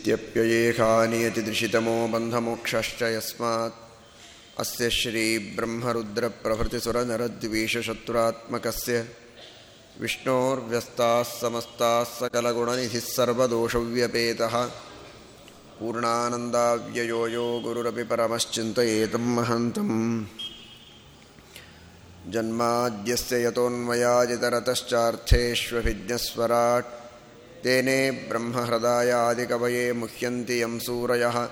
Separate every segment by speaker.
Speaker 1: इत्यप्ययेहानियतिदृशितमो बन्धमोक्षश्च यस्मात्। अस्य श्रीब्रह्मरुद्रप्रभृतिसुरनरद्वेषशत्रुरात्मकस्य विष्णोर्व्यस्ताः समस्ताः सकलगुणनिधिः सर्वदोषव्यपेतः। पूर्णानन्दाव्ययो यो गुरुरपि परमश्चिन्तयेतं महन्तम्। जन्माद्यस्य यतोऽन्वयाजितरतश्चार्थेष्वभिज्ञस्वराट् तेने ब्रह्महृदायादिकवये मुह्यन्ति यं सूरयः।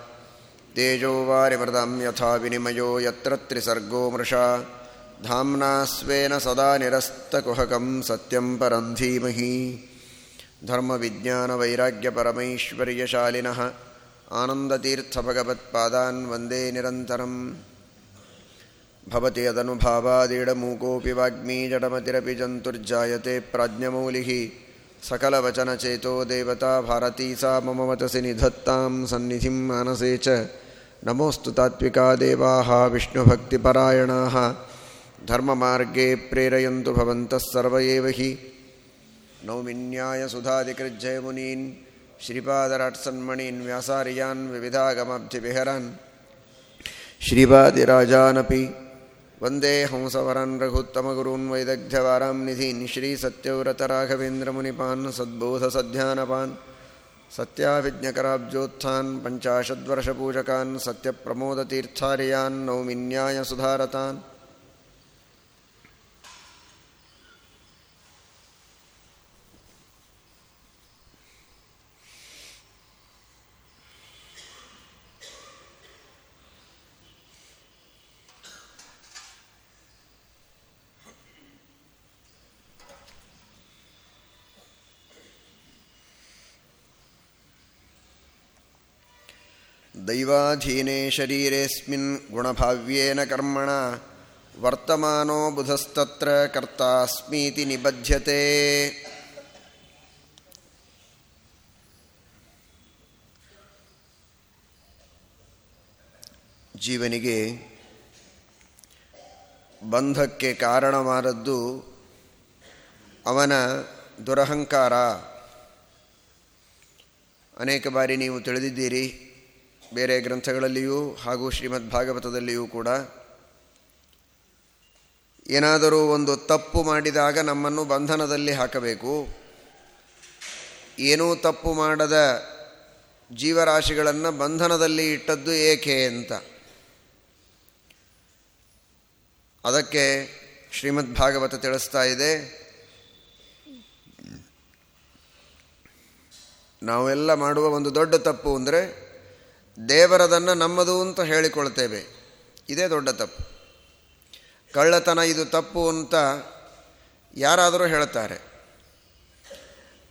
Speaker 1: तेजो वारिमृतं यथा विनिमयो यत्र त्रिसर्गो मृषा। धाम्ना स्वेन सदा निरस्तकुहकं सत्यं परं धीमहि। धर्मविज्ञानवैराग्यपरमैश्वर्यशालिनः आनन्दतीर्थभगवत्पादान् वन्दे निरन्तरम्। भवति यदनुभावादीडमूकोऽपि वाग्मी जडमतिरपि जन्तुर्जायते प्राज्ञमौलिः सकलवचनचेतो देवता भारती सा मम वतसि निधत्तां सन्निधिं मानसे च। नमोऽस्तु तात्विका देवाः विष्णुभक्तिपरायणाः। धर्ममार्गे प्रेरयन्तु भवन्तः सर्व एव हि। नौमिन्यायसुधादिकृज्जयमुनीन् श्रीपादराट्सन्मणीन्, व्यासार्यान्, विविधागमब्धिविहरन्। श्रीपादिराजानपि वन्दे हंसवरान् रघुत्तमगुरून् वैदग्ध्यवारां निधीन् श्रीसत्यव्रतराघवेन्द्रमुनिपान् सद्बोधसध्यानपान् सत्याभिज्ञकराब्जोत्थान् पञ्चाशद्वर्षपूजकान् सत्यप्रमोदतीर्थार्यान् नौमिन्यायसुधारतान् दैवाधीने शरीरेऽस्मिन् गुणभाव्येन कर्मणा वर्तमानो बुधस्तत्र कर्तास्मीति निबध्यते ಜೀವನಿಗೆ ಬಂಧಕ್ಕೆ ಕಾರಣವಾದದ್ದು ಅವನ ದುರಹಂಕಾರ ಅನೇಕ ಬಾರಿ ನೀವು ತಿಳಿದಿದ್ದೀರಿ ಬೇರೆ ಗ್ರಂಥಗಳಲ್ಲಿಯೂ ಹಾಗೂ ಶ್ರೀಮದ್ ಭಾಗವತದಲ್ಲಿಯೂ ಕೂಡ ಏನಾದರೂ ಒಂದು ತಪ್ಪು ಮಾಡಿದಾಗ ನಮ್ಮನ್ನು ಬಂಧನದಲ್ಲಿ ಹಾಕಬೇಕು. ಏನೂ ತಪ್ಪು ಮಾಡದ ಜೀವರಾಶಿಗಳನ್ನು ಬಂಧನದಲ್ಲಿ ಇಟ್ಟದ್ದು ಏಕೆ ಅಂತ. ಅದಕ್ಕೆ ಶ್ರೀಮದ್ ಭಾಗವತ ತಿಳಿಸ್ತಾ ಇದೆ. ನಾವೆಲ್ಲ ಮಾಡುವ ಒಂದು ದೊಡ್ಡ ತಪ್ಪು ಅಂದರೆ ದೇವರದನ್ನು ನಮ್ಮದು ಅಂತ ಹೇಳಿಕೊಳ್ತೇವೆ. ಇದೇ ದೊಡ್ಡ ತಪ್ಪು. ಕಳ್ಳತನ ಇದು ತಪ್ಪು ಅಂತ ಯಾರಾದರೂ ಹೇಳ್ತಾರೆ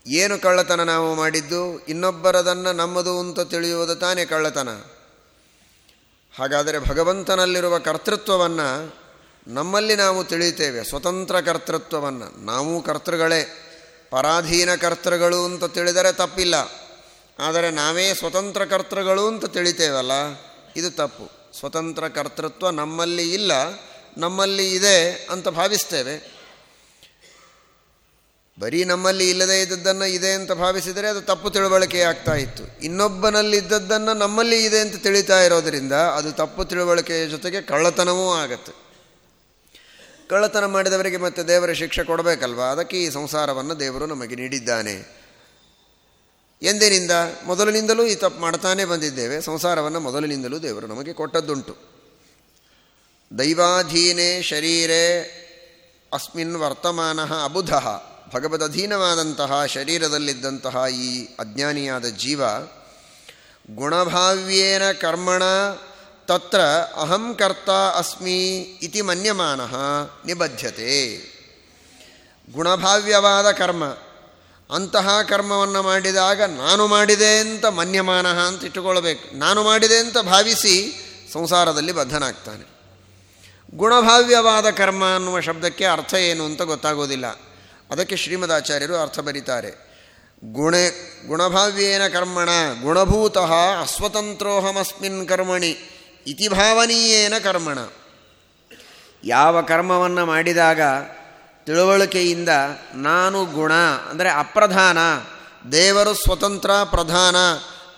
Speaker 1: ಏನು ಕಳ್ಳತನ ನಾವು ಮಾಡಿದ್ದು? ಇನ್ನೊಬ್ಬರದನ್ನು ನಮ್ಮದು ಅಂತ ತಿಳಿಯುವುದು ತಾನೇ ಕಳ್ಳತನ. ಹಾಗಾದರೆ ಭಗವಂತನಲ್ಲಿರುವ ಕರ್ತೃತ್ವವನ್ನು ನಮ್ಮಲ್ಲಿ ನಾವು ತಿಳಿಯುತ್ತೇವೆ. ಸ್ವತಂತ್ರ ಕರ್ತೃತ್ವವನ್ನು. ನಾವು ಕರ್ತೃಗಳೇ. ಪರಾಧೀನ ಕರ್ತೃಗಳು ಅಂತ ತಿಳಿದರೆ ತಪ್ಪಿಲ್ಲ. ಆದರೆ ನಾವೇ ಸ್ವತಂತ್ರ ಕರ್ತೃಗಳು ಅಂತ ತಿಳಿತೇವಲ್ಲ, ಇದು ತಪ್ಪು. ಸ್ವತಂತ್ರ ಕರ್ತೃತ್ವ ನಮ್ಮಲ್ಲಿ ಇಲ್ಲ, ನಮ್ಮಲ್ಲಿ ಇದೆ ಅಂತ ಭಾವಿಸ್ತೇವೆ. ಬರೀ ನಮ್ಮಲ್ಲಿ ಇಲ್ಲದೇ ಇದ್ದದ್ದನ್ನು ಇದೆ ಅಂತ ಭಾವಿಸಿದರೆ ಅದು ತಪ್ಪು ತಿಳುವಳಿಕೆ ಆಗ್ತಾ ಇತ್ತು. ಇನ್ನೊಬ್ಬನಲ್ಲಿ ಇದ್ದದ್ದನ್ನು ನಮ್ಮಲ್ಲಿ ಇದೆ ಅಂತ ತಿಳಿತಾ ಇರೋದರಿಂದ ಅದು ತಪ್ಪು ತಿಳುವಳಿಕೆಯ ಜೊತೆಗೆ ಕಳ್ಳತನವೂ ಆಗತ್ತೆ. ಕಳ್ಳತನ ಮಾಡಿದವರಿಗೆ ಮತ್ತೆ ದೇವರ ಶಿಕ್ಷೆ ಕೊಡಬೇಕಲ್ವ? ಅದಕ್ಕೆ ಈ ಸಂಸಾರವನ್ನು ದೇವರು ನಮಗೆ ನೀಡಿದ್ದಾನೆ. ಎಂದಿನಿಂದ ಮೊದಲಿನಿಂದಲೂ ಈ ತಪ್ಪು ಮಾಡ್ತಾನೆ ಬಂದಿದ್ದೇವೆ. ಸಂಸಾರವನ್ನು ಮೊದಲಿನಿಂದಲೂ ದೇವರು ನಮಗೆ ಕೊಟ್ಟದ್ದುಂಟು. ದೈವಾಧೀನೆ ಶರೀರೇ ಅಸ್ಮಿನ್ ವರ್ತಮಾನ ಅಬುಧ. ಭಗವದಧೀನವಾದಂತಹ ಶರೀರದಲ್ಲಿದ್ದಂತಹ ಈ ಅಜ್ಞಾನಿಯಾದ ಜೀವ ಗುಣಭಾವ್ಯೇನ ಕರ್ಮಣ ತತ್ರ ಅಹಂ ಕರ್ತ ಅಸ್ಮಿ ಇತಿ ಮನ್ಯಮಾನ ನಿಬದ್ಧತೆ ಗುಣಭಾವ್ಯವಾದ ಕರ್ಮ ಅಂತಹ ಕರ್ಮವನ್ನು ಮಾಡಿದಾಗ ನಾನು ಮಾಡಿದೆ ಅಂತ ಮನ್ಯಮಾನ ಅಂತ ಇಟ್ಟುಕೊಳ್ಬೇಕು. ನಾನು ಮಾಡಿದೆ ಅಂತ ಭಾವಿಸಿ ಸಂಸಾರದಲ್ಲಿ ಬದ್ಧನಾಗ್ತಾನೆ. ಗುಣಭಾವ್ಯವಾದ ಕರ್ಮ ಅನ್ನುವ ಶಬ್ದಕ್ಕೆ ಅರ್ಥ ಏನು ಅಂತ ಗೊತ್ತಾಗೋದಿಲ್ಲ. ಅದಕ್ಕೆ ಶ್ರೀಮದಾಚಾರ್ಯರು ಅರ್ಥ ಬರೀತಾರೆ. ಗುಣ, ಗುಣಭಾವ್ಯೇನ ಕರ್ಮಣ, ಗುಣಭೂತಃ ಅಸ್ವತಂತ್ರೋಹಮಸ್ಮಿನ್ ಕರ್ಮಣಿ ಇತಿ ಭಾವನೀಯೇನ ಕರ್ಮಣ. ಯಾವ ಕರ್ಮವನ್ನು ಮಾಡಿದಾಗ ತಿಳುವಳಿಕೆಯಿಂದ ನಾನು ಗುಣ, ಅಂದರೆ ಅಪ್ರಧಾನ, ದೇವರು ಸ್ವತಂತ್ರ, ಪ್ರಧಾನ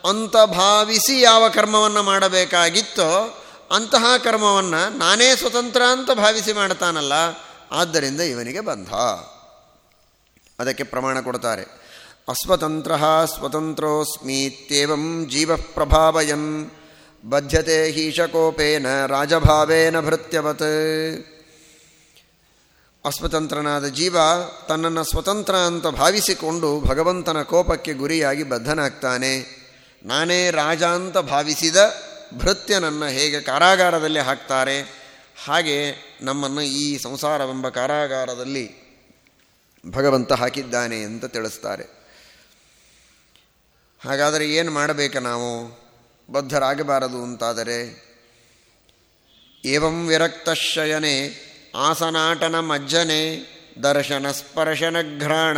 Speaker 1: ಅಂತ ಭಾವಿಸಿ ಯಾವ ಕರ್ಮವನ್ನು ಮಾಡಬೇಕಾಗಿತ್ತೋ ಅಂತಹ ಕರ್ಮವನ್ನು ನಾನೇ ಸ್ವತಂತ್ರ ಅಂತ ಭಾವಿಸಿ ಮಾಡ್ತಾನಲ್ಲ, ಆದ್ದರಿಂದ ಇವನಿಗೆ ಬಂಧ. ಅದಕ್ಕೆ ಪ್ರಮಾಣ ಕೊಡ್ತಾರೆ. ಅಸ್ವತಂತ್ರ ಸ್ವತಂತ್ರೋಸ್ಮೀತ್ಯಂ ಜೀವ ಪ್ರಭಾವಯಂ ಬದ್ಧತೆ ಹೀಶಕೋಪೇನ ರಾಜಭಾವೇನ ಭೃತ್ಯವತ್. ಅಸ್ವತಂತ್ರನಾದ ಜೀವ ತನ್ನನ್ನು ಸ್ವತಂತ್ರ ಅಂತ ಭಾವಿಸಿಕೊಂಡು ಭಗವಂತನ ಕೋಪಕ್ಕೆ ಗುರಿಯಾಗಿ ಬದ್ಧನಾಗ್ತಾನೆ. ನಾನೇ ರಾಜ ಅಂತ ಭಾವಿಸಿದ ಭೃತ್ಯನನ್ನು ಹೇಗೆ ಕಾರಾಗಾರದಲ್ಲಿ ಹಾಕ್ತಾರೆ? ಹಾಗೆ ನಮ್ಮನ್ನು ಈ ಸಂಸಾರವೆಂಬ ಕಾರಾಗಾರದಲ್ಲಿ ಭಗವಂತ ಹಾಕಿದ್ದಾನೆ ಅಂತ ತಿಳಿಸ್ತಾರೆ. ಹಾಗಾದರೆ ಏನು ಮಾಡಬೇಕು ನಾವು? ಬದ್ಧರಾಗಬಾರದು ಅಂತಾದರೆ, ಏವಂ ವಿರಕ್ತಶಯನೆ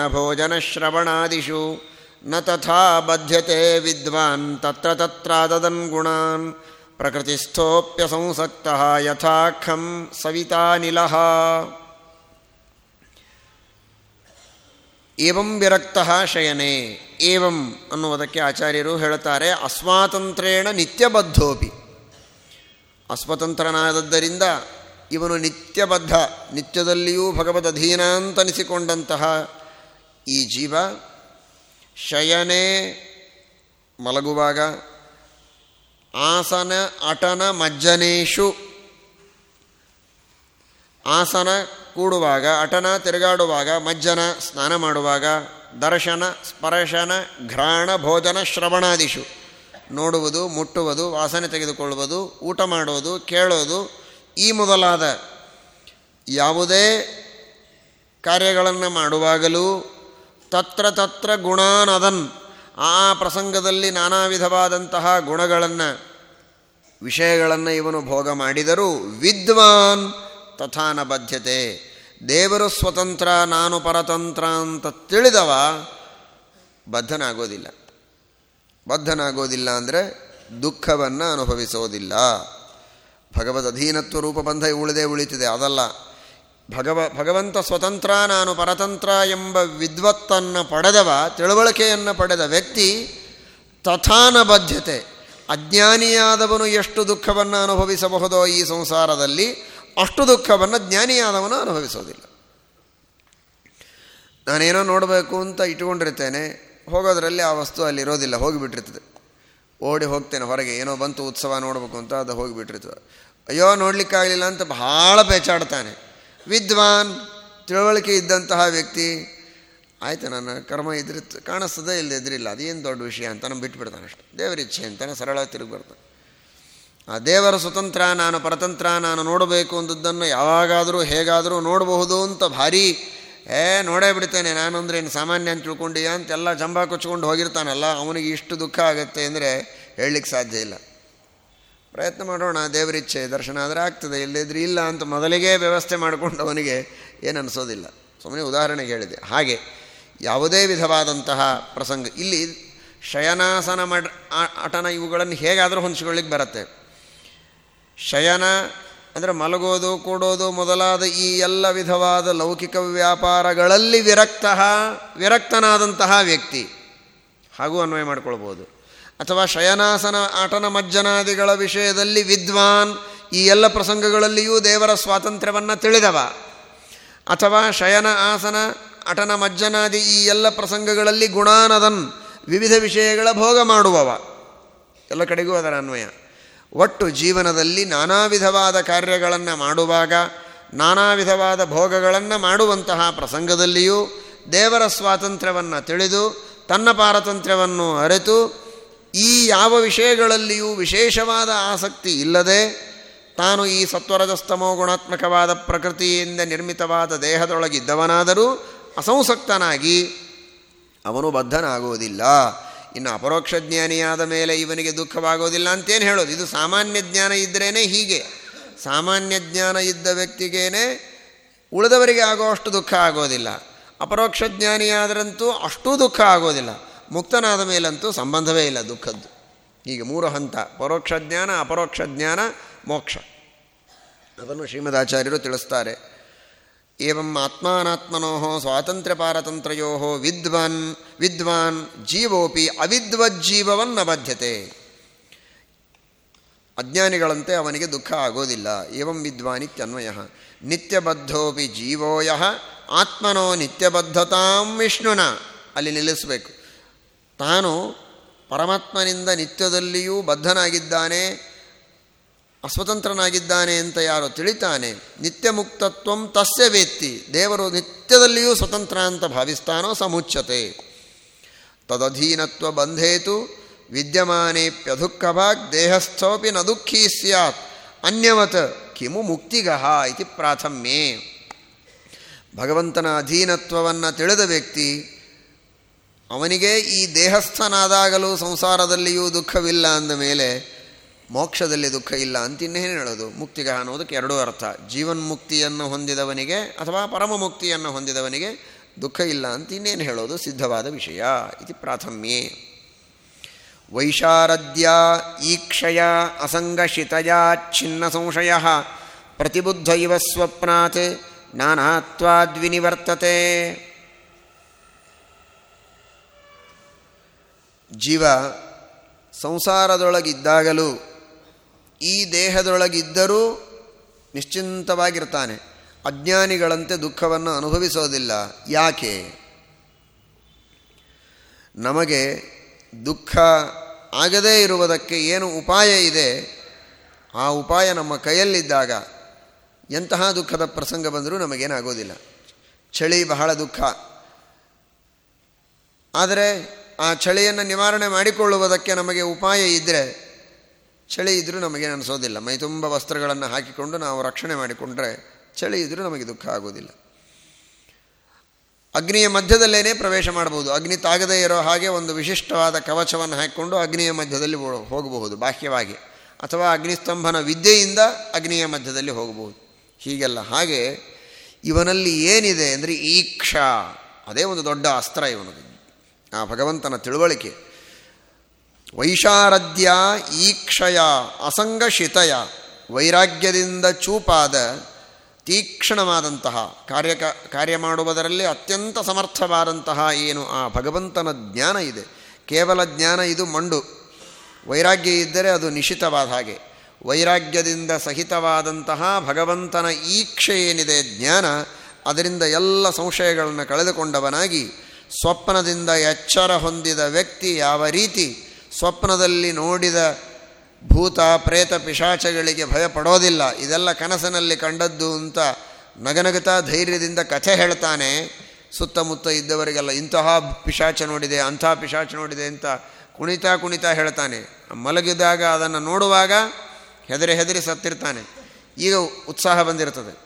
Speaker 1: ಭೋಜನ ಶ್ರವಣಾದಿಷು ನ ತಥಾ ಬದ್ಧತೆ ವಿದ್ವಾನ್ ತತ್ರ ತತ್ರಾದದನ್ ಗುಣಾನ್ ಪ್ರಕೃತಿಸ್ಥೋಪ್ಯಸಂಸಕ್ತ ಯಥಾಖಂ ಸವಿತಾನಿಲಃ ಏವಂ ವಿರಕ್ತ ಶಯನೆ. ಏವಂ ಅನ್ನುವುದಕ್ಕೆ ಆಚಾರ್ಯರು ಹೇಳುತ್ತಾರೆ ಅಸ್ವಾತಂತ್ರೇಣ ನಿತ್ಯಬದ್ಧೋಪಿ. ಅಸ್ವತಂತ್ರನಾದದ್ದರಿಂದ ಇವನು ನಿತ್ಯಬದ್ಧ, ನಿತ್ಯದಲ್ಲಿಯೂ ಭಗವದ್ ಅಧೀನ ಅಂತನಿಸಿಕೊಂಡಂತಹ ಈ ಜೀವ ಶಯನೆ ಮಲಗುವಾಗ ಆಸನ ಅಟನ ಮಜ್ಜನೇಶು. ಆಸನ ಕೂಡುವಾಗ, ಅಟನ ತಿರುಗಾಡುವಾಗ, ಮಜ್ಜನ ಸ್ನಾನ ಮಾಡುವಾಗ, ದರ್ಶನ, ಸ್ಪರ್ಶನ, ಘ್ರಾಣ, ಭೋಜನ, ಶ್ರವಣಾದಿಶು. ನೋಡುವುದು, ಮುಟ್ಟುವುದು, ವಾಸನೆ ತೆಗೆದುಕೊಳ್ಳುವುದು, ಊಟ ಮಾಡೋದು ಕೇಳೋದು ಈ ಮೊದಲಾದ ಯಾವುದೇ ಕಾರ್ಯಗಳನ್ನು ಮಾಡುವಾಗಲೂ ತತ್ರ ತತ್ರ ಗುಣಾನದನ್ ಆ ಪ್ರಸಂಗದಲ್ಲಿ ನಾನಾ ವಿಧವಾದಂತಹ ಗುಣಗಳನ್ನು, ವಿಷಯಗಳನ್ನು ಇವನು ಭೋಗ ಮಾಡಿದರೂ ವಿದ್ವಾನ್ ತಥಾನ ಬದ್ಧತೆ. ದೇವರು ಸ್ವತಂತ್ರ, ನಾನು ಪರತಂತ್ರ ಅಂತ ತಿಳಿದವ ಬದ್ಧನಾಗೋದಿಲ್ಲ. ಬದ್ಧನಾಗೋದಿಲ್ಲ ಅಂದರೆ ದುಃಖವನ್ನು ಅನುಭವಿಸೋದಿಲ್ಲ. ಭಗವದ್ ಅಧೀನತ್ವ ರೂಪಬಂಧ ಉಳಿದೇ ಉಳಿತಿದೆ. ಅದಲ್ಲ, ಭಗವ, ಭಗವಂತ ಸ್ವತಂತ್ರ, ನಾನು ಪರತಂತ್ರ ಎಂಬ ವಿದ್ವತ್ತನ್ನು ಪಡೆದವ, ತಿಳುವಳಿಕೆಯನ್ನು ಪಡೆದ ವ್ಯಕ್ತಿ ತಥಾನ ಬದ್ಧತೆ ಅಜ್ಞಾನಿಯಾದವನು ಎಷ್ಟು ದುಃಖವನ್ನು ಅನುಭವಿಸಬಹುದೋ ಈ ಸಂಸಾರದಲ್ಲಿ, ಅಷ್ಟು ದುಃಖವನ್ನು ಜ್ಞಾನಿಯಾದವನು ಅನುಭವಿಸೋದಿಲ್ಲ. ನಾನೇನೋ ನೋಡಬೇಕು ಅಂತ ಇಟ್ಕೊಂಡಿರ್ತೇನೆ ಹೋಗೋದ್ರಲ್ಲಿ ಆ ವಸ್ತು ಅಲ್ಲಿರೋದಿಲ್ಲ ಹೋಗಿಬಿಟ್ಟಿರ್ತದೆ. ಓಡಿ ಹೋಗ್ತೇನೆ ಹೊರಗೆ, ಏನೋ ಬಂತು ಉತ್ಸವ ನೋಡಬೇಕು ಅಂತ ಅದು ಹೋಗಿಬಿಟ್ಟಿರ್ತದೆ. ಅಯ್ಯೋ ನೋಡಲಿಕ್ಕಾಗಲಿಲ್ಲ ಅಂತ ಭಾಳ ಪೇಚಾಡ್ತಾನೆ. ವಿದ್ವಾನ್, ತಿಳುವಳಿಕೆ ಇದ್ದಂತಹ ವ್ಯಕ್ತಿ. ಆಯಿತು, ನನ್ನ ಕರ್ಮ ಇದ್ರ ಕಾಣಿಸ್ತದೆ ಇಲ್ಲ ಇದ್ರಿಲ್ಲ. ಅದೇನು ದೊಡ್ಡ ವಿಷಯ ಅಂತ ನಾನು ಬಿಟ್ಬಿಡ್ತಾನೆ ಅಷ್ಟು. ದೇವರ ಇಚ್ಛೆ ಅಂತಾನೆ ಸರಳ ತಿರುಗಿ ಆ ದೇವರ ಸ್ವತಂತ್ರ, ನಾನು ಪರತಂತ್ರ, ನಾನು ನೋಡಬೇಕು ಅಂದದ್ದನ್ನು ಯಾವಾಗಾದರೂ ಹೇಗಾದರೂ ನೋಡಬಹುದು ಅಂತ ಭಾರಿ, ಏ, ನೋಡೇ ಬಿಡ್ತೇನೆ. ನಾನು ಅಂದರೆ ಏನು ಸಾಮಾನ್ಯ ಅಂತ ತಿಳ್ಕೊಂಡೀಯ ಅಂತೆಲ್ಲ ಜಂಬ ಕೊಚ್ಕೊಂಡು ಹೋಗಿರ್ತಾನಲ್ಲ, ಅವನಿಗೆ ಇಷ್ಟು ದುಃಖ ಆಗುತ್ತೆ ಅಂದರೆ ಹೇಳಲಿಕ್ಕೆ ಸಾಧ್ಯ ಇಲ್ಲ. ಪ್ರಯತ್ನ ಮಾಡೋಣ ದೇವರಿಚ್ಛೆ ದರ್ಶನ ಆದರೆ ಆಗ್ತದೆ ಇಲ್ಲದಿದ್ರೆ ಇಲ್ಲ ಅಂತ ಮೊದಲಿಗೆ ವ್ಯವಸ್ಥೆ ಮಾಡಿಕೊಂಡು ಅವನಿಗೆ ಏನು ಅನಿಸೋದಿಲ್ಲ. ಸುಮ್ಮನೆ ಉದಾಹರಣೆಗೆ ಹೇಳಿದೆ. ಹಾಗೆ ಯಾವುದೇ ವಿಧವಾದಂತಹ ಪ್ರಸಂಗ, ಇಲ್ಲಿ ಶಯನಾಸನ ಮಡ್ ಅಟನ ಇವುಗಳನ್ನು ಹೇಗಾದರೂ ಹೊಂದಿಸ್ಕೊಳ್ಳಿಕ್ಕೆ ಬರುತ್ತೆ. ಶಯನ ಅಂದರೆ ಮಲಗೋದು, ಕೂಡೋದು ಮೊದಲಾದ ಈ ಎಲ್ಲ ವಿಧವಾದ ಲೌಕಿಕ ವ್ಯಾಪಾರಗಳಲ್ಲಿ ವಿರಕ್ತ, ವಿರಕ್ತನಾದಂತಹ ವ್ಯಕ್ತಿ, ಹಾಗೂ ಅನ್ವಯ ಮಾಡ್ಕೊಳ್ಬೋದು. ಅಥವಾ ಶಯನಾಸನ ಆಟನ ಮಜ್ಜನಾದಿಗಳ ವಿಷಯದಲ್ಲಿ ವಿದ್ವಾನ್, ಈ ಎಲ್ಲ ಪ್ರಸಂಗಗಳಲ್ಲಿಯೂ ದೇವರ ಸ್ವಾತಂತ್ರ್ಯವನ್ನು ತಿಳಿದವ. ಅಥವಾ ಶಯನ ಆಸನ ಅಟನ ಮಜ್ಜನಾದಿ ಈ ಎಲ್ಲ ಪ್ರಸಂಗಗಳಲ್ಲಿ ಗುಣಾನದನ್ ವಿವಿಧ ವಿಷಯಗಳ ಭೋಗ ಮಾಡುವವ. ಎಲ್ಲ ಕಡೆಗೂ ಅದರ ಅನ್ವಯ. ಒಟ್ಟು ಜೀವನದಲ್ಲಿ ನಾನಾ ವಿಧವಾದ ಕಾರ್ಯಗಳನ್ನು ಮಾಡುವಾಗ ನಾನಾ ವಿಧವಾದ ಭೋಗಗಳನ್ನು ಮಾಡುವಂತಹ ಪ್ರಸಂಗದಲ್ಲಿಯೂ ದೇವರ ಸ್ವಾತಂತ್ರ್ಯವನ್ನು ತಿಳಿದು, ತನ್ನ ಪಾರತಂತ್ರ್ಯವನ್ನು ಅರಿತು ಈ ಯಾವ ವಿಷಯಗಳಲ್ಲಿಯೂ ವಿಶೇಷವಾದ ಆಸಕ್ತಿ ಇಲ್ಲದೆ ತಾನು ಈ ಸತ್ವರಜಸ್ತಮೋ ಗುಣಾತ್ಮಕವಾದ ಪ್ರಕೃತಿಯಿಂದ ನಿರ್ಮಿತವಾದ ದೇಹದೊಳಗಿದ್ದವನಾದರೂ ಅಸಂಸಕ್ತನಾಗಿ ಅವನು ಬದ್ಧನಾಗುವುದಿಲ್ಲ. ಇನ್ನು ಅಪರೋಕ್ಷ ಜ್ಞಾನಿಯಾದ ಮೇಲೆ ಇವನಿಗೆ ದುಃಖವಾಗೋದಿಲ್ಲ ಅಂತೇನು ಹೇಳೋದು? ಇದು ಸಾಮಾನ್ಯ ಜ್ಞಾನ ಇದ್ದರೇ ಹೀಗೆ. ಸಾಮಾನ್ಯ ಜ್ಞಾನ ಇದ್ದ ವ್ಯಕ್ತಿಗೇನೆ ಉಳಿದವರಿಗೆ ಆಗೋಷ್ಟು ದುಃಖ ಆಗೋದಿಲ್ಲ ಅಪರೋಕ್ಷ ಜ್ಞಾನಿಯಾದರಂತೂ ಅಷ್ಟೂ ದುಃಖ ಆಗೋದಿಲ್ಲ ಮುಕ್ತನಾದ ಮೇಲಂತೂ ಸಂಬಂಧವೇ ಇಲ್ಲ ದುಃಖದ್ದು. ಈಗ ಮೂರು ಹಂತ. ಪರೋಕ್ಷ ಜ್ಞಾನ, ಅಪರೋಕ್ಷ ಜ್ಞಾನ, ಮೋಕ್ಷ. ಅದನ್ನು ಶ್ರೀಮದಾಚಾರ್ಯರು ತಿಳಿಸ್ತಾರೆ. ಏವಂ ಆತ್ಮಾನಾತ್ಮನೋ ಸ್ವಾತಂತ್ರ್ಯ ಪಾರತಂತ್ರಯೋ ವಿದ್ವಾನ್ ವಿದ್ವಾನ್ ಜೀವೋಪಿ ಅವಿದ್ವಜ್ಜೀವವನ್ನ ಬದ್ಧತೆ ಅಜ್ಞಾನಿಗಳಂತೆ ಅವನಿಗೆ ದುಃಖ ಆಗೋದಿಲ್ಲ. ಏವಂ ವಿದ್ವಾನಿತ್ಯನ್ವಯ. ನಿತ್ಯಬದ್ಧೋಪಿ ಜೀವೋಯ ಆತ್ಮನೋ ನಿತ್ಯಬದ್ಧತಾಂ ವಿಷ್ಣುನ. ಅಲ್ಲಿ ನಿಲ್ಲಿಸಬೇಕು. ತಾನು ಪರಮಾತ್ಮನಿಂದ ನಿತ್ಯದಲ್ಲಿಯೂ ಬದ್ಧನಾಗಿದ್ದಾನೆ, ಅಸ್ವತಂತ್ರನಾಗಿದ್ದಾನೆ ಅಂತ ಯಾರು ತಿಳಿತಾನೆ, ನಿತ್ಯ ಮುಕ್ತತ್ವಂ ತಸ್ಯ ವೇತ್ತಿ, ದೇವರು ನಿತ್ಯದಲ್ಲಿಯೂ ಸ್ವತಂತ್ರ ಅಂತ ಭಾವಿಸ್ತಾನೋ ಸಮುಚ್ಯತೆ. ತದಧೀನತ್ವ ಬಂಧೇತು ವಿದ್ಯಮಾನೇಪ್ಯದುಃಖಭಾಗ್ ದೇಹಸ್ಥೋಪಿ ನ ದುಃಖೀ ಸ್ಯಾತ್, ಅನ್ಯವತ್ ಕಿಮು ಮುಕ್ತಿಗಹ ಇತಿ ಪ್ರಾಥಮ್ಯೇ. ಭಗವಂತನ ಅಧೀನತ್ವವನ್ನು ತಿಳಿದ ವ್ಯಕ್ತಿ ಅವನಿಗೆ ಈ ದೇಹಸ್ಥನಾದಾಗಲೂ ಸಂಸಾರದಲ್ಲಿಯೂ ದುಃಖವಿಲ್ಲ ಅಂದ ಮೇಲೆ ಮೋಕ್ಷದಲ್ಲಿ ದುಃಖ ಇಲ್ಲ ಅಂತ ಇನ್ನೇನು ಹೇಳೋದು. ಮುಕ್ತಿಗ ಅನ್ನೋದಕ್ಕೆ ಎರಡೂ ಅರ್ಥ. ಜೀವನ್ಮುಕ್ತಿಯನ್ನು ಹೊಂದಿದವನಿಗೆ ಅಥವಾ ಪರಮ ಮುಕ್ತಿಯನ್ನು ಹೊಂದಿದವನಿಗೆ ದುಃಖ ಇಲ್ಲ ಅಂತ ಇನ್ನೇನು ಹೇಳೋದು? ಸಿದ್ಧವಾದ ವಿಷಯ ಇದು ಪ್ರಾಥಮ್ಯೇ. ವೈಶಾರದ್ಯ ಈಕ್ಷಯ ಅಸಂಗಶಿತಯ ಛಿನ್ನ ಸಂಶಯ ಪ್ರತಿಬುದ್ಧ ಇವ ಸ್ವಪ್ನಾತ್ ನಾನಾತ್ವಾದ್ವಿನಿವರ್ತತೆ. ಜೀವ ಸಂಸಾರದೊಳಗಿದ್ದಾಗಲೂ ಈ ದೇಹದೊಳಗಿದ್ದರೂ ನಿಶ್ಚಿಂತವಾಗಿರ್ತಾನೆ. ಅಜ್ಞಾನಿಗಳಂತೆ ದುಃಖವನ್ನು ಅನುಭವಿಸೋದಿಲ್ಲ. ಯಾಕೆ? ನಮಗೆ ದುಃಖ ಆಗದೇ ಇರುವುದಕ್ಕೆ ಏನು ಉಪಾಯ ಇದೆ? ಆ ಉಪಾಯ ನಮ್ಮ ಕೈಯಲ್ಲಿದ್ದಾಗ ಎಂತಹ ದುಃಖದ ಪ್ರಸಂಗ ಬಂದರೂ ನಮಗೇನಾಗೋದಿಲ್ಲ. ಚಳಿ ಬಹಳ ದುಃಖ. ಆದರೆ ಆ ಚಳಿಯನ್ನು ನಿವಾರಣೆ ಮಾಡಿಕೊಳ್ಳುವುದಕ್ಕೆ ನಮಗೆ ಉಪಾಯ ಇದ್ದರೆ ಚಳಿ ಇದ್ದರೂ ನಮಗೆ ಅನಿಸೋದಿಲ್ಲ ಮೈ ತುಂಬ ವಸ್ತ್ರಗಳನ್ನು ಹಾಕಿಕೊಂಡು ನಾವು ರಕ್ಷಣೆ ಮಾಡಿಕೊಂಡ್ರೆ ಚಳಿ ಇದ್ದರೂ ನಮಗೆ ದುಃಖ ಆಗೋದಿಲ್ಲ. ಅಗ್ನಿಯ ಮಧ್ಯದಲ್ಲೇ ಪ್ರವೇಶ ಮಾಡಬಹುದು ಅಗ್ನಿ ತಾಗದೇ ಇರೋ ಹಾಗೆ ಒಂದು ವಿಶಿಷ್ಟವಾದ ಕವಚವನ್ನು ಹಾಕಿಕೊಂಡು ಅಗ್ನಿಯ ಮಧ್ಯದಲ್ಲಿ ಹೋಗಬಹುದು, ಬಾಹ್ಯವಾಗಿ. ಅಥವಾ ಅಗ್ನಿಸ್ತಂಭನ ವಿದ್ಯೆಯಿಂದ ಅಗ್ನಿಯ ಮಧ್ಯದಲ್ಲಿ ಹೋಗಬಹುದು. ಹೀಗೆಲ್ಲ ಹಾಗೆ ಇವನಲ್ಲಿ ಏನಿದೆ ಅಂದರೆ ಈಕ್ಷ. ಅದೇ ಒಂದು ದೊಡ್ಡ ಅಸ್ತ್ರ ಇವನದು. ಆ ಭಗವಂತನ ತಿಳುವಳಿಕೆ. ವೈಶಾರದ್ಯ ಈಕ್ಷಯ ಅಸಂಗಶಿತಯ ವೈರಾಗ್ಯದಿಂದ ಚೂಪಾದ ತೀಕ್ಷ್ಣವಾದಂತಹ ಕಾರ್ಯ ಕಾರ್ಯ ಮಾಡುವುದರಲ್ಲಿ ಅತ್ಯಂತ ಸಮರ್ಥವಾದಂತಹ ಏನು ಆ ಭಗವಂತನ ಜ್ಞಾನ ಇದೆ. ಕೇವಲ ಜ್ಞಾನ ಇದು ಮಂಡು. ವೈರಾಗ್ಯ ಇದ್ದರೆ ಅದು ನಿಶಿತವಾದ ಹಾಗೆ. ವೈರಾಗ್ಯದಿಂದ ಸಹಿತವಾದಂತಹ ಭಗವಂತನ ಈಕ್ಷೆ ಏನಿದೆ ಜ್ಞಾನ, ಅದರಿಂದ ಎಲ್ಲ ಸಂಶಯಗಳನ್ನು ಕಳೆದುಕೊಂಡವನಾಗಿ ಸ್ವಪ್ನದಿಂದ ಎಚ್ಚರ ಹೊಂದಿದ ವ್ಯಕ್ತಿ ಯಾವ ರೀತಿ ಸ್ವಪ್ನದಲ್ಲಿ ನೋಡಿದ ಭೂತ, ಪ್ರೇತ, ಪಿಶಾಚಗಳಿಗೆ ಭಯ ಪಡೋದಿಲ್ಲ ಇದೆಲ್ಲ ಕನಸಿನಲ್ಲಿ ಕಂಡದ್ದು ಅಂತ ನಗನಗತಾ ಧೈರ್ಯದಿಂದ ಕಥೆ ಹೇಳ್ತಾನೆ. ಸುತ್ತಮುತ್ತ ಇದ್ದವರಿಗೆಲ್ಲ, ಇಂತಹ ಪಿಶಾಚ ನೋಡಿದೆ ಅಂತಹ ಪಿಶಾಚ ನೋಡಿದೆ ಅಂತ ಕುಣಿತಾ ಕುಣಿತಾ ಹೇಳ್ತಾನೆ. ಮಲಗಿದಾಗ ಅದನ್ನು ನೋಡುವಾಗ ಹೆದರಿ ಹೆದರಿ ಸತ್ತಿರ್ತಾನೆ. ಈಗ ಉತ್ಸಾಹ ಬಂದಿರ್ತದೆ.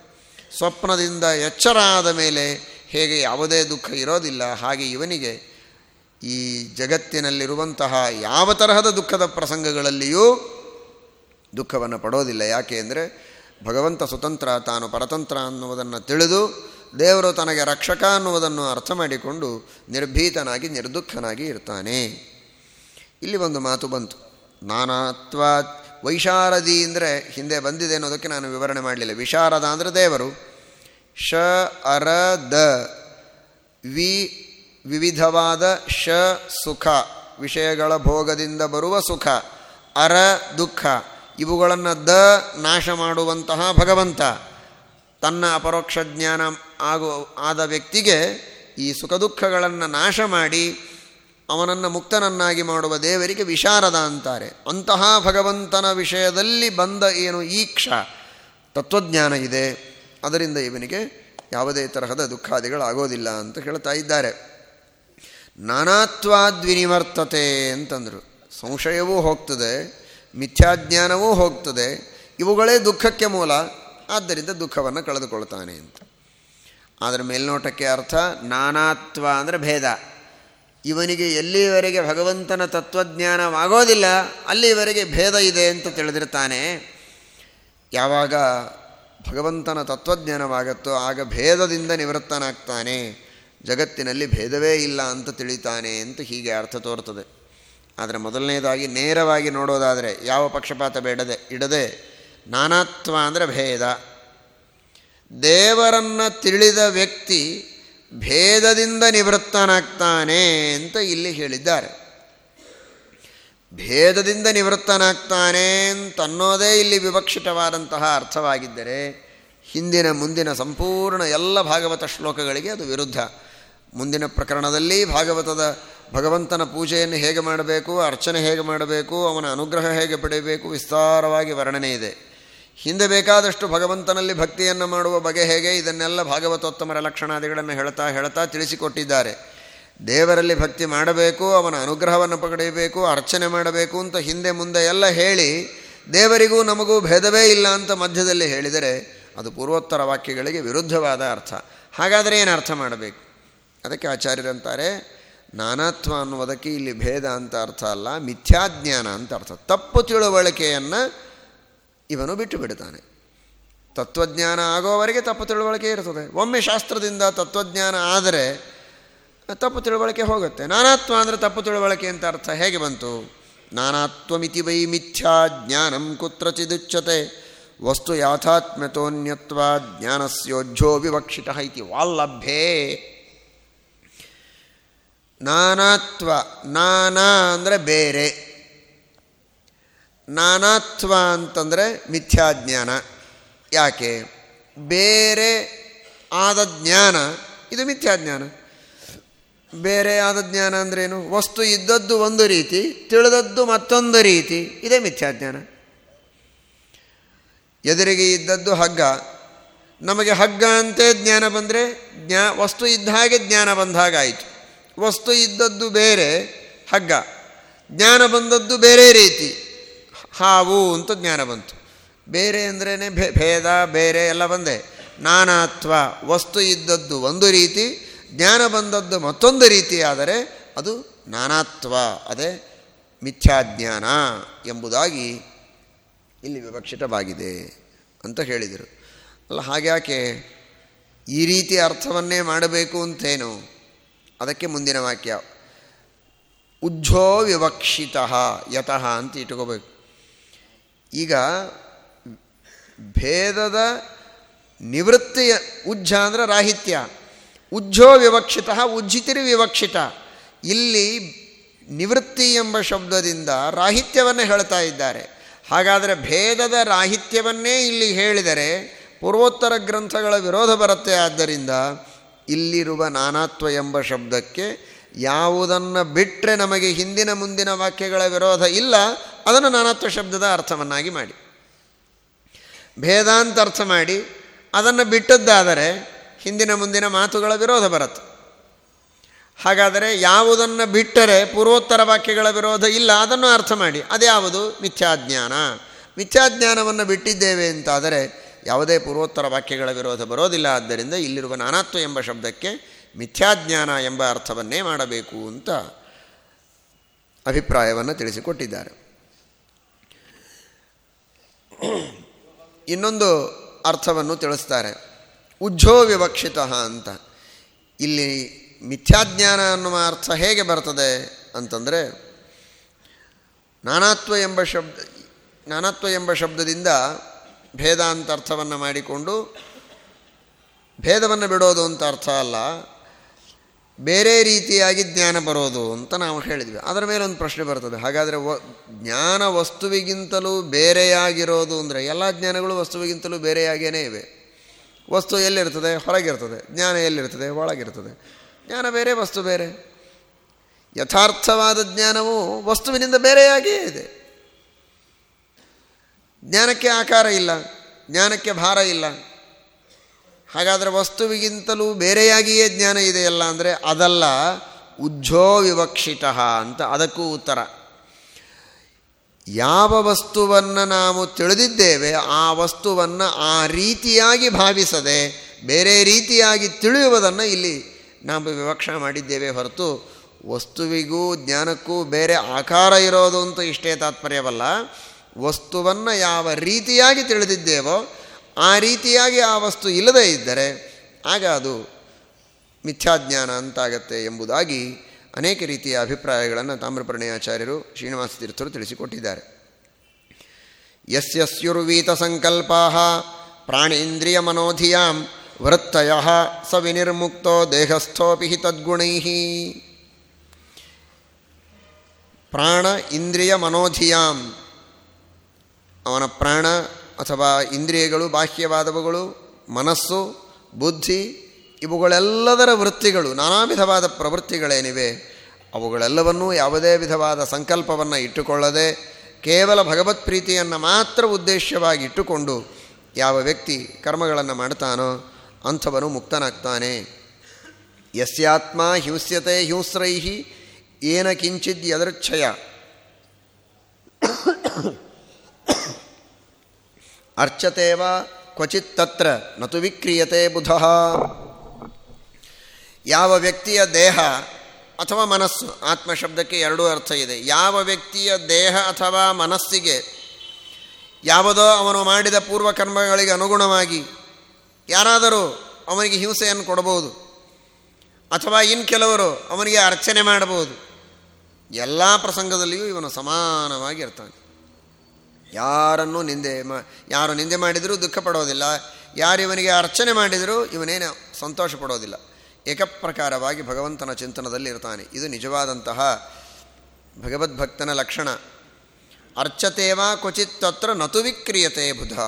Speaker 1: ಸ್ವಪ್ನದಿಂದ ಎಚ್ಚರ ಆದ ಮೇಲೆ ಹೇಗೆ ಯಾವುದೇ ದುಃಖ ಇರೋದಿಲ್ಲ, ಹಾಗೆ ಇವನಿಗೆ ಈ ಜಗತ್ತಿನಲ್ಲಿರುವಂತಹ ಯಾವ ತರಹದ ದುಃಖದ ಪ್ರಸಂಗಗಳಲ್ಲಿಯೂ ದುಃಖವನ್ನು ಪಡೋದಿಲ್ಲ. ಯಾಕೆ ಅಂದರೆ ಭಗವಂತ ಸ್ವತಂತ್ರ, ತಾನು ಪರತಂತ್ರ ಅನ್ನುವುದನ್ನು ತಿಳಿದು ದೇವರು ತನಗೆ ರಕ್ಷಕ ಅನ್ನುವುದನ್ನು ಅರ್ಥ ಮಾಡಿಕೊಂಡು ನಿರ್ಭೀತನಾಗಿ, ನಿರ್ದುಃಖನಾಗಿ ಇರ್ತಾನೆ. ಇಲ್ಲಿ ಒಂದು ಮಾತು ಬಂತು. ನಾನಾತ್ವ ವೈಶಾರದಿ ಅಂದರೆ ಹಿಂದೆ ಬಂದಿದೆ ಅನ್ನೋದಕ್ಕೆ ನಾನು ವಿವರಣೆ ಮಾಡಲಿಲ್ಲ. ವಿಶಾರದ ಅಂದರೆ ದೇವರು. ಶ, ಅರ, ದ. ವಿ, ವಿವಿಧವಾದ ಶ, ಸುಖ. ವಿಷಯಗಳ ಭೋಗದಿಂದ ಬರುವ ಸುಖ. ಅರ, ದುಃಖ. ಇವುಗಳನ್ನು ದ ನಾಶ ಮಾಡುವಂತಹ ಭಗವಂತ. ತನ್ನ ಅಪರೋಕ್ಷ ಜ್ಞಾನ ಆಗು, ಆದ ವ್ಯಕ್ತಿಗೆ ಈ ಸುಖ ದುಃಖಗಳನ್ನು ನಾಶ ಮಾಡಿ ಅವನನ್ನು ಮುಕ್ತನನ್ನಾಗಿ ಮಾಡುವ ದೇವರಿಗೆ ವಿಶಾರದ ಅಂತಾರೆ. ಅಂತಹ ಭಗವಂತನ ವಿಷಯದಲ್ಲಿ ಬಂದ ಏನು ಈಕ್ಷ ತತ್ವಜ್ಞಾನ ಇದೆ. ಅದರಿಂದ ಇವನಿಗೆ ಯಾವುದೇ ತರಹದ ದುಃಖಾದಿಗಳಾಗೋದಿಲ್ಲ ಅಂತ ಹೇಳ್ತಾ ಇದ್ದಾರೆ. ನಾನಾತ್ವಾದ್ವಿನಿವರ್ತತೆ ಅಂತಂದರು. ಸಂಶಯವೂ ಹೋಗ್ತದೆ, ಮಿಥ್ಯಾಜ್ಞಾನವೂ ಹೋಗ್ತದೆ, ಇವುಗಳೇ ದುಃಖಕ್ಕೆ ಮೂಲ. ಆದ್ದರಿಂದ ದುಃಖವನ್ನು ಕಳೆದುಕೊಳ್ತಾನೆ ಅಂತ. ಅದರ ಮೇಲ್ನೋಟಕ್ಕೆ ಅರ್ಥ, ನಾನಾತ್ವ ಅಂದರೆ ಭೇದ. ಇವನಿಗೆ ಎಲ್ಲಿವರೆಗೆ ಭಗವಂತನ ತತ್ವಜ್ಞಾನವಾಗೋದಿಲ್ಲ, ಅಲ್ಲಿವರೆಗೆ ಭೇದ ಇದೆ ಅಂತ ತಿಳಿದಿರ್ತಾನೆ. ಯಾವಾಗ ಭಗವಂತನ ತತ್ವಜ್ಞಾನವಾಗತ್ತೋ ಆಗ ಭೇದದಿಂದ ನಿವೃತ್ತನಾಗ್ತಾನೆ. ಜಗತ್ತಿನಲ್ಲಿ ಭೇದವೇ ಇಲ್ಲ ಅಂತ ತಿಳಿತಾನೆ ಅಂತ ಹೀಗೆ ಅರ್ಥ ತೋರ್ತದೆ. ಆದರೆ ಮೊದಲನೇದಾಗಿ ನೇರವಾಗಿ ನೋಡೋದಾದರೆ ಯಾವ ಪಕ್ಷಪಾತ ಬೇಡದೆ, ಇಡದೆ, ನಾನಾತ್ವ ಅಂದರೆ ಭೇದ. ದೇವರನ್ನು ತಿಳಿದ ವ್ಯಕ್ತಿ ಭೇದದಿಂದ ನಿವೃತ್ತನಾಗ್ತಾನೆ ಅಂತ ಇಲ್ಲಿ ಹೇಳಿದ್ದಾರೆ. ಭೇದದಿಂದ ನಿವೃತ್ತನಾಗ್ತಾನೆ ಅಂತನ್ನೋದೇ ಇಲ್ಲಿ ವಿವಕ್ಷಿತವಾದಂತಹ ಅರ್ಥವಾಗಿದ್ದರೆ ಹಿಂದಿನ ಮುಂದಿನ ಸಂಪೂರ್ಣ ಎಲ್ಲ ಭಾಗವತ ಶ್ಲೋಕಗಳಿಗೆ ಅದು ವಿರುದ್ಧ. ಮುಂದಿನ ಪ್ರಕರಣದಲ್ಲಿ ಭಾಗವತದ ಭಗವಂತನ ಪೂಜೆಯನ್ನು ಹೇಗೆ ಮಾಡಬೇಕು, ಅರ್ಚನೆ ಹೇಗೆ ಮಾಡಬೇಕು, ಅವನ ಅನುಗ್ರಹ ಹೇಗೆ ಪಡೆಯಬೇಕು ವಿಸ್ತಾರವಾಗಿ ವರ್ಣನೆ ಇದೆ. ಹಿಂದೆ ಬೇಕಾದಷ್ಟು ಭಗವಂತನಲ್ಲಿ ಭಕ್ತಿಯನ್ನು ಮಾಡುವ ಬಗೆ ಹೇಗೆ, ಇದನ್ನೆಲ್ಲ ಭಾಗವತೋತ್ತಮರ ಲಕ್ಷಣಾದಿಗಳನ್ನು ಹೇಳ್ತಾ ಹೇಳ್ತಾ ತಿಳಿಸಿಕೊಟ್ಟಿದ್ದಾರೆ. ದೇವರಲ್ಲಿ ಭಕ್ತಿ ಮಾಡಬೇಕು, ಅವನ ಅನುಗ್ರಹವನ್ನು ಪಡೆಯಬೇಕು, ಅರ್ಚನೆ ಮಾಡಬೇಕು ಅಂತ ಹಿಂದೆ ಮುಂದೆ ಎಲ್ಲ ಹೇಳಿ ದೇವರಿಗೂ ನಮಗೂ ಭೇದವೇ ಇಲ್ಲ ಅಂತ ಮಧ್ಯದಲ್ಲಿ ಹೇಳಿದರೆ ಅದು ಪೂರ್ವೋತ್ತರ ವಾಕ್ಯಗಳಿಗೆ ವಿರುದ್ಧವಾದ ಅರ್ಥ. ಹಾಗಾದರೆ ಏನು ಅರ್ಥ ಮಾಡಬೇಕು? ಅದಕ್ಕೆ ಆಚಾರ್ಯರಂತಾರೆ ನಾನಾತ್ವ ಅನ್ನುವುದಕ್ಕೆ ಇಲ್ಲಿ ಭೇದ ಅಂತ ಅರ್ಥ ಅಲ್ಲ, ಮಿಥ್ಯಾಜ್ಞಾನ ಅಂತ ಅರ್ಥ. ತಪ್ಪು ತಿಳುವಳಿಕೆಯನ್ನು ಇವನು ಬಿಟ್ಟು ಬಿಡ್ತಾನೆ ತತ್ವಜ್ಞಾನ ಆಗೋವರೆಗೆ ತಪ್ಪು ತಿಳುವಳಿಕೆ ಇರ್ತದೆ. ಒಮ್ಮೆ ಶಾಸ್ತ್ರದಿಂದ ತತ್ವಜ್ಞಾನ ಆದರೆ ತಪ್ಪು ತಿಳುವಳಿಕೆ ಹೋಗುತ್ತೆ. ನಾನಾತ್ವ ಅಂದರೆ ತಪ್ಪು ತಿಳುವಳಿಕೆ ಅಂತ ಅರ್ಥ ಹೇಗೆ ಬಂತು? ನಾನಾತ್ವಮಿತಿ ವೈ ಮಿಥ್ಯಾ ಜ್ಞಾನಂ ಕುತ್ರಚಿದುಚ್ಯತೆ. ವಸ್ತು ಯಾಥಾತ್ಮ್ಯತೋನ್ಯತ್ವ ಜ್ಞಾನಸ್ಯೋಜ್ಜೋ ವಿವಕ್ಷಿತ ಇತಿ ವಾಲ್ಲಭ್ಯೇ. ನಾನಾತ್ವ, ನಾನಾ ಅಂದರೆ ಬೇರೆ. ನಾನಾತ್ವ ಅಂತಂದರೆ ಮಿಥ್ಯಾಜ್ಞಾನ ಯಾಕೆ? ಬೇರೆ ಆದ ಜ್ಞಾನ, ಇದು ಮಿಥ್ಯಾಜ್ಞಾನ ಬೇರೆ ಆದ ಜ್ಞಾನ ಅಂದ್ರೇನು? ವಸ್ತು ಇದ್ದದ್ದು ಒಂದು ರೀತಿ, ತಿಳಿದದ್ದು ಮತ್ತೊಂದು ರೀತಿ. ಇದೇ ಮಿಥ್ಯಾಜ್ಞಾನ. ಎದುರಿಗೆ ಇದ್ದದ್ದು ಹಗ್ಗ. ನಮಗೆ ಹಗ್ಗ ಅಂತೆ ಜ್ಞಾನ ಬಂದರೆ, ಜ್ಞಾ, ವಸ್ತು ಇದ್ದ ಹಾಗೆ ಜ್ಞಾನ ಬಂದ ಹಾಗಾಯಿತು ವಸ್ತು ಇದ್ದದ್ದು ಬೇರೆ, ಹಗ್ಗ. ಜ್ಞಾನ ಬಂದದ್ದು ಬೇರೆ ರೀತಿ. ಹಾವು ಅಂತ ಜ್ಞಾನ ಬಂತು. ಬೇರೆ ಅಂದ್ರೇ ಭೇದ, ಬೇರೆ ಎಲ್ಲ ಬಂದೆ. ನಾನಾತ್ವ, ವಸ್ತು ಇದ್ದದ್ದು ಒಂದು ರೀತಿ ಜ್ಞಾನ ಬಂದದ್ದು ಮತ್ತೊಂದು ರೀತಿಯಾದರೆ ಅದು ನಾನಾತ್ವ ಅದೇ ಮಿಥ್ಯಾಜ್ಞಾನ ಎಂಬುದಾಗಿ ಇಲ್ಲಿ ವಿವಕ್ಷಿತವಾಗಿದೆ ಅಂತ ಹೇಳಿದರು. ಅಲ್ಲ ಹಾಗ್ಯಾಕೆ ಈ ರೀತಿ ಅರ್ಥವನ್ನೇ ಮಾಡಬೇಕು ಅಂತೇನು? ಅದಕ್ಕೆ ಮುಂದಿನ ವಾಕ್ಯ. ಉಜ್ಜೋ ವಿವಕ್ಷಿತ ಯತಃ ಅಂತ ಇಟ್ಕೋಬೇಕು ಈಗ ಭೇದದ ನಿವೃತ್ತಿಯ ಉಜ್ಜ ಅಂದರೆ ರಾಹಿತ್ಯ. ಉಜ್ಜೋ ವಿವಕ್ಷಿತ, ಉಜ್ಜಿತಿರಿ ವಿವಕ್ಷಿತ. ಇಲ್ಲಿ ನಿವೃತ್ತಿ ಎಂಬ ಶಬ್ದದಿಂದ ರಾಹಿತ್ಯವನ್ನು ಹೇಳ್ತಾ ಇದ್ದಾರೆ. ಹಾಗಾದರೆ ಭೇದದ ರಾಹಿತ್ಯವನ್ನೇ ಇಲ್ಲಿ ಹೇಳಿದರೆ ಪೂರ್ವೋತ್ತರ ಗ್ರಂಥಗಳ ವಿರೋಧ ಬರುತ್ತೆ. ಆದ್ದರಿಂದ ಇಲ್ಲಿರುವ ನಾನಾತ್ವ ಎಂಬ ಶಬ್ದಕ್ಕೆ ಯಾವುದನ್ನು ಬಿಟ್ಟರೆ ನಮಗೆ ಹಿಂದಿನ ಮುಂದಿನ ವಾಕ್ಯಗಳ ವಿರೋಧ ಇಲ್ಲ, ಅದನ್ನು ನಾನಾತ್ವ ಶಬ್ದದ ಅರ್ಥವನ್ನಾಗಿ ಮಾಡಿ. ಭೇದಾಂತ ಅರ್ಥ ಮಾಡಿ, ಅದನ್ನು ಬಿಟ್ಟದ್ದಾದರೆ ಹಿಂದಿನ ಮುಂದಿನ ಮಾತುಗಳ ವಿರೋಧ ಬರುತ್ತೆ. ಹಾಗಾದರೆ ಯಾವುದನ್ನು ಬಿಟ್ಟರೆ ಪೂರ್ವೋತ್ತರ ವಾಕ್ಯಗಳ ವಿರೋಧ ಇಲ್ಲ ಅದನ್ನು ಅರ್ಥ ಮಾಡಿ. ಅದ್ಯಾವುದು? ಮಿಥ್ಯಾಜ್ಞಾನ. ಮಿಥ್ಯಾಜ್ಞಾನವನ್ನು ಬಿಟ್ಟಿದ್ದೇವೆ ಅಂತಾದರೆ ಯಾವುದೇ ಪೂರ್ವೋತ್ತರ ವಾಕ್ಯಗಳ ವಿರೋಧ ಬರೋದಿಲ್ಲ. ಆದ್ದರಿಂದ ಇಲ್ಲಿರುವ ನಾನಾತ್ವ ಎಂಬ ಶಬ್ದಕ್ಕೆ ಮಿಥ್ಯಾಜ್ಞಾನ ಎಂಬ ಅರ್ಥವನ್ನೇ ಮಾಡಬೇಕು ಅಂತ ಅಭಿಪ್ರಾಯವನ್ನು ತಿಳಿಸಿಕೊಟ್ಟಿದ್ದಾರೆ. ಇನ್ನೊಂದು ಅರ್ಥವನ್ನು ತಿಳಿಸ್ತಾರೆ. ಉಜ್ಜೋ ವಿವಕ್ಷಿತ ಅಂತ. ಇಲ್ಲಿ ಮಿಥ್ಯಾಜ್ಞಾನ ಅನ್ನುವ ಅರ್ಥ ಹೇಗೆ ಬರ್ತದೆ ಅಂತಂದರೆ, ನಾನಾತ್ವ ಎಂಬ ಶಬ್ದ ನಾನಾತ್ವ ಎಂಬ ಶಬ್ದದಿಂದ ಭೇದ ಅಂತ ಅರ್ಥವನ್ನು ಮಾಡಿಕೊಂಡು, ಭೇದವನ್ನು ಬಿಡೋದು ಅಂತ ಅರ್ಥ ಅಲ್ಲ, ಬೇರೆ ರೀತಿಯಾಗಿ ಜ್ಞಾನ ಬರೋದು ಅಂತ ನಾವು ಹೇಳಿದ್ವಿ. ಅದರ ಮೇಲೆ ಒಂದು ಪ್ರಶ್ನೆ ಬರ್ತದೆ. ಹಾಗಾದರೆ ಜ್ಞಾನ ವಸ್ತುವಿಗಿಂತಲೂ ಬೇರೆಯಾಗಿರೋದು ಅಂದರೆ, ಎಲ್ಲ ಜ್ಞಾನಗಳು ವಸ್ತುವಿಗಿಂತಲೂ ಬೇರೆಯಾಗೇನೇ ಇವೆ. ವಸ್ತು ಎಲ್ಲಿರ್ತದೆ? ಹೊರಗಿರ್ತದೆ. ಜ್ಞಾನ ಎಲ್ಲಿರ್ತದೆ? ಒಳಗಿರ್ತದೆ. ಜ್ಞಾನ ಬೇರೆ, ವಸ್ತು ಬೇರೆ. ಯಥಾರ್ಥವಾದ ಜ್ಞಾನವು ವಸ್ತುವಿನಿಂದ ಬೇರೆಯಾಗಿಯೇ ಇದೆ. ಜ್ಞಾನಕ್ಕೆ ಆಕಾರ ಇಲ್ಲ. ಜ್ಞಾನಕ್ಕೆ ಭಾರ ಇಲ್ಲ. ಹಾಗಾದರೆ ವಸ್ತುವಿಗಿಂತಲೂ ಬೇರೆಯಾಗಿಯೇ ಜ್ಞಾನ ಇದೆಯಲ್ಲ ಅಂದರೆ ಅದಲ್ಲ ಉಜ್ಜೋ ವಿವಕ್ಷಿತ ಅಂತ ಅದಕ್ಕೂ ಉತ್ತರ. ಯಾವ ವಸ್ತುವನ್ನು ನಾವು ತಿಳಿದಿದ್ದೇವೆ, ಆ ವಸ್ತುವನ್ನು ಆ ರೀತಿಯಾಗಿ ಭಾವಿಸದೆ, ಬೇರೆ ರೀತಿಯಾಗಿ ತಿಳಿಯುವುದನ್ನು ಇಲ್ಲಿ ನಾವು ವಿವಕ್ಷ ಮಾಡಿದ್ದೇವೆ ಹೊರತು ವಸ್ತುವಿಗೂ ಜ್ಞಾನಕ್ಕೂ ಬೇರೆ ಆಕಾರ ಇರೋದು ಅಂತ ಇಷ್ಟೇ ತಾತ್ಪರ್ಯವಲ್ಲ. ವಸ್ತುವನ್ನು ಯಾವ ರೀತಿಯಾಗಿ ತಿಳಿದಿದ್ದೇವೋ, ಆ ರೀತಿಯಾಗಿ ಆ ವಸ್ತು ಇಲ್ಲದೇ ಇದ್ದರೆ, ಆಗ ಅದು ಮಿಥ್ಯಾಜ್ಞಾನ ಅಂತಾಗತ್ತೆ ಎಂಬುದಾಗಿ ಅನೇಕ ರೀತಿಯ ಅಭಿಪ್ರಾಯಗಳನ್ನು ತಾಮ್ರಪರ್ಣಯಾಚಾರ್ಯರು ಶ್ರೀನಿವಾಸ ತೀರ್ಥರು ತಿಳಿಸಿಕೊಟ್ಟಿದ್ದಾರೆ. ಯಸ್ಯಸ್ಯುರ್ವೀತ ಸಂಕಲ್ಪಾ ಪ್ರಾಣೇಂದ್ರಿಯ ಮನೋಧಿಯಾಂ ವೃತ್ತಯ ಸ ವಿನಿರ್ಮುಕ್ತೋ ದೇಹಸ್ಥೋಪಿ ತದ್ಗುಣೈ. ಪ್ರಾಣ ಇಂದ್ರಿಯ ಮನೋಧಿಯಾಂ ಅವನ ಪ್ರಾಣ ಅಥವಾ ಇಂದ್ರಿಯಗಳು ಬಾಹ್ಯವಾದವುಗಳು ಮನಸ್ಸು ಬುದ್ಧಿ ಇವುಗಳೆಲ್ಲದರ ವೃತ್ತಿಗಳು ನಾನಾ ವಿಧವಾದ ಪ್ರವೃತ್ತಿಗಳೇನಿವೆ, ಅವುಗಳೆಲ್ಲವನ್ನೂ ಯಾವುದೇ ವಿಧವಾದ ಸಂಕಲ್ಪವನ್ನು ಇಟ್ಟುಕೊಳ್ಳದೆ, ಕೇವಲ ಭಗವತ್ ಪ್ರೀತಿಯನ್ನು ಮಾತ್ರ ಉದ್ದೇಶವಾಗಿ ಇಟ್ಟುಕೊಂಡು ಯಾವ ವ್ಯಕ್ತಿ ಕರ್ಮಗಳನ್ನು ಮಾಡ್ತಾನೋ ಅಂಥವನು ಮುಕ್ತನಾಗ್ತಾನೆ. ಯಸ್ಯಾತ್ಮ ಹಿಂಸ್ಯತೆ ಹಿಂಸ್ರೈಹಿ ಏನ ಕಿಂಚಿದ್ ಯದೃಚ್ಛಯ. ಅರ್ಚತೇವ ಕ್ವಚಿತ್ ತತ್ರ ನತು ವಿಕ್ರಿಯತೆ ಬುಧ. ಯಾವ ವ್ಯಕ್ತಿಯ ದೇಹ ಅಥವಾ ಮನಸ್ಸು ಆತ್ಮ ಶಬ್ದಕ್ಕೆ ಎರಡೂ ಅರ್ಥ ಇದೆ. ಯಾವ ವ್ಯಕ್ತಿಯ ದೇಹ ಅಥವಾ ಮನಸ್ಸಿಗೆ ಯಾವುದೋ ಅವನು ಮಾಡಿದ ಪೂರ್ವಕರ್ಮಗಳಿಗೆ ಅನುಗುಣವಾಗಿ ಯಾರಾದರೂ ಅವನಿಗೆ ಹಿಂಸೆಯನ್ನು ಕೊಡಬಹುದು, ಅಥವಾ ಇನ್ನು ಕೆಲವರು ಅವನಿಗೆ ಅರ್ಚನೆ ಮಾಡಬಹುದು, ಎಲ್ಲ ಪ್ರಸಂಗದಲ್ಲಿಯೂ ಇವನು ಸಮಾನವಾಗಿ ಇರ್ತಾನೆ. ಯಾರನ್ನು ನಿಂದೆ ಮಾ, ಯಾರು ನಿಂದೆ ಮಾಡಿದರೂ ದುಃಖ ಪಡೋದಿಲ್ಲ ಯಾರು ಇವನಿಗೆ ಅರ್ಚನೆ ಮಾಡಿದರೂ ಇವನೇನು ಸಂತೋಷ ಪಡೋದಿಲ್ಲ ಏಕಪ್ರಕಾರವಾಗಿ ಭಗವಂತನ ಚಿಂತನದಲ್ಲಿ ಇರ್ತಾನೆ. ಇದು ನಿಜವಾದಂತಹ ಭಗವದ್ಭಕ್ತನ ಲಕ್ಷಣ. ಅರ್ಚತೆವಾ ಕ್ವಚಿತ್ ತತ್ರ ನತು ವಿಕ್ರಿಯತೆ ಬುಧ.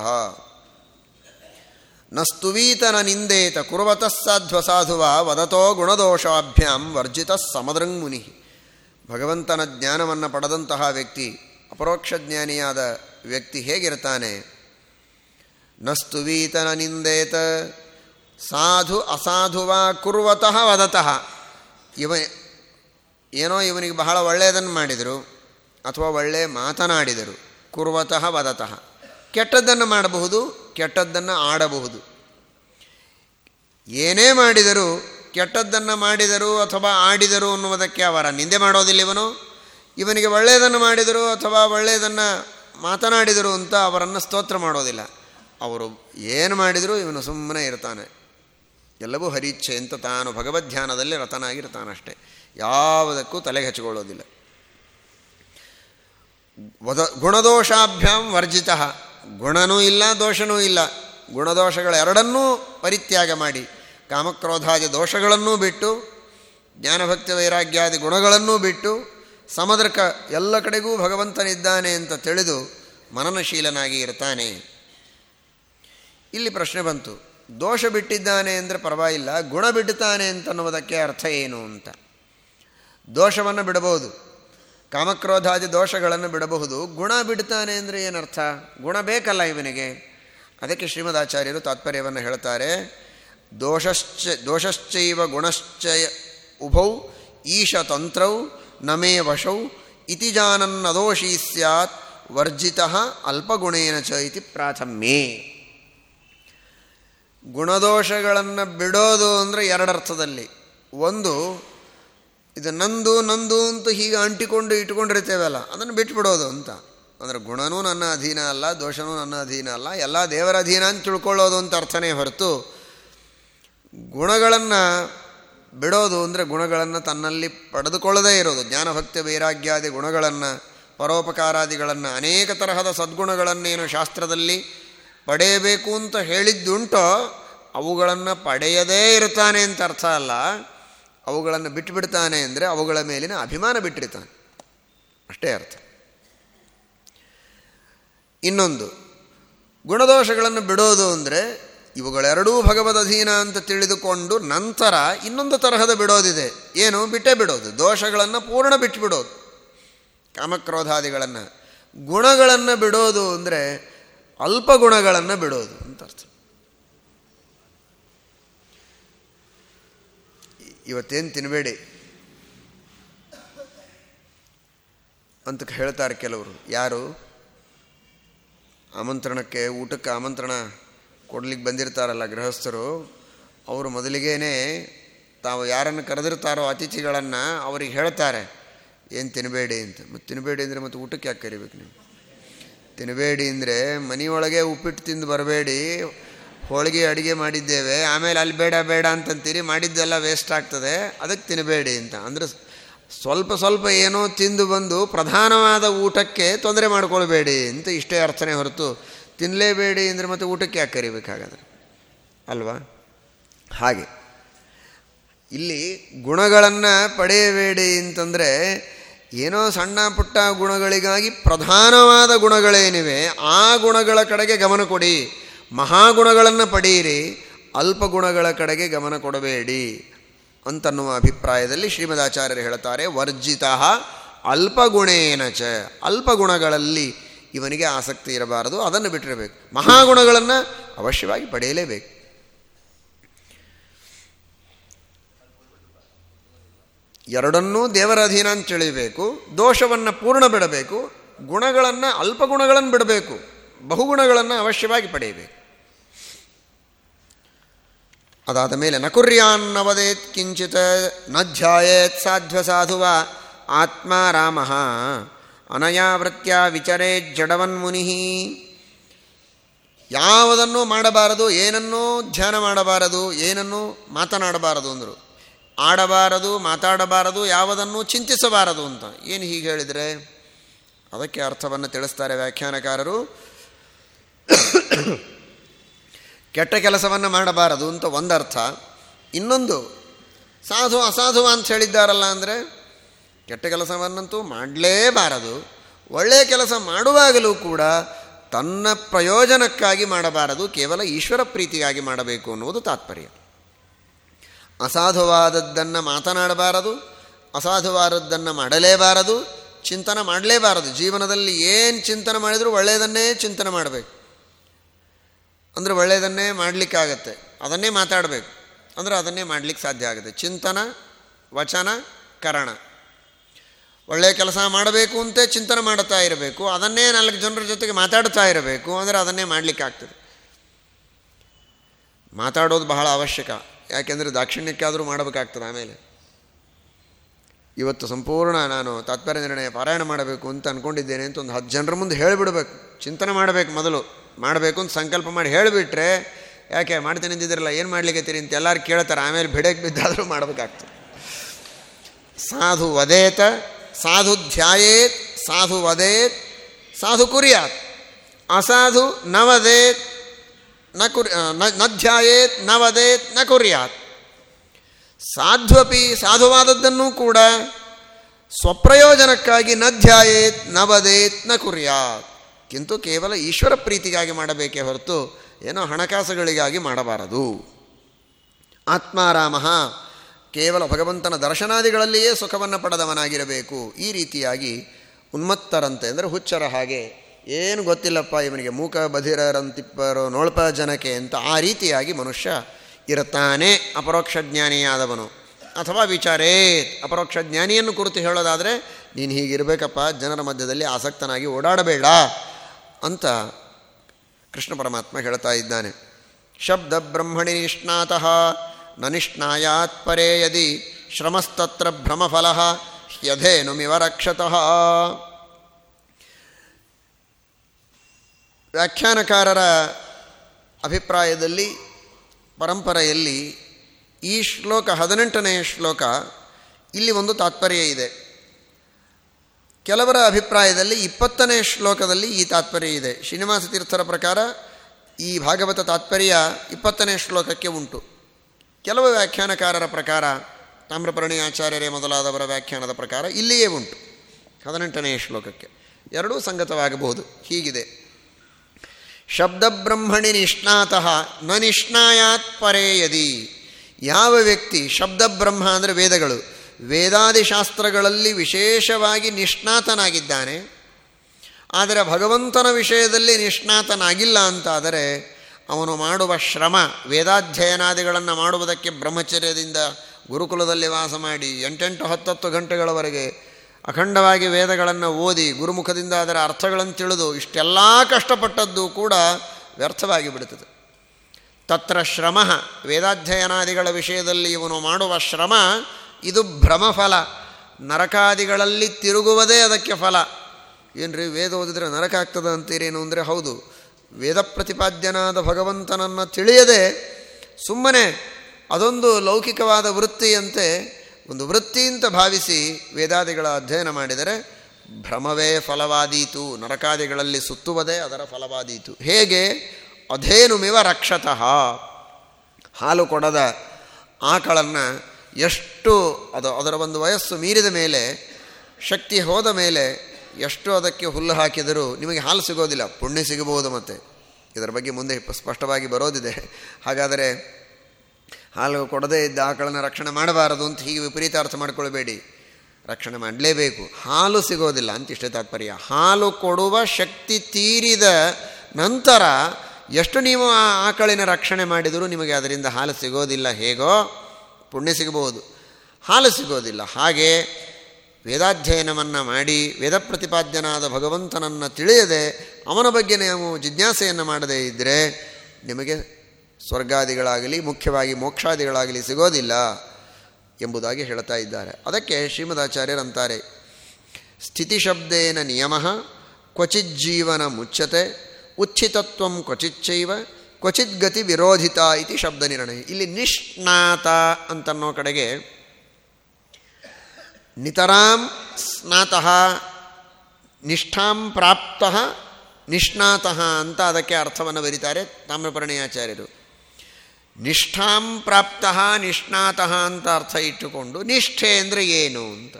Speaker 1: ನಸ್ತುವೀತನ ನಿಂದೇತ ಕುರುವತಃ ಸಾಧ್ವ ಸಾಧುವ ವದತೋ ಗುಣದೋಷಾಭ್ಯಾಂ ವರ್ಜಿತ ಸಮದೃಂಗ್ಮುನಿ ಭಗವಂತನ ಜ್ಞಾನವನ್ನು ಪಡೆದಂತಹ ವ್ಯಕ್ತಿ, ಅಪರೋಕ್ಷ ಜ್ಞಾನಿಯಾದ ವ್ಯಕ್ತಿ ಹೇಗಿರ್ತಾನೆ? ನಸ್ತುವೀತನ ನಿಂದೇತ ಸಾಧು ಅಸಾಧುವ ಕುರುವತಃ ವದತಃ. ಇವ ಏನೋ ಇವನಿಗೆ ಬಹಳ ಒಳ್ಳೆಯದನ್ನು ಮಾಡಿದರು, ಅಥವಾ ಒಳ್ಳೆಯ ಮಾತನಾಡಿದರು, ಕುರುವತಃ ವದತಃ. ಕೆಟ್ಟದ್ದನ್ನು ಮಾಡಬಹುದು, ಕೆಟ್ಟದ್ದನ್ನು ಆಡಬಹುದು. ಏನೇ ಮಾಡಿದರು, ಕೆಟ್ಟದ್ದನ್ನು ಮಾಡಿದರು ಅಥವಾ ಆಡಿದರು ಅನ್ನುವುದಕ್ಕೆ ಅವರ ನಿಂದೆ ಮಾಡೋದಿಲ್ಲ ಇವನು. ಇವನಿಗೆ ಒಳ್ಳೆಯದನ್ನು ಮಾಡಿದರು ಅಥವಾ ಒಳ್ಳೆಯದನ್ನು ಮಾತನಾಡಿದರು ಅಂತ ಅವರನ್ನು ಸ್ತೋತ್ರ ಮಾಡೋದಿಲ್ಲ. ಅವರು ಏನು ಮಾಡಿದರೂ ಇವನು ಸುಮ್ಮನೆ ಇರ್ತಾನೆ. ಎಲ್ಲವೂ ಹರೀಚ್ಛೆ ಅಂತ ತಾನು ಭಗವದ್ಧ್ಯಾನದಲ್ಲಿ ರತನಾಗಿರ್ತಾನಷ್ಟೇ. ಯಾವುದಕ್ಕೂ ತಲೆಗೆ ಹಚ್ಕೊಳ್ಳೋದಿಲ್ಲ. ವದ, ಗುಣದೋಷಾಭ್ಯಾಂ ವರ್ಜಿತ. ಗುಣನೂ ಇಲ್ಲ, ದೋಷನೂ ಇಲ್ಲ. ಗುಣದೋಷಗಳೆರಡನ್ನೂ ಪರಿತ್ಯಾಗ ಮಾಡಿ. ಕಾಮಕ್ರೋಧಾದಿ ದೋಷಗಳನ್ನೂ ಬಿಟ್ಟು, ಜ್ಞಾನಭಕ್ತಿ ವೈರಾಗ್ಯಾದಿ ಗುಣಗಳನ್ನೂ ಬಿಟ್ಟು, ಸಮದ್ರಕ ಎಲ್ಲ ಕಡೆಗೂ ಭಗವಂತನಿದ್ದಾನೆ ಅಂತ ತಿಳಿದು ಮನನಶೀಲನಾಗಿ ಇರ್ತಾನೆ. ಇಲ್ಲಿ ಪ್ರಶ್ನೆ ಬಂತು. ದೋಷ ಬಿಟ್ಟಿದ್ದಾನೆ ಅಂದರೆ ಪರವಾಗಿಲ್ಲ, ಗುಣ ಬಿಡ್ತಾನೆ ಅಂತನ್ನುವುದಕ್ಕೆ ಅರ್ಥ ಏನು ಅಂತ. ದೋಷವನ್ನು ಬಿಡಬಹುದು. ಕಾಮಕ್ರೋಧಾದಿ ದೋಷಗಳನ್ನು ಬಿಡಬಹುದು. ಗುಣ ಬಿಡ್ತಾನೆ ಅಂದರೆ ಏನರ್ಥ? ಗುಣ ಬೇಕಲ್ಲ ಇವನಿಗೆ. ಅದಕ್ಕೆ ಶ್ರೀಮದಾಚಾರ್ಯರು ತಾತ್ಪರ್ಯವನ್ನು ಹೇಳ್ತಾರೆ, ದೋಷಶ್ಚ, ದೋಷಶ್ಚೈವ ಗುಣಶ್ಚಯ ಉಭೌ ಈಶತಂತ್ರೌ ನಮೇ ವಶೌ ಇತಿ ಜಾನನ್ನದೋಷೀ ಸ್ಯಾತ್ ವರ್ಜಿತ ಅಲ್ಪಗುಣೇನ ಚ ಇತಿ ಪ್ರಾಥಮ್ಯೇ. ಗುಣದೋಷಗಳನ್ನು ಬಿಡೋದು ಅಂದರೆ ಎರಡರ್ಥದಲ್ಲಿ. ಒಂದು, ಇದು ನಂದು ನಂದು ಅಂತ ಹೀಗೆ ಅಂಟಿಕೊಂಡು ಇಟ್ಕೊಂಡಿರ್ತೇವಲ್ಲ, ಅದನ್ನು ಬಿಟ್ಬಿಡೋದು ಅಂತ. ಅಂದರೆ ಗುಣನೂ ನನ್ನ ಅಧೀನ ಅಲ್ಲ, ದೋಷನೂ ನನ್ನ ಅಧೀನ ಅಲ್ಲ, ಎಲ್ಲ ದೇವರ ಅಧೀನ ಅಂತ ತಿಳ್ಕೊಳ್ಳೋದು ಅಂತ ಅರ್ಥನೇ ಹೊರತು, ಗುಣಗಳನ್ನು ಬಿಡೋದು ಅಂದರೆ ಗುಣಗಳನ್ನು ತನ್ನಲ್ಲಿ ಪಡೆದುಕೊಳ್ಳದೇ ಇರೋದು. ಜ್ಞಾನಭಕ್ತಿ ವೈರಾಗ್ಯಾದಿ ಗುಣಗಳನ್ನು, ಪರೋಪಕಾರಾದಿಗಳನ್ನು, ಅನೇಕ ತರಹದ ಸದ್ಗುಣಗಳನ್ನೇನು ಶಾಸ್ತ್ರದಲ್ಲಿ ಪಡೆಯಬೇಕು ಅಂತ ಹೇಳಿದ್ದುಂಟೋ, ಅವುಗಳನ್ನು ಪಡೆಯದೇ ಇರ್ತಾನೆ ಅಂತ ಅರ್ಥ ಅಲ್ಲ. ಅವುಗಳನ್ನು ಬಿಟ್ಟುಬಿಡ್ತಾನೆ ಅಂದರೆ ಅವುಗಳ ಮೇಲಿನ ಅಭಿಮಾನ ಬಿಟ್ಟಿರ್ತಾನೆ. ಅಷ್ಟೇ ಅರ್ಥ. ಇನ್ನೊಂದು, ಗುಣದೋಷಗಳನ್ನು ಬಿಡೋದು ಅಂದರೆ ಇವುಗಳೆರಡೂ ಭಗವದ್ ಅಧೀನ ಅಂತ ತಿಳಿದುಕೊಂಡು ನಂತರ ಇನ್ನೊಂದು ತರಹದ ಬಿಡೋದಿದೆ. ಏನು? ಬಿಟ್ಟೇ ಬಿಡೋದು. ದೋಷಗಳನ್ನು ಪೂರ್ಣ ಬಿಟ್ಟುಬಿಡೋದು ಕಾಮಕ್ರೋಧಾದಿಗಳನ್ನು. ಗುಣಗಳನ್ನು ಬಿಡೋದು ಅಂದರೆ ಅಲ್ಪ ಗುಣಗಳನ್ನು ಬಿಡೋದು ಅಂತ ಅರ್ಥ. ಇವತ್ತೇನು ತಿನ್ನಬೇಡಿ ಅಂತ ಹೇಳ್ತಾರೆ ಕೆಲವರು. ಯಾರು? ಆಮಂತ್ರಣಕ್ಕೆ ಊಟಕ್ಕೆ ಆಮಂತ್ರಣ ಕೊಡ್ಲಿಕ್ಕೆ ಬಂದಿರ್ತಾರಲ್ಲ ಗೃಹಸ್ಥರು, ಅವರು ಮೊದಲಿಗೇನೆ ತಾವು ಯಾರನ್ನು ಕರೆದಿರ್ತಾರೋ ಅತಿಥಿಗಳನ್ನು ಅವ್ರಿಗೆ ಹೇಳ್ತಾರೆ, ಏನು ತಿನ್ನಬೇಡಿ ಅಂತ. ಮತ್ತು ತಿನ್ನಬೇಡಿ ಅಂದರೆ ಮತ್ತು ಊಟಕ್ಕೆ ಯಾಕೆ ಕರಿಬೇಕು ನೀವು? ತಿನ್ನಬೇಡಿ ಅಂದರೆ ಮನೆಯೊಳಗೆ ಉಪ್ಪಿಟ್ಟು ತಿಂದು ಬರಬೇಡಿ. ಹೋಳಿಗೆ ಅಡುಗೆ ಮಾಡಿದ್ದೇವೆ. ಆಮೇಲೆ ಅಲ್ಲಿ ಬೇಡ ಬೇಡ ಅಂತಂತೀರಿ. ಮಾಡಿದ್ದೆಲ್ಲ ವೇಸ್ಟ್ ಆಗ್ತದೆ. ಅದಕ್ಕೆ ತಿನ್ನಬೇಡಿ ಅಂತ. ಅಂದರೆ ಸ್ವಲ್ಪ ಸ್ವಲ್ಪ ಏನೋ ತಿಂದು ಬಂದು ಪ್ರಧಾನವಾದ ಊಟಕ್ಕೆ ತೊಂದರೆ ಮಾಡ್ಕೊಳ್ಬೇಡಿ ಅಂತ ಇಷ್ಟೇ ಅರ್ಥನೆ ಹೊರತು ತಿನ್ನಲೇಬೇಡಿ ಅಂದರೆ ಮತ್ತೆ ಊಟಕ್ಕೆ ಯಾಕೆ ಕರಿಬೇಕಾಗಾದ್ರೆ ಅಲ್ವಾ? ಹಾಗೆ. ಇಲ್ಲಿ ಗುಣಗಳನ್ನು ಪಡೆಯಬೇಡಿ ಅಂತಂದರೆ ಏನೋ ಸಣ್ಣ ಪುಟ್ಟ ಗುಣಗಳಿಗಾಗಿ ಪ್ರಧಾನವಾದ ಗುಣಗಳೇನಿವೆ, ಆ ಗುಣಗಳ ಕಡೆಗೆ ಗಮನ ಕೊಡಿ. ಮಹಾಗುಣಗಳನ್ನು ಪಡೆಯಿರಿ ಅಲ್ಪ ಗುಣಗಳ ಕಡೆಗೆ ಗಮನ ಕೊಡಬೇಡಿ ಅಂತನ್ನುವ ಅಭಿಪ್ರಾಯದಲ್ಲಿ ಶ್ರೀಮದಾಚಾರ್ಯರು ಹೇಳ್ತಾರೆ, ವರ್ಜಿತ ಚ. ಅಲ್ಪ ಗುಣಗಳಲ್ಲಿ ಇವನಿಗೆ ಆಸಕ್ತಿ ಇರಬಾರದು, ಅದನ್ನು ಬಿಟ್ಟಿರಬೇಕು. ಮಹಾಗುಣಗಳನ್ನು ಅವಶ್ಯವಾಗಿ ಪಡೆಯಲೇಬೇಕು. ಎರಡನ್ನೂ ದೇವರ ಅಧೀನ ಅಂತ ತಿಳಿಯಬೇಕು ದೋಷವನ್ನು ಪೂರ್ಣ ಬಿಡಬೇಕು, ಗುಣಗಳನ್ನು ಅಲ್ಪ ಗುಣಗಳನ್ನು ಬಿಡಬೇಕು, ಬಹುಗುಣಗಳನ್ನು ಅವಶ್ಯವಾಗಿ ಪಡೆಯಬೇಕು. ಅದಾದ ಮೇಲೆ ಕಿಂಚಿತ್ನ ಧ್ಯಾಯೇತ್ ಸಾಧ್ವ ಸಾಧುವ ಆತ್ಮ ರಾಮ ಅನಯಾವೃತ್ಯ ವಿಚರೇ ಜಡವನ್ಮುನಿ ಯಾವುದನ್ನೂ ಮಾಡಬಾರದು, ಏನನ್ನೂ ಧ್ಯಾನ ಮಾಡಬಾರದು, ಏನನ್ನೂ ಮಾತನಾಡಬಾರದು ಅಂದರು. ಆಡಬಾರದು, ಮಾತಾಡಬಾರದು, ಯಾವುದನ್ನು ಚಿಂತಿಸಬಾರದು ಅಂತ. ಏನು ಹೀಗೆ ಹೇಳಿದರೆ, ಅದಕ್ಕೆ ಅರ್ಥವನ್ನು ತಿಳಿಸ್ತಾರೆ ವ್ಯಾಖ್ಯಾನಕಾರರು. ಕೆಟ್ಟ ಕೆಲಸವನ್ನು ಮಾಡಬಾರದು ಅಂತ ಒಂದರ್ಥ. ಇನ್ನೊಂದು, ಸಾಧು ಅಸಾಧು ಅಂತ ಹೇಳಿದ್ದಾರಲ್ಲ ಅಂದರೆ, ಕೆಟ್ಟ ಕೆಲಸವನ್ನಂತೂ ಮಾಡಲೇಬಾರದು. ಒಳ್ಳೆಯ ಕೆಲಸ ಮಾಡುವಾಗಲೂ ಕೂಡ ತನ್ನ ಪ್ರಯೋಜನಕ್ಕಾಗಿ ಮಾಡಬಾರದು, ಕೇವಲ ಈಶ್ವರ ಪ್ರೀತಿಗಾಗಿ ಮಾಡಬೇಕು ಅನ್ನುವುದು ತಾತ್ಪರ್ಯ. ಅಸಾಧುವಾದದ್ದನ್ನು ಮಾತನಾಡಬಾರದು, ಅಸಾಧುವಾದದ್ದನ್ನು ಮಾಡಲೇಬಾರದು, ಚಿಂತನೆ ಮಾಡಲೇಬಾರದು. ಜೀವನದಲ್ಲಿ ಏನು ಚಿಂತನೆ ಮಾಡಿದರೂ ಒಳ್ಳೆಯದನ್ನೇ ಚಿಂತನೆ ಮಾಡಬೇಕು. ಅಂದರೆ ಒಳ್ಳೆಯದನ್ನೇ ಮಾಡಲಿಕ್ಕಾಗತ್ತೆ ಅದನ್ನೇ ಮಾತಾಡಬೇಕು. ಅಂದರೆ ಅದನ್ನೇ ಮಾಡಲಿಕ್ಕೆ ಸಾಧ್ಯ ಆಗುತ್ತೆ. ಚಿಂತನ, ವಚನ, ಕರಣ. ಒಳ್ಳೆಯ ಕೆಲಸ ಮಾಡಬೇಕು ಅಂತ ಚಿಂತನೆ ಮಾಡುತ್ತಾ ಇರಬೇಕು. ಅದನ್ನೇ ನಾಲ್ಕು ಜನರ ಜೊತೆಗೆ ಮಾತಾಡ್ತಾ ಇರಬೇಕು. ಅಂದರೆ ಅದನ್ನೇ ಮಾಡಲಿಕ್ಕಾಗ್ತದೆ ಮಾತಾಡೋದು ಬಹಳ ಅವಶ್ಯಕ. ಯಾಕೆಂದರೆ ದಾಕ್ಷಿಣ್ಯಕ್ಕಾದರೂ ಮಾಡಬೇಕಾಗ್ತದೆ ಆಮೇಲೆ. ಇವತ್ತು ಸಂಪೂರ್ಣ ನಾನು ತಾತ್ಪರ್ಯ ನಿರ್ಣಯ ಪಾರಾಯಣ ಮಾಡಬೇಕು ಅಂತ ಅಂದ್ಕೊಂಡಿದ್ದೇನೆ ಅಂತ ಒಂದು ಹತ್ತು ಜನರ ಮುಂದೆ ಹೇಳಿಬಿಡ್ಬೇಕು. ಚಿಂತನೆ ಮಾಡಬೇಕು ಮೊದಲು. ಮಾಡಬೇಕು ಅಂತ ಸಂಕಲ್ಪ ಮಾಡಿ ಹೇಳಿಬಿಟ್ರೆ, ಯಾಕೆ ಮಾಡ್ತೇನೆ ಅಂದಿದ್ರಲ್ಲ ಏನು ಮಾಡ್ಲಿಕ್ಕೆ ಅಂತ ಎಲ್ಲರೂ ಕೇಳ್ತಾರೆ. ಆಮೇಲೆ ಬಿಡಕ್ಕೆ ಬಿದ್ದಾದರೂ ಮಾಡಬೇಕಾಗ್ತದೆ. ಸಾಧು ವದೇತ, ಸಾಧು ಧ್ಯಾಯೇತ್, ಸಾಧು ವದೇತ್, ಸಾಧು ಕುರಿಯಾತ್. ಅಸಾಧು ನವದೇತ್. ನ ಕುರಿ ನ ಧ್ಯಾಯೇತ್ನ ವದೇತ್ನ ಕುರ್ಯಾತ್. ಸಾಧ್ವಪಿ ಸಾಧುವಾದದ್ದನ್ನೂ ಕೂಡ ಸ್ವಪ್ರಯೋಜನಕ್ಕಾಗಿ ನ ಧ್ಯಾಯೇತ್ನ ವದೇತ್ನ ಕುರ್ಯಾತ್. ಕಿಂತು ಕೇವಲ ಈಶ್ವರ ಪ್ರೀತಿಗಾಗಿ ಮಾಡಬೇಕೇ ಹೊರತು ಏನೋ ಹಣಕಾಸುಗಳಿಗಾಗಿ ಮಾಡಬಾರದು. ಆತ್ಮಾರಾಮ ಕೇವಲ ಭಗವಂತನ ದರ್ಶನಾದಿಗಳಲ್ಲಿಯೇ ಸುಖವನ್ನು ಪಡೆದವನಾಗಿರಬೇಕು. ಈ ರೀತಿಯಾಗಿ ಉನ್ಮತ್ತರಂತೆ, ಅಂದರೆ ಹುಚ್ಚರ ಹಾಗೆ ಏನು ಗೊತ್ತಿಲ್ಲಪ್ಪ, ಇವನಿಗೆ ಮೂಕ ಬಧಿರರಂತಿಪ್ಪರೋ ನೋಳ್ಪ ಜನಕ್ಕೆ ಅಂತ ಆ ರೀತಿಯಾಗಿ ಮನುಷ್ಯ ಇರುತ್ತಾನೆ. ಅಪರೋಕ್ಷ ಜ್ಞಾನಿಯಾದವನು. ಅಥವಾ ವಿಚಾರೇ, ಅಪರೋಕ್ಷ ಜ್ಞಾನಿಯನ್ನು ಕುರಿತು ಹೇಳೋದಾದರೆ, ನೀನು ಹೀಗಿರಬೇಕಪ್ಪ, ಜನರ ಮಧ್ಯದಲ್ಲಿ ಆಸಕ್ತನಾಗಿ ಓಡಾಡಬೇಡ ಅಂತ ಕೃಷ್ಣ ಪರಮಾತ್ಮ ಹೇಳ್ತಾ ಇದ್ದಾನೆ. ಶಬ್ದ ಬ್ರಹ್ಮಣಿ ನಿಷ್ಣಾತಃ ನ ನಿಷ್ಣಾಯಾತ್ ಪರೇ ಯದಿ ಶ್ರಮಸ್ತತ್ರ ಭ್ರಮಫಲ ಯಧೇನುಮಿವ ರಕ್ಷತಃ. ವ್ಯಾಖ್ಯಾನಕಾರರ ಅಭಿಪ್ರಾಯದಲ್ಲಿ, ಪರಂಪರೆಯಲ್ಲಿ ಈ ಶ್ಲೋಕ ಹದಿನೆಂಟನೆಯ ಶ್ಲೋಕ ಇಲ್ಲಿ ಒಂದು ತಾತ್ಪರ್ಯ ಇದೆ. ಕೆಲವರ ಅಭಿಪ್ರಾಯದಲ್ಲಿ ಇಪ್ಪತ್ತನೇ ಶ್ಲೋಕದಲ್ಲಿ ಈ ತಾತ್ಪರ್ಯ ಇದೆ. ಶ್ರೀನಿವಾಸ ತೀರ್ಥರ ಪ್ರಕಾರ ಈ ಭಾಗವತ ತಾತ್ಪರ್ಯ ಇಪ್ಪತ್ತನೇ ಶ್ಲೋಕಕ್ಕೆ ಉಂಟು. ಕೆಲವು ವ್ಯಾಖ್ಯಾನಕಾರರ ಪ್ರಕಾರ, ತಾಮ್ರಪರ್ಣಿ ಆಚಾರ್ಯರೇ ಮೊದಲಾದವರ ವ್ಯಾಖ್ಯಾನದ ಪ್ರಕಾರ ಇಲ್ಲಿಯೇ ಉಂಟು ಹದಿನೆಂಟನೆಯ ಶ್ಲೋಕಕ್ಕೆ. ಎರಡೂ ಸಂಗತವಾಗಬಹುದು, ಹೀಗಿದೆ. ಶಬ್ದಬ್ರಹ್ಮಣಿ ನಿಷ್ಣಾತಃ ನ ನಿಷ್ಣಾಯಾತ್ ಪರೇ ಯದಿ ಯಾವ ವ್ಯಕ್ತಿ, ಶಬ್ದಬ್ರಹ್ಮ ಅಂದರೆ ವೇದಗಳು ವೇದಾದಿ ಶಾಸ್ತ್ರಗಳಲ್ಲಿ ವಿಶೇಷವಾಗಿ ನಿಷ್ಣಾತನಾಗಿದ್ದಾನೆ, ಆದರೆ ಭಗವಂತನ ವಿಷಯದಲ್ಲಿ ನಿಷ್ಣಾತನಾಗಿಲ್ಲ ಅಂತಾದರೆ ಅವನು ಮಾಡುವ ಶ್ರಮ, ವೇದಾಧ್ಯಯನಾದಿಗಳನ್ನು ಮಾಡುವುದಕ್ಕೆ ಬ್ರಹ್ಮಚರ್ಯದಿಂದ ಗುರುಕುಲದಲ್ಲಿ ವಾಸ ಮಾಡಿ ಎಂಟೆಂಟು ಹತ್ತತ್ತು ಗಂಟೆಗಳವರೆಗೆ ಅಖಂಡವಾಗಿ ವೇದಗಳನ್ನು ಓದಿ ಗುರುಮುಖದಿಂದ ಅದರ ಅರ್ಥಗಳನ್ನು ತಿಳಿದು ಇಷ್ಟೆಲ್ಲ ಕಷ್ಟಪಟ್ಟದ್ದು ಕೂಡ ವ್ಯರ್ಥವಾಗಿ ಬಿಡುತ್ತದೆ. ತತ್ರ ಶ್ರಮ, ವೇದಾಧ್ಯಯನಾದಿಗಳ ವಿಷಯದಲ್ಲಿ ಇವನು ಮಾಡುವ ಶ್ರಮ ಇದು ಭ್ರಮಫಲ. ನರಕಾದಿಗಳಲ್ಲಿ ತಿರುಗುವುದೇ ಅದಕ್ಕೆ ಫಲ. ಏನ್ರಿ, ವೇದ ಓದಿದ್ರೆ ನರಕ ಆಗ್ತದೆ ಅಂತೀರೇನು ಅಂದರೆ ಹೌದು. ವೇದ ಪ್ರತಿಪಾದ್ಯನಾದ ಭಗವಂತನನ್ನು ತಿಳಿಯದೆ ಸುಮ್ಮನೆ ಅದೊಂದು ಲೌಕಿಕವಾದ ವೃತ್ತಿಯಂತೆ ಒಂದು ವೃತ್ತಿ ಅಂತ ಭಾವಿಸಿ ವೇದಾದಿಗಳ ಅಧ್ಯಯನ ಮಾಡಿದರೆ ಭ್ರಮವೇ ಫಲವಾದೀತು, ನರಕಾದಿಗಳಲ್ಲಿ ಸುತ್ತುವುದೇ ಅದರ ಫಲವಾದೀತು. ಹೇಗೆ? ಅಧೇನುಮಿವ ರಕ್ಷತಃ. ಹಾಲು ಕೊಡದ ಆಕಳನ್ನು ಎಷ್ಟು ಅದು ಅದರ ಒಂದು ವಯಸ್ಸು ಮೀರಿದ ಮೇಲೆ, ಶಕ್ತಿ ಹೋದ ಮೇಲೆ ಎಷ್ಟು ಅದಕ್ಕೆ ಹುಲ್ಲು ಹಾಕಿದರೂ ನಿಮಗೆ ಹಾಲು ಸಿಗೋದಿಲ್ಲ. ಪುಣ್ಯ ಸಿಗಬಹುದು ಮತ್ತೆ. ಇದರ ಬಗ್ಗೆ ಮುಂದೆ ಸ್ಪಷ್ಟವಾಗಿ ಬರೋದಿದೆ. ಹಾಗಾದರೆ ಹಾಲು ಕೊಡದೇ ಇದ್ದ ಆಕಳನ್ನು ರಕ್ಷಣೆ ಮಾಡಬಾರದು ಅಂತ ಹೀಗೆ ವಿಪರೀತ ಅರ್ಥ ಮಾಡಿಕೊಳ್ಬೇಡಿ. ರಕ್ಷಣೆ ಮಾಡಲೇಬೇಕು. ಹಾಲು ಸಿಗೋದಿಲ್ಲ ಅಂತ ಇಷ್ಟೇ ತಾತ್ಪರ್ಯ. ಹಾಲು ಕೊಡುವ ಶಕ್ತಿ ತೀರಿದ ನಂತರ ಎಷ್ಟು ನೀವು ಆ ಆಕಳಿನ ರಕ್ಷಣೆ ಮಾಡಿದರೂ ನಿಮಗೆ ಅದರಿಂದ ಹಾಲು ಸಿಗೋದಿಲ್ಲ ಹೇಗೋ ಪುಣ್ಯ ಸಿಗಬಹುದು. ಹಾಲು ಸಿಗೋದಿಲ್ಲ. ಹಾಗೆ ವೇದಾಧ್ಯಯನವನ್ನು ಮಾಡಿ ವೇದ ಪ್ರತಿಪಾದ್ಯನಾದ ಭಗವಂತನನ್ನು ತಿಳಿಯದೆ ಅವನ ಬಗ್ಗೆ ನಾವು ಜಿಜ್ಞಾಸೆಯನ್ನು ಮಾಡದೇ ಇದ್ದರೆ ನಿಮಗೆ ಸ್ವರ್ಗಾದಿಗಳಾಗಲಿ, ಮುಖ್ಯವಾಗಿ ಮೋಕ್ಷಾದಿಗಳಾಗಲಿ ಸಿಗೋದಿಲ್ಲ ಎಂಬುದಾಗಿ ಹೇಳ್ತಾ ಇದ್ದಾರೆ. ಅದಕ್ಕೆ ಶ್ರೀಮದಾಚಾರ್ಯರಂತಾರೆ, ಸ್ಥಿತಿಶಬ್ದೇನ ನಿಯಮ ಕ್ವಚಿಜ್ಜೀವನ ಮುಚ್ಚತೆ, ಉಚ್ಛಿತತ್ವ ಕ್ವಚಿಚ್ಚೈವ ಕ್ವಚಿತ್ ಗತಿ ವಿರೋಧಿತ ಇತಿ ಶಬ್ದ ನಿರ್ಣಯ. ಇಲ್ಲಿ ನಿಷ್ಣಾತ ಅಂತನ್ನೋ ಕಡೆಗೆ ನಿತರಾಂ ಸ್ನಾತಃ, ನಿಷ್ಠಾಂ ಪ್ರಾಪ್ತ, ನಿಷ್ಣಾತಃ ಅಂತ ಅದಕ್ಕೆ ಅರ್ಥವನ್ನು ಬರೀತಾರೆ ತಾಮ್ರಪರ್ಣಿಯಾಚಾರ್ಯರು. ನಿಷ್ಠಾಂ ಪ್ರಾಪ್ತ ನಿಷ್ಣಾತಃ ಅಂತ ಅರ್ಥ ಇಟ್ಟುಕೊಂಡು ನಿಷ್ಠೆ ಅಂದರೆ ಏನು ಅಂತ.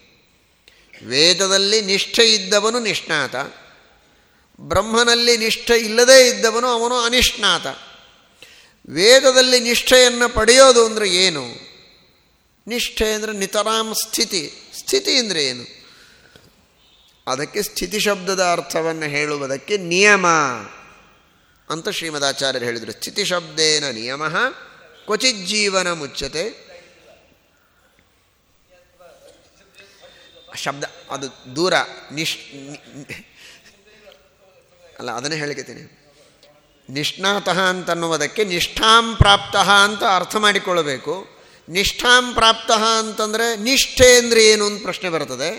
Speaker 1: ವೇದದಲ್ಲಿ ನಿಷ್ಠೆ ಇದ್ದವನು ನಿಷ್ಣಾತ, ಬ್ರಹ್ಮನಲ್ಲಿ ನಿಷ್ಠೆ ಇಲ್ಲದೇ ಇದ್ದವನು ಅವನು ಅನಿಷ್ಣಾತ. ವೇದದಲ್ಲಿ ನಿಷ್ಠೆಯನ್ನು ಪಡೆಯೋದು ಅಂದರೆ ಏನು? ನಿಷ್ಠೆ ಅಂದರೆ ನಿತರಾಂ ಸ್ಥಿತಿ ಸ್ಥಿತಿ ಅಂದರೆ ಏನು? ಅದಕ್ಕೆ ಸ್ಥಿತಿ ಶಬ್ದದ ಅರ್ಥವನ್ನು ಹೇಳುವುದಕ್ಕೆ ನಿಯಮ ಅಂತ ಶ್ರೀಮದಾಚಾರ್ಯರು ಹೇಳಿದರು. ಸ್ಥಿತಿ ಶಬ್ದೇನ ನಿಯಮ ಕ್ವಚಿತ್ ಜೀವನ ಮುಚ್ಚತೆ ಶಬ್ದ ಅದು ದೂರ, ನಿಶ್, ಅಲ್ಲ, ಅದನ್ನೇ ಹೇಳಿಕತೀನಿ. ನಿಷ್ಣಾತಃ ಅಂತನ್ನುವುದಕ್ಕೆ ನಿಷ್ಠಾಂ ಪ್ರಾಪ್ತಃ ಅಂತ ಅರ್ಥ ಮಾಡಿಕೊಳ್ಳಬೇಕು. ನಿಷ್ಠಾಂ ಪ್ರಾಪ್ತಃ ಅಂತಂದರೆ ನಿಷ್ಠೆ ಅಂದರೆ ಏನು ಅಂತ ಪ್ರಶ್ನೆ ಬರ್ತದೆ.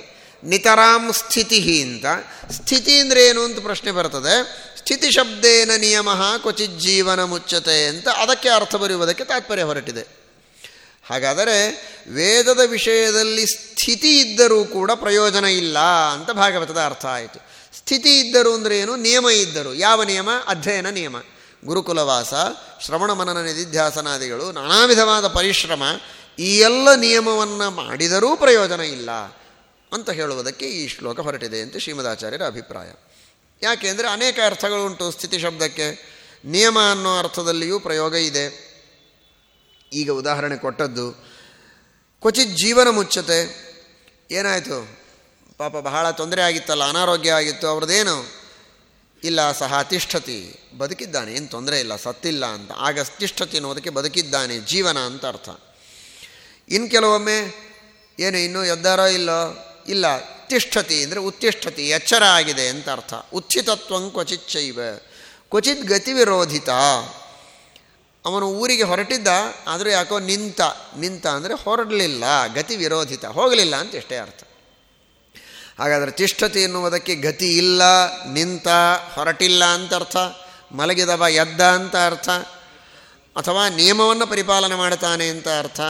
Speaker 1: ನಿತರಾಂ ಸ್ಥಿತಿ ಅಂತ. ಸ್ಥಿತಿ ಅಂದರೆ ಏನು ಅಂತ ಪ್ರಶ್ನೆ ಬರ್ತದೆ. ಸ್ಥಿತಿ ಶಬ್ದೇನ ನಿಯಮ ಕ್ವಚಿತ್ ಜೀವನ ಮುಚ್ಚತೆ ಅಂತ ಅದಕ್ಕೆ ಅರ್ಥ ಬರೆಯುವುದಕ್ಕೆ ತಾತ್ಪರ್ಯ ಹೊರಟಿದೆ. ಹಾಗಾದರೆ ವೇದದ ವಿಷಯದಲ್ಲಿ ಸ್ಥಿತಿ ಇದ್ದರೂ ಕೂಡ ಪ್ರಯೋಜನ ಇಲ್ಲ ಅಂತ ಭಾಗವತದ ಅರ್ಥ ಆಯಿತು. ಸ್ಥಿತಿ ಇದ್ದರು ಅಂದರೆ ಏನು? ನಿಯಮ ಇದ್ದರು. ಯಾವ ನಿಯಮ? ಅಧ್ಯಯನ ನಿಯಮ. ಗುರುಕುಲವಾಸ, ಶ್ರವಣ ಮನನ ನಿಧಿಧ್ಯಾಸನಾದಿಗಳು ನಾನಾ ವಿಧವಾದ ಪರಿಶ್ರಮ, ಈ ಎಲ್ಲ ನಿಯಮವನ್ನು ಮಾಡಿದರೂ ಪ್ರಯೋಜನ ಇಲ್ಲ ಅಂತ ಹೇಳುವುದಕ್ಕೆ ಈ ಶ್ಲೋಕ ಹೊರಟಿದೆ ಅಂತ ಶ್ರೀಮದಾಚಾರ್ಯರ ಅಭಿಪ್ರಾಯ. ಯಾಕೆ ಅಂದರೆ ಅನೇಕ ಅರ್ಥಗಳುಂಟು ಸ್ಥಿತಿ ಶಬ್ದಕ್ಕೆ. ನಿಯಮ ಅನ್ನೋ ಅರ್ಥದಲ್ಲಿಯೂ ಪ್ರಯೋಗ ಇದೆ. ಈಗ ಉದಾಹರಣೆ ಕೊಟ್ಟದ್ದು, ಕ್ವಚಿತ್ ಜೀವನ ಮುಚ್ಚತೆ ಏನಾಯಿತು? ಪಾಪ ಬಹಳ ತೊಂದರೆ ಆಗಿತ್ತಲ್ಲ, ಅನಾರೋಗ್ಯ ಆಗಿತ್ತು, ಅವ್ರದ್ದೇನು? ಇಲ್ಲ, ಸಹ ತಿಷ್ಠತಿ, ಬದುಕಿದ್ದಾನೆ. ಏನು ತೊಂದರೆ ಇಲ್ಲ, ಸತ್ತಿಲ್ಲ ಅಂತ. ಆಗ ತಿಷ್ಠತಿ ಅನ್ನೋದಕ್ಕೆ ಬದುಕಿದ್ದಾನೆ, ಜೀವನ ಅಂತ ಅರ್ಥ. ಇನ್ನು ಕೆಲವೊಮ್ಮೆ, ಏನು, ಇನ್ನೂ ಎದ್ದಾರೋ ಇಲ್ಲೋ? ಇಲ್ಲ, ತಿಷ್ಠತಿ ಅಂದರೆ ಉತ್ತಿಷ್ಠತಿ, ಎಚ್ಚರ ಆಗಿದೆ ಅಂತ ಅರ್ಥ. ಉಚ್ಚಿತತ್ವಂ ಕ್ವಚಿತ್ ಚೈವ. ಕ್ವಚಿತ್ ಗತಿ ವಿರೋಧಿತ ಅವನು ಊರಿಗೆ ಹೊರಟಿದ್ದ, ಆದರೂ ಯಾಕೋ ನಿಂತ ನಿಂತ ಅಂದರೆ ಹೊರಡಲಿಲ್ಲ ಗತಿ ವಿರೋಧಿತ ಹೋಗಲಿಲ್ಲ ಅಂತ ಇಷ್ಟೇ ಅರ್ಥ. ಹಾಗಾದರೆ ತಿಷ್ಠತಿ ಎನ್ನುವುದಕ್ಕೆ ಗತಿ ಇಲ್ಲ, ನಿಂತ, ಹೊರಟಿಲ್ಲ ಅಂತ ಅರ್ಥ, ಮಲಗಿದವ ಎದ್ದ ಅಂತ ಅರ್ಥ, ಅಥವಾ ನಿಯಮವನ್ನು ಪರಿಪಾಲನೆ ಮಾಡ್ತಾನೆ ಅಂತ ಅರ್ಥ,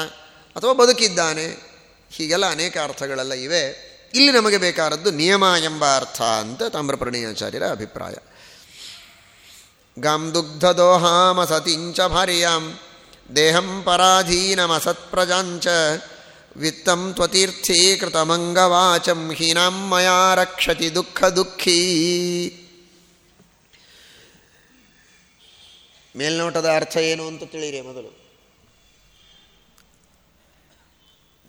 Speaker 1: ಅಥವಾ ಬದುಕಿದ್ದಾನೆ ಹೀಗೆಲ್ಲ ಅನೇಕ ಅರ್ಥಗಳೆಲ್ಲ ಇವೆ. ಇಲ್ಲಿ ನಮಗೆ ಬೇಕಾದದ್ದು ನಿಯಮ ಎಂಬ ಅರ್ಥ ಅಂತ ತಾಮ್ರಪರ್ಣೀಯಾಚಾರ್ಯರ ಅಭಿಪ್ರಾಯ. ಗಾಂ ದುಗ್ಧದೋಹಾಮಸತಿಂಚ ಭಾರ್ಯಾಂ, ದೇಹಂ ಪರಾಧೀನಮಸತ್ಪ್ರಜಾಂಚ ವಿತ್ತಂ ತ್ವತೀರ್ಥೀಕೃತಮಂಗವಾಚಂ ಹೀನಾಂ ಮಯಾ ರಕ್ಷತಿ ದುಃಖ ದುಃಖೀ. ಮೇಲ್ನೋಟದ ಅರ್ಥ ಏನು ಅಂತ ತಿಳಿರಿ ಮೊದಲು.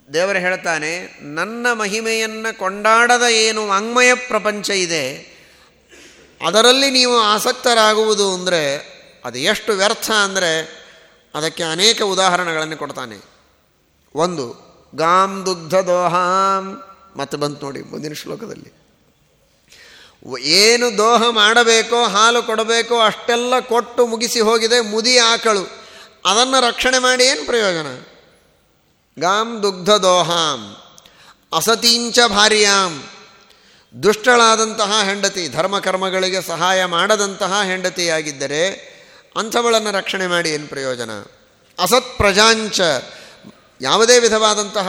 Speaker 1: ದೇವರು ಹೇಳ್ತಾನೆ, ನನ್ನ ಮಹಿಮೆಯನ್ನು ಕೊಂಡಾಡದ ಏನು ವಾಂಗ್ಮಯ ಪ್ರಪಂಚ ಇದೆ, ಅದರಲ್ಲಿ ನೀವು ಆಸಕ್ತರಾಗುವುದು ಅಂದರೆ ಅದು ಎಷ್ಟು ವ್ಯರ್ಥ ಅಂದರೆ ಅದಕ್ಕೆ ಅನೇಕ ಉದಾಹರಣೆಗಳನ್ನು ಕೊಡ್ತಾನೆ. ಒಂದು, ಗಾಂ ದುಗ್ಧ ದೋಹಾಂ ಮತ್ತೆ ಬಂತು ನೋಡಿ ಮುಂದಿನ ಶ್ಲೋಕದಲ್ಲಿ. ಏನು ದೋಹ ಮಾಡಬೇಕೋ, ಹಾಲು ಕೊಡಬೇಕೋ, ಅಷ್ಟೆಲ್ಲ ಕೊಟ್ಟು ಮುಗಿಸಿ ಹೋಗಿದೆ, ಮುದಿ ಆಕಳು, ಅದನ್ನು ರಕ್ಷಣೆ ಮಾಡಿ ಏನು ಪ್ರಯೋಜನ? ಗಾಂ ದುಗ್ಧ ದೋಹಾಂ ಅಸತೀಂಚ ಭಾರ್ಯಾಂ. ದುಷ್ಟಳಾದಂತಹ ಹೆಂಡತಿ, ಧರ್ಮಕರ್ಮಗಳಿಗೆ ಸಹಾಯ ಮಾಡದಂತಹ ಹೆಂಡತಿಯಾಗಿದ್ದರೆ ಅಂಥವಳನ್ನು ರಕ್ಷಣೆ ಮಾಡಿ ಏನು ಪ್ರಯೋಜನ? ಅಸತ್ ಪ್ರಜಾಂಚ. ಯಾವುದೇ ವಿಧವಾದಂತಹ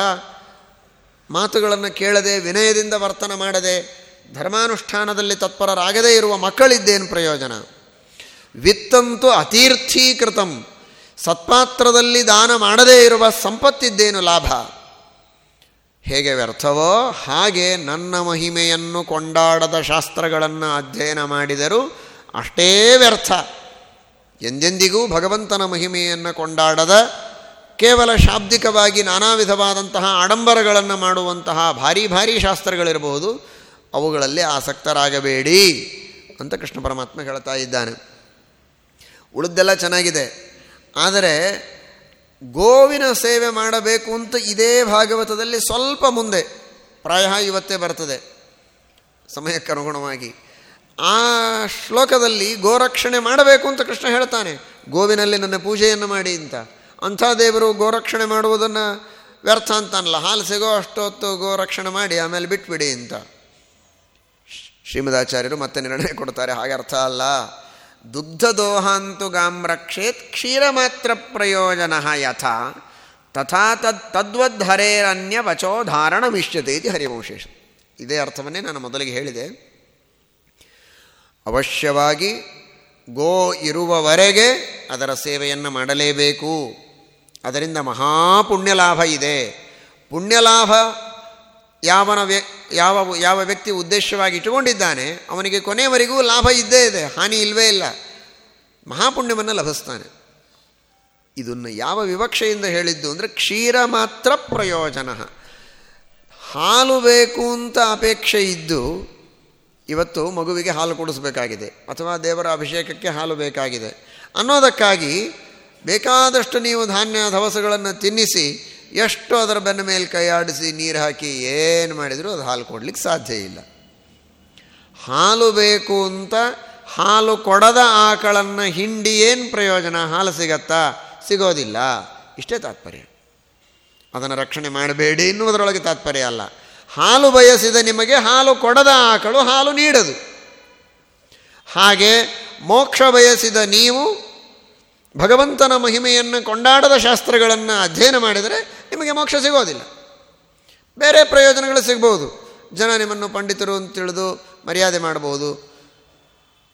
Speaker 1: ಮಾತುಗಳನ್ನು ಕೇಳದೆ, ವಿನಯದಿಂದ ವರ್ತನ ಮಾಡದೆ, ಧರ್ಮಾನುಷ್ಠಾನದಲ್ಲಿ ತತ್ಪರರಾಗದೇ ಇರುವ ಮಕ್ಕಳಿದ್ದೇನು ಪ್ರಯೋಜನ? ವಿತ್ತಂತೂ ಅತೀರ್ಥೀಕೃತಂ. ಸತ್ಪಾತ್ರದಲ್ಲಿ ದಾನ ಮಾಡದೇ ಇರುವ ಸಂಪತ್ತಿದ್ದೇನು ಲಾಭ? ಹೇಗೆ ವ್ಯರ್ಥವೋ ಹಾಗೆ ನನ್ನ ಮಹಿಮೆಯನ್ನು ಕೊಂಡಾಡದ ಶಾಸ್ತ್ರಗಳನ್ನು ಅಧ್ಯಯನ ಮಾಡಿದರೂ ಅಷ್ಟೇ ವ್ಯರ್ಥ. ಎಂದೆಂದಿಗೂ ಭಗವಂತನ ಮಹಿಮೆಯನ್ನು ಕೊಂಡಾಡದ ಕೇವಲ ಶಾಬ್ದಿಕವಾಗಿ ನಾನಾ ವಿಧವಾದಂತಹ ಆಡಂಬರಗಳನ್ನು ಮಾಡುವಂತಹ ಭಾರಿ ಭಾರಿ ಶಾಸ್ತ್ರಗಳಿರಬಹುದು, ಅವುಗಳಲ್ಲಿ ಆಸಕ್ತರಾಗಬೇಡಿ ಅಂತ ಕೃಷ್ಣ ಪರಮಾತ್ಮ ಹೇಳ್ತಾ ಇದ್ದಾನೆ. ಉಳಿದೆಲ್ಲ ಚೆನ್ನಾಗಿದೆ. ಆದರೆ ಗೋವಿನ ಸೇವೆ ಮಾಡಬೇಕು ಅಂತ ಇದೇ ಭಾಗವತದಲ್ಲಿ ಸ್ವಲ್ಪ ಮುಂದೆ, ಪ್ರಾಯ ಇವತ್ತೇ ಬರ್ತದೆ ಸಮಯಕ್ಕನುಗುಣವಾಗಿ ಆ ಶ್ಲೋಕದಲ್ಲಿ ಗೋರಕ್ಷಣೆ ಮಾಡಬೇಕು ಅಂತ ಕೃಷ್ಣ ಹೇಳ್ತಾನೆ, ಗೋವಿನಲ್ಲಿ ನನ್ನ ಪೂಜೆಯನ್ನು ಮಾಡಿ ಅಂತ. ಅಂಥ ದೇವರು ಗೋರಕ್ಷಣೆ ಮಾಡುವುದನ್ನು ವ್ಯರ್ಥ ಅಂತಾನಲ್ಲ, ಹಾಲು ಸಿಗೋ ಅಷ್ಟೊತ್ತು ಗೋರಕ್ಷಣೆ ಮಾಡಿ ಆಮೇಲೆ ಬಿಟ್ಬಿಡಿ ಅಂತ. ಶ್ರೀಮದಾಚಾರ್ಯರು ಮತ್ತೆ ನಿರ್ಣಯ ಕೊಡ್ತಾರೆ, ಹಾಗೆ ಅರ್ಥ ಅಲ್ಲ. ದುಗ್ಧದೋಹಾಂತು ಗಾಂ ರಕ್ಷೇತ್ ಕ್ಷೀರ ಮಾತ್ರ ಪ್ರಯೋಜನ ಯಥ. ತಥಾ ತದ್ ತದ್ವದ್ ಹರೇರನ್ಯ ವಚೋ ಧಾರಣಮಿಷ್ಯತೆ ಇದು ಹರಿವಂಶೇಷ. ಇದೇ ಅರ್ಥವನ್ನೇ ನಾನು ಮೊದಲಿಗೆ ಹೇಳಿದೆ. ಅವಶ್ಯವಾಗಿ ಗೋ ಇರುವವರೆಗೆ ಅದರ ಸೇವೆಯನ್ನು ಮಾಡಲೇಬೇಕು. ಅದರಿಂದ ಮಹಾಪುಣ್ಯಲಾಭ ಇದೆ. ಪುಣ್ಯಲಾಭ ಯಾವನ ವ್ಯ, ಯಾವ ಯಾವ ವ್ಯಕ್ತಿ ಉದ್ದೇಶವಾಗಿ ಇಟ್ಟುಕೊಂಡಿದ್ದಾನೆ, ಅವನಿಗೆ ಕೊನೆಯವರೆಗೂ ಲಾಭ ಇದ್ದೇ ಇದೆ, ಹಾನಿ ಇಲ್ಲವೇ ಇಲ್ಲ. ಮಹಾಪುಣ್ಯವನ್ನು ಲಭಿಸ್ತಾನೆ. ಇದನ್ನು ಯಾವ ವಿವಕ್ಷೆಯಿಂದ ಹೇಳಿದ್ದು ಅಂದರೆ ಕ್ಷೀರ ಮಾತ್ರ ಪ್ರಯೋಜನ. ಹಾಲು ಬೇಕು ಅಂತ ಅಪೇಕ್ಷೆ ಇದ್ದು, ಇವತ್ತು ಮಗುವಿಗೆ ಹಾಲು ಕೊಡಿಸ್ಬೇಕಾಗಿದೆ, ಅಥವಾ ದೇವರ ಅಭಿಷೇಕಕ್ಕೆ ಹಾಲು ಬೇಕಾಗಿದೆ ಅನ್ನೋದಕ್ಕಾಗಿ ಬೇಕಾದಷ್ಟು ನೀವು ಧಾನ್ಯ, ದವಸಗಳನ್ನು ತಿನ್ನಿಸಿ ಎಷ್ಟು ಅದರ ಬೆನ್ನ ಮೇಲೆ ಕೈಯಾಡಿಸಿ ನೀರು ಹಾಕಿ ಏನು ಮಾಡಿದರೂ ಅದು ಹಾಲು ಕೊಡಲಿಕ್ಕೆ ಸಾಧ್ಯ ಇಲ್ಲ. ಹಾಲು ಬೇಕು ಅಂತ ಹಾಲು ಕೊಡದ ಆಕಳನ್ನು ಹಿಂಡಿ ಏನು ಪ್ರಯೋಜನ? ಹಾಲು ಸಿಗತ್ತಾ? ಸಿಗೋದಿಲ್ಲ. ಇಷ್ಟೇ ತಾತ್ಪರ್ಯ. ಅದನ್ನು ರಕ್ಷಣೆ ಮಾಡಬೇಡಿ ಎನ್ನುವುದರೊಳಗೆ ತಾತ್ಪರ್ಯ ಅಲ್ಲ. ಹಾಲು ಬಯಸಿದ ನಿಮಗೆ ಹಾಲು ಕೊಡದ ಆಕಳು ಹಾಲು ನೀಡದು. ಹಾಗೆ ಮೋಕ್ಷ ಬಯಸಿದ ನೀವು ಭಗವಂತನ ಮಹಿಮೆಯನ್ನು ಕೊಂಡಾಡದ ಶಾಸ್ತ್ರಗಳನ್ನು ಅಧ್ಯಯನ ಮಾಡಿದರೆ ನಿಮಗೆ ಮೋಕ್ಷ ಸಿಗೋದಿಲ್ಲ. ಬೇರೆ ಪ್ರಯೋಜನಗಳು ಸಿಗ್ಬೋದು. ಜನ ನಿಮ್ಮನ್ನು ಪಂಡಿತರು ಅಂತ ತಿಳಿದು ಮರ್ಯಾದೆ ಮಾಡ್ಬೋದು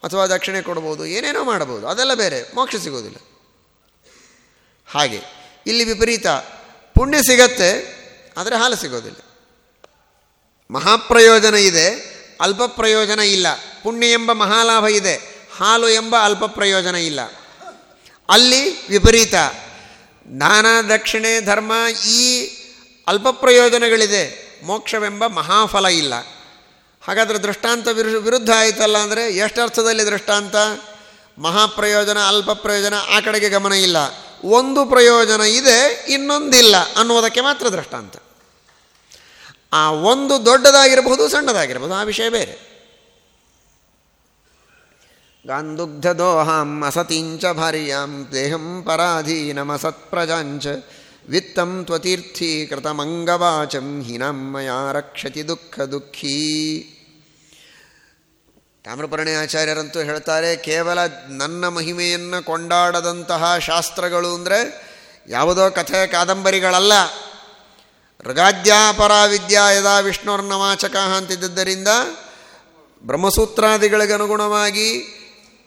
Speaker 1: ಅಥವಾ ದಕ್ಷಿಣೆ ಕೊಡ್ಬೋದು ಏನೇನೋ ಮಾಡ್ಬೋದು ಅದೆಲ್ಲ ಬೇರೆ, ಮೋಕ್ಷ ಸಿಗೋದಿಲ್ಲ. ಹಾಗೆ, ಇಲ್ಲಿ ವಿಪರೀತ ಪುಣ್ಯ ಸಿಗತ್ತೆ, ಆದರೆ ಹಾಲು ಸಿಗೋದಿಲ್ಲ. ಮಹಾಪ್ರಯೋಜನ ಇದೆ, ಅಲ್ಪ ಪ್ರಯೋಜನ ಇಲ್ಲ. ಪುಣ್ಯ ಎಂಬ ಮಹಾಲಾಭ ಇದೆ, ಹಾಲು ಎಂಬ ಅಲ್ಪ ಪ್ರಯೋಜನ ಇಲ್ಲ. ಅಲ್ಲಿ ವಿಪರೀತ ದಾನ ದಕ್ಷಿಣೆ ಧರ್ಮ ಈ ಅಲ್ಪ ಪ್ರಯೋಜನಗಳಿದೆ. ಮೋಕ್ಷವೆಂಬ ಮಹಾಫಲ ಇಲ್ಲ. ಹಾಗಾದರೆ ದೃಷ್ಟಾಂತ ವಿರು, ವಿರುದ್ಧ ಆಯಿತಲ್ಲ ಅಂದರೆ ಎಷ್ಟು ಅರ್ಥದಲ್ಲಿ ದೃಷ್ಟಾಂತ? ಮಹಾಪ್ರಯೋಜನ ಅಲ್ಪ ಪ್ರಯೋಜನ ಆ ಕಡೆಗೆ ಗಮನ ಇಲ್ಲ. ಒಂದು ಪ್ರಯೋಜನ ಇದೆ, ಇನ್ನೊಂದಿಲ್ಲ ಅನ್ನುವುದಕ್ಕೆ ಮಾತ್ರ ದೃಷ್ಟಾಂತ. ಆ ಒಂದು ದೊಡ್ಡದಾಗಿರಬಹುದು, ಸಣ್ಣದಾಗಿರಬಹುದು, ಆ ವಿಷಯ ಬೇರೆ. ಗಾಂದುಗ್ಧದೋಹಾಂ ಅಸತಿಂಚ ಭಾರ್ಯಾಂ ದೇಹಂ ಪರಾಧೀನಮಸತ್ಪ್ರಜಾಂಚ ವಿತ್ತಂ ತ್ವತೀರ್ಥೀಕೃತಮಂಗವಾಚಂ ಹೀನಾಂ ಮಯಾ ರಕ್ಷತಿ ದುಃಖ ದುಃಖೀ ತಾಮ್ರಪರ್ಣಿ ಆಚಾರ್ಯರಂತೂ ಹೇಳ್ತಾರೆ, ಕೇವಲ ನನ್ನ ಮಹಿಮೆಯನ್ನು ಕೊಂಡಾಡದಂತಹ ಶಾಸ್ತ್ರಗಳು ಅಂದರೆ ಯಾವುದೋ ಕಥೆ ಕಾದಂಬರಿಗಳಲ್ಲ. ಋಗಾದ್ಯಾಪರ ವಿದ್ಯಾ ಯದಾ ವಿಷ್ಣುರ್ನವಾಚಕ ಅಂತಿದ್ದರಿಂದ ಬ್ರಹ್ಮಸೂತ್ರಾದಿಗಳಿಗೆ ಅನುಗುಣವಾಗಿ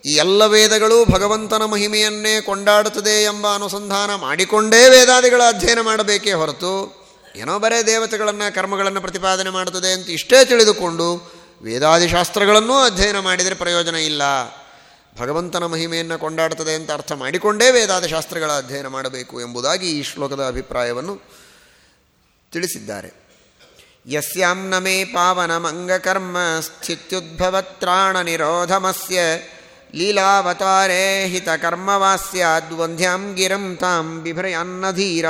Speaker 1: ಈ ಎಲ್ಲ ವೇದಗಳು ಭಗವಂತನ ಮಹಿಮೆಯನ್ನೇ ಕೊಂಡಾಡುತ್ತದೆ ಎಂಬ ಅನುಸಂಧಾನ ಮಾಡಿಕೊಂಡೇ ವೇದಾದಿಗಳ ಅಧ್ಯಯನ ಮಾಡಬೇಕೇ ಹೊರತು ಏನೋ ಬರೇ ದೇವತೆಗಳನ್ನು, ಕರ್ಮಗಳನ್ನು ಪ್ರತಿಪಾದನೆ ಮಾಡುತ್ತದೆ ಅಂತ ಇಷ್ಟೇ ತಿಳಿದುಕೊಂಡು ವೇದಾದಿ ಶಾಸ್ತ್ರಗಳನ್ನೂ ಅಧ್ಯಯನ ಮಾಡಿದರೆ ಪ್ರಯೋಜನ ಇಲ್ಲ. ಭಗವಂತನ ಮಹಿಮೆಯನ್ನು ಕೊಂಡಾಡುತ್ತದೆ ಅಂತ ಅರ್ಥ ಮಾಡಿಕೊಂಡೇ ವೇದಾದಿ ಶಾಸ್ತ್ರಗಳ ಅಧ್ಯಯನ ಮಾಡಬೇಕು ಎಂಬುದಾಗಿ ಈ ಶ್ಲೋಕದ ಅಭಿಪ್ರಾಯವನ್ನು ತಿಳಿಸಿದ್ದಾರೆ. ಯಸ್ಯಾಂ ನ ಮೇ ಪಾವನಮಂಗಕರ್ಮ ಸ್ಥಿತ್ಯುದ್ಭವತ್ರಾಣ ನಿರೋಧಮಸ್ಯ ಲೀಲಾವತಾರೇ ಹಿತಕರ್ಮವಾಸ್ಯಾದ್ವಂದ್ಯಾಂ ಗಿರಂ ತಾಂ ಬಿಭ್ರಯನ್ನಧೀರ.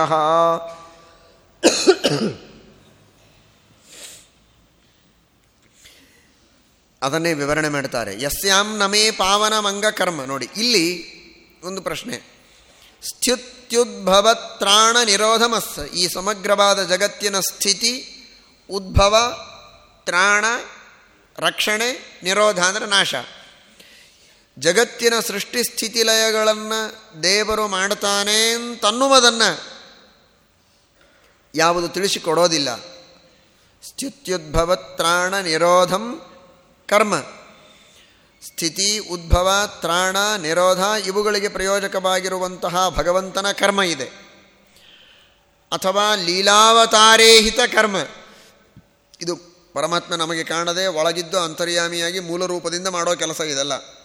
Speaker 1: ಅದನ್ನೇ ವಿವರಣೆ ಮಾಡ್ತಾರೆ. ಯಸ್ಯಾಂ ನಮೇ ಪಾವನ ಮಂಗಕರ್ಮ ನೋಡಿ, ಇಲ್ಲಿ ಒಂದು ಪ್ರಶ್ನೆ. ಸ್ಥಿತ್ಯುದ್ಭವತ್ರಾಣ ನಿರೋಧಮಸ್ ಈ ಸಮಗ್ರವಾದ ಜಗತ್ತಿನ ಸ್ಥಿತಿ, ಉದ್ಭವ, ತ್ರಾಣ, ರಕ್ಷಣೆ, ನಿರೋಧ, ಅಂದರೆ ನಾಶ. ಜಗತ್ತಿನ ಸೃಷ್ಟಿ ಸ್ಥಿತಿ ಲಯಗಳನ್ನು ದೇವರು ಮಾಡ್ತಾನೆ ಅಂತನ್ನುವುದನ್ನು ಯಾವುದು ತಿಳಿಸಿಕೊಡೋದಿಲ್ಲ. ಸ್ಥಿತ್ಯುದ್ಭವತ್ರಾಣ ನಿರೋಧಂ ಕರ್ಮ. ಸ್ಥಿತಿ, ಉದ್ಭವ, ತ್ರಾಣ, ನಿರೋಧ ಇವುಗಳಿಗೆ ಪ್ರಯೋಜಕವಾಗಿರುವಂತಹ ಭಗವಂತನ ಕರ್ಮ ಇದೆ. ಅಥವಾ ಲೀಲಾವತಾರೇಹಿತ ಕರ್ಮ. ಇದು ಪರಮಾತ್ಮ ನಮಗೆ ಕಾಣದೆ ಒಳಗಿದ್ದು ಅಂತರ್ಯಾಮಿಯಾಗಿ ಮೂಲ ರೂಪದಿಂದ ಮಾಡೋ ಕೆಲಸ ಇದೆಲ್ಲ.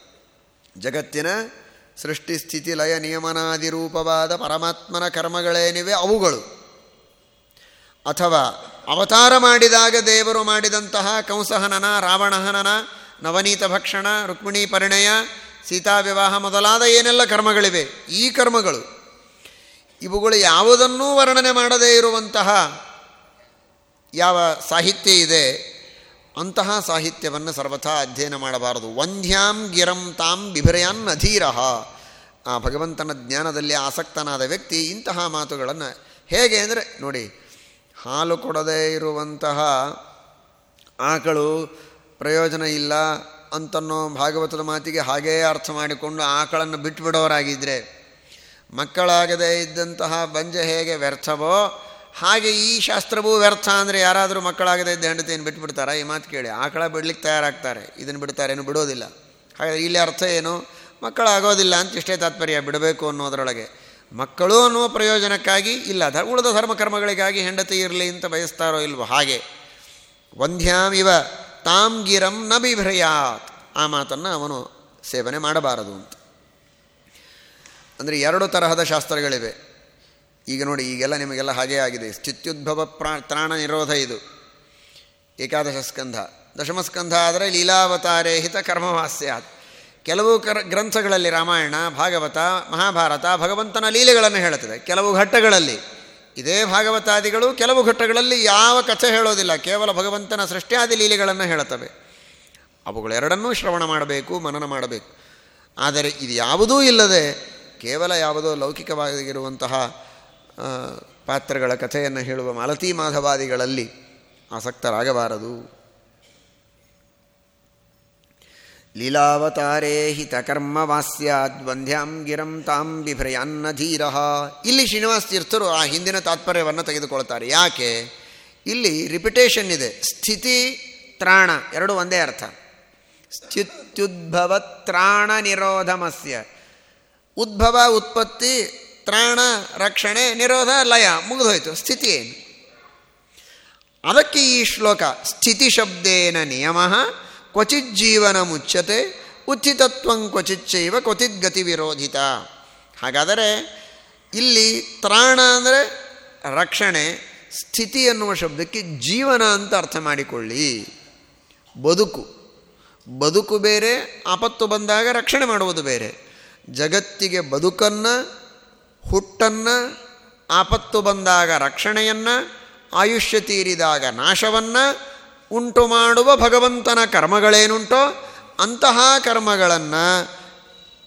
Speaker 1: ಜಗತ್ತಿನ ಸೃಷ್ಟಿ, ಸ್ಥಿತಿ, ಲಯ, ನಿಯಮನಾದಿ ರೂಪವಾದ ಪರಮಾತ್ಮನ ಕರ್ಮಗಳೇನಿವೆ ಅವುಗಳು. ಅಥವಾ ಅವತಾರ ಮಾಡಿದಾಗ ದೇವರು ಮಾಡಿದಂತಹ ಕಂಸಹನನ, ರಾವಣಹನನ, ನವನೀತ ಭಕ್ಷಣ, ರುಕ್ಮಿಣಿ ಪರಿಣಯ, ಸೀತಾ ವಿವಾಹ ಮೊದಲಾದ ಏನೆಲ್ಲ ಕರ್ಮಗಳಿವೆ, ಈ ಕರ್ಮಗಳು, ಇವುಗಳು ಯಾವುದನ್ನೂ ವರ್ಣನೆ ಮಾಡದೇ ಇರುವಂತಹ ಯಾವ ಸಾಹಿತ್ಯ ಇದೆ ಅಂತಹ ಸಾಹಿತ್ಯವನ್ನು ಸರ್ವಥಾ ಅಧ್ಯಯನ ಮಾಡಬಾರದು. ವಂಧ್ಯಾಂ ಗಿರಂ ತಾಂ ಬಿಭರೆಯಾನ್ ಅಧೀರ ಆ ಭಗವಂತನ ಜ್ಞಾನದಲ್ಲಿ ಆಸಕ್ತನಾದ ವ್ಯಕ್ತಿ ಇಂತಹ ಮಾತುಗಳನ್ನು ಹೇಗೆ ಅಂದರೆ, ನೋಡಿ, ಹಾಲು ಕೊಡದೇ ಇರುವಂತಹ ಆಕಳು ಪ್ರಯೋಜನ ಇಲ್ಲ ಅಂತನ್ನೋ ಭಾಗವತದ ಮಾತಿಗೆ ಹಾಗೇ ಅರ್ಥ ಮಾಡಿಕೊಂಡು ಆಕಳನ್ನು ಬಿಟ್ಟುಬಿಡೋರಾಗಿದ್ದರೆ ಮಕ್ಕಳಾಗದೇ ಇದ್ದಂತಹ ಬಂಜೆ ಹೇಗೆ ವ್ಯರ್ಥವೋ ಹಾಗೆ ಈ ಶಾಸ್ತ್ರವೂ ವ್ಯರ್ಥ ಅಂದರೆ ಯಾರಾದರೂ ಮಕ್ಕಳಾಗದೇ ಇದ್ದ ಹೆಂಡತಿಯನ್ನು ಬಿಟ್ಬಿಡ್ತಾರಾ? ಈ ಮಾತು ಕೇಳಿ. ಆಕಳ ಬಿಡ್ಲಿಕ್ಕೆ ತಯಾರಾಗ್ತಾರೆ. ಇದನ್ನು ಬಿಡ್ತಾರೇನು ಬಿಡೋದಿಲ್ಲ. ಹಾಗೆ ಇಲ್ಲಿ ಅರ್ಥ ಏನು? ಮಕ್ಕಳಾಗೋದಿಲ್ಲ ಅಂತ ಇಷ್ಟೇ ತಾತ್ಪರ್ಯ. ಬಿಡಬೇಕು ಅನ್ನೋದರೊಳಗೆ. ಮಕ್ಕಳು ಅನ್ನುವ ಪ್ರಯೋಜನಕ್ಕಾಗಿ ಇಲ್ಲ. ಧ, ಉಳಿದ ಧರ್ಮಕರ್ಮಗಳಿಗಾಗಿ ಹೆಂಡತಿ ಇರಲಿ ಅಂತ ಬಯಸ್ತಾರೋ ಇಲ್ವೋ? ಹಾಗೆ. ವಂಧ್ಯಾಂ ಇವ ತಾಂ ಗಿರಂ ನ ಬಿಭ್ರಯಾತ್ ಆ ಮಾತನ್ನು ಅವನು ಸೇವನೆ ಮಾಡಬಾರದು ಅಂತ. ಅಂದರೆ ಎರಡು ತರಹದ ಶಾಸ್ತ್ರಗಳಿವೆ. ಈಗ ನೋಡಿ, ಈಗೆಲ್ಲ ನಿಮಗೆಲ್ಲ ಹಾಗೇ ಆಗಿದೆ. ಸ್ಥಿತ್ಯುದ್ಭವ ಪ್ರಾ, ತ್ರಾಣ ನಿರೋಧ ಇದು. ಏಕಾದಶ ಸ್ಕಂಧ. ದಶಮಸ್ಕಂಧ ಆದರೆ ಲೀಲಾವತಾರೇ ಹಿತ ಕರ್ಮವಾಸ್ಯಾತ್ ಕೆಲವು ಕರ್, ಗ್ರಂಥಗಳಲ್ಲಿ ರಾಮಾಯಣ, ಭಾಗವತ, ಮಹಾಭಾರತ, ಭಗವಂತನ ಲೀಲೆಗಳನ್ನು ಹೇಳುತ್ತದೆ. ಕೆಲವು ಘಟ್ಟಗಳಲ್ಲಿ. ಇದೇ ಭಾಗವತಾದಿಗಳು ಕೆಲವು ಘಟ್ಟಗಳಲ್ಲಿ ಯಾವ ಕಥೆ ಹೇಳೋದಿಲ್ಲ. ಕೇವಲ ಭಗವಂತನ ಸೃಷ್ಟಿಯಾದಿ ಲೀಲೆಗಳನ್ನು ಹೇಳುತ್ತವೆ. ಅವುಗಳೆರಡನ್ನೂ ಶ್ರವಣ ಮಾಡಬೇಕು, ಮನನ ಮಾಡಬೇಕು. ಆದರೆ ಇದು ಯಾವುದೂ ಇಲ್ಲದೆ ಕೇವಲ ಯಾವುದೋ ಲೌಕಿಕವಾಗಿರುವಂತಹ ಪಾತ್ರಗಳ ಕಥೆಯನ್ನು ಹೇಳುವ ಮಾಲತಿ ಮಾಧವಾದಿಗಳಲ್ಲಿ ಆಸಕ್ತರಾಗಬಾರದು. ಲೀಲಾವತಾರೆ ಹಿತಕರ್ಮ ವಾಸ್ಯಾದ್ವಂದ್ಯಾಂ ಗಿರಂ ತಾಂ ಬಿಭ್ರಯಾನ್ನಧೀರ ಇಲ್ಲಿ ಶ್ರೀನಿವಾಸ ತೀರ್ಥರು ಆ ಹಿಂದಿನ ತಾತ್ಪರ್ಯವನ್ನು ತೆಗೆದುಕೊಳ್ತಾರೆ. ಯಾಕೆ? ಇಲ್ಲಿ ರಿಪಿಟೇಷನ್ ಇದೆ. ಸ್ಥಿತಿ, ತ್ರಾಣ, ಎರಡು ಒಂದೇ ಅರ್ಥ. ಸ್ಥಿತ್ಯುದ್ಭವ ತ್ರಾಣ ನಿರೋಧಮಸ್ಯ ಉದ್ಭವ, ಉತ್ಪತ್ತಿ ತ್ರಾಣ ರಕ್ಷಣೆ ನಿರೋಧ ಲಯ ಮುಗಿದೋಯ್ತು. ಸ್ಥಿತಿ ಏನು? ಅದಕ್ಕೆ ಈ ಶ್ಲೋಕ, ಸ್ಥಿತಿ ಶಬ್ದೇನ ನಿಯಮ ಕ್ವಚಿತ್ ಜೀವನ ಮುಚ್ಚತೆ ಉಚಿತತ್ವ ಕ್ವಚಿಚ್ಚೈವ ಕ್ವಚಿತ್ ಗತಿ ವಿರೋಧಿತ. ಹಾಗಾದರೆ ಇಲ್ಲಿ ತ್ರಾಣ ಅಂದರೆ ರಕ್ಷಣೆ, ಸ್ಥಿತಿ ಎನ್ನುವ ಶಬ್ದಕ್ಕೆ ಜೀವನ ಅಂತ ಅರ್ಥ ಮಾಡಿಕೊಳ್ಳಿ. ಬದುಕು. ಬದುಕು ಬೇರೆ, ಆಪತ್ತು ಬಂದಾಗ ರಕ್ಷಣೆ ಮಾಡುವುದು ಬೇರೆ. ಜಗತ್ತಿಗೆ ಬದುಕನ್ನು ಹುಟ್ಟನ್ನು, ಆಪತ್ತು ಬಂದಾಗ ರಕ್ಷಣೆಯನ್ನು, ಆಯುಷ್ಯ ತೀರಿದಾಗ ನಾಶವನ್ನು ಉಂಟು ಮಾಡುವ ಭಗವಂತನ ಕರ್ಮಗಳೇನುಂಟೋ ಅಂತಹ ಕರ್ಮಗಳನ್ನು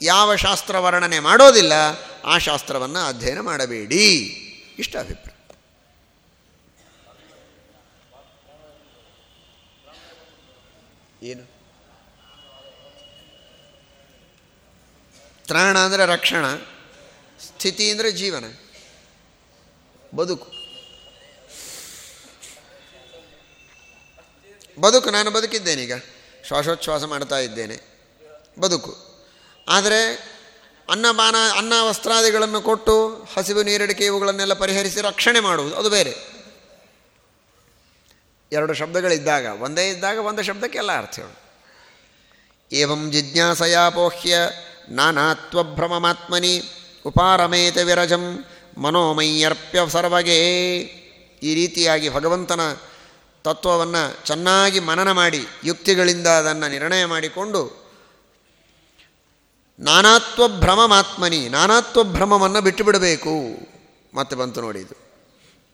Speaker 1: ಯಾವ ಶಾಸ್ತ್ರ ವರ್ಣನೆ ಮಾಡೋದಿಲ್ಲ, ಆ ಶಾಸ್ತ್ರವನ್ನು ಅಧ್ಯಯನ ಮಾಡಬೇಡಿ. ಇಷ್ಟ ಅಭಿಪ್ರಾಯ. ಏನು? ತ್ರಾಣ ಅಂದರೆ ರಕ್ಷಣ. ಸ್ಥಿತಿ ಅಂದರೆ ಜೀವನ. ಬದುಕು. ಬದುಕು, ನಾನು ಬದುಕಿದ್ದೇನೆ ಈಗ ಶ್ವಾಸೋಚ್ಛ್ವಾಸ ಮಾಡ್ತಾ ಇದ್ದೇನೆ. ಬದುಕು. ಆದರೆ ಅನ್ನಪಾನ ಅನ್ನ ವಸ್ತ್ರಾದಿಗಳನ್ನು ಕೊಟ್ಟು ಹಸಿವು ನೀರಡಿಕೆ ಇವುಗಳನ್ನೆಲ್ಲ ಪರಿಹರಿಸಿ ರಕ್ಷಣೆ ಮಾಡುವುದು, ಅದು ಬೇರೆ. ಎರಡು ಶಬ್ದಗಳಿದ್ದಾಗ, ಒಂದೇ ಇದ್ದಾಗ ಒಂದು ಶಬ್ದಕ್ಕೆ ಎಲ್ಲ ಅರ್ಥಗಳು ಏವಂ ಜಿಜ್ಞಾಸಯಾಪೋಹ್ಯ ನಾನಾತ್ವಭ್ರಮಮಾತ್ಮನಿ ಉಪಾರಮೇತ ವಿರಜಂ ಮನೋಮಯ್ಯರ್ಪ್ಯ ಸರ್ವಗೇ. ಈ ರೀತಿಯಾಗಿ ಭಗವಂತನ ತತ್ವವನ್ನು ಚೆನ್ನಾಗಿ ಮನನ ಮಾಡಿ, ಯುಕ್ತಿಗಳಿಂದ ಅದನ್ನು ನಿರ್ಣಯ ಮಾಡಿಕೊಂಡು, ನಾನಾತ್ವ ಭ್ರಮಮಾತ್ಮನಿ, ನಾನಾತ್ವ ಭ್ರಮವನ್ನು ಬಿಟ್ಟು ಬಿಡಬೇಕು ಮತ್ತೆ ಬಂತು ನೋಡಿ ಇದು.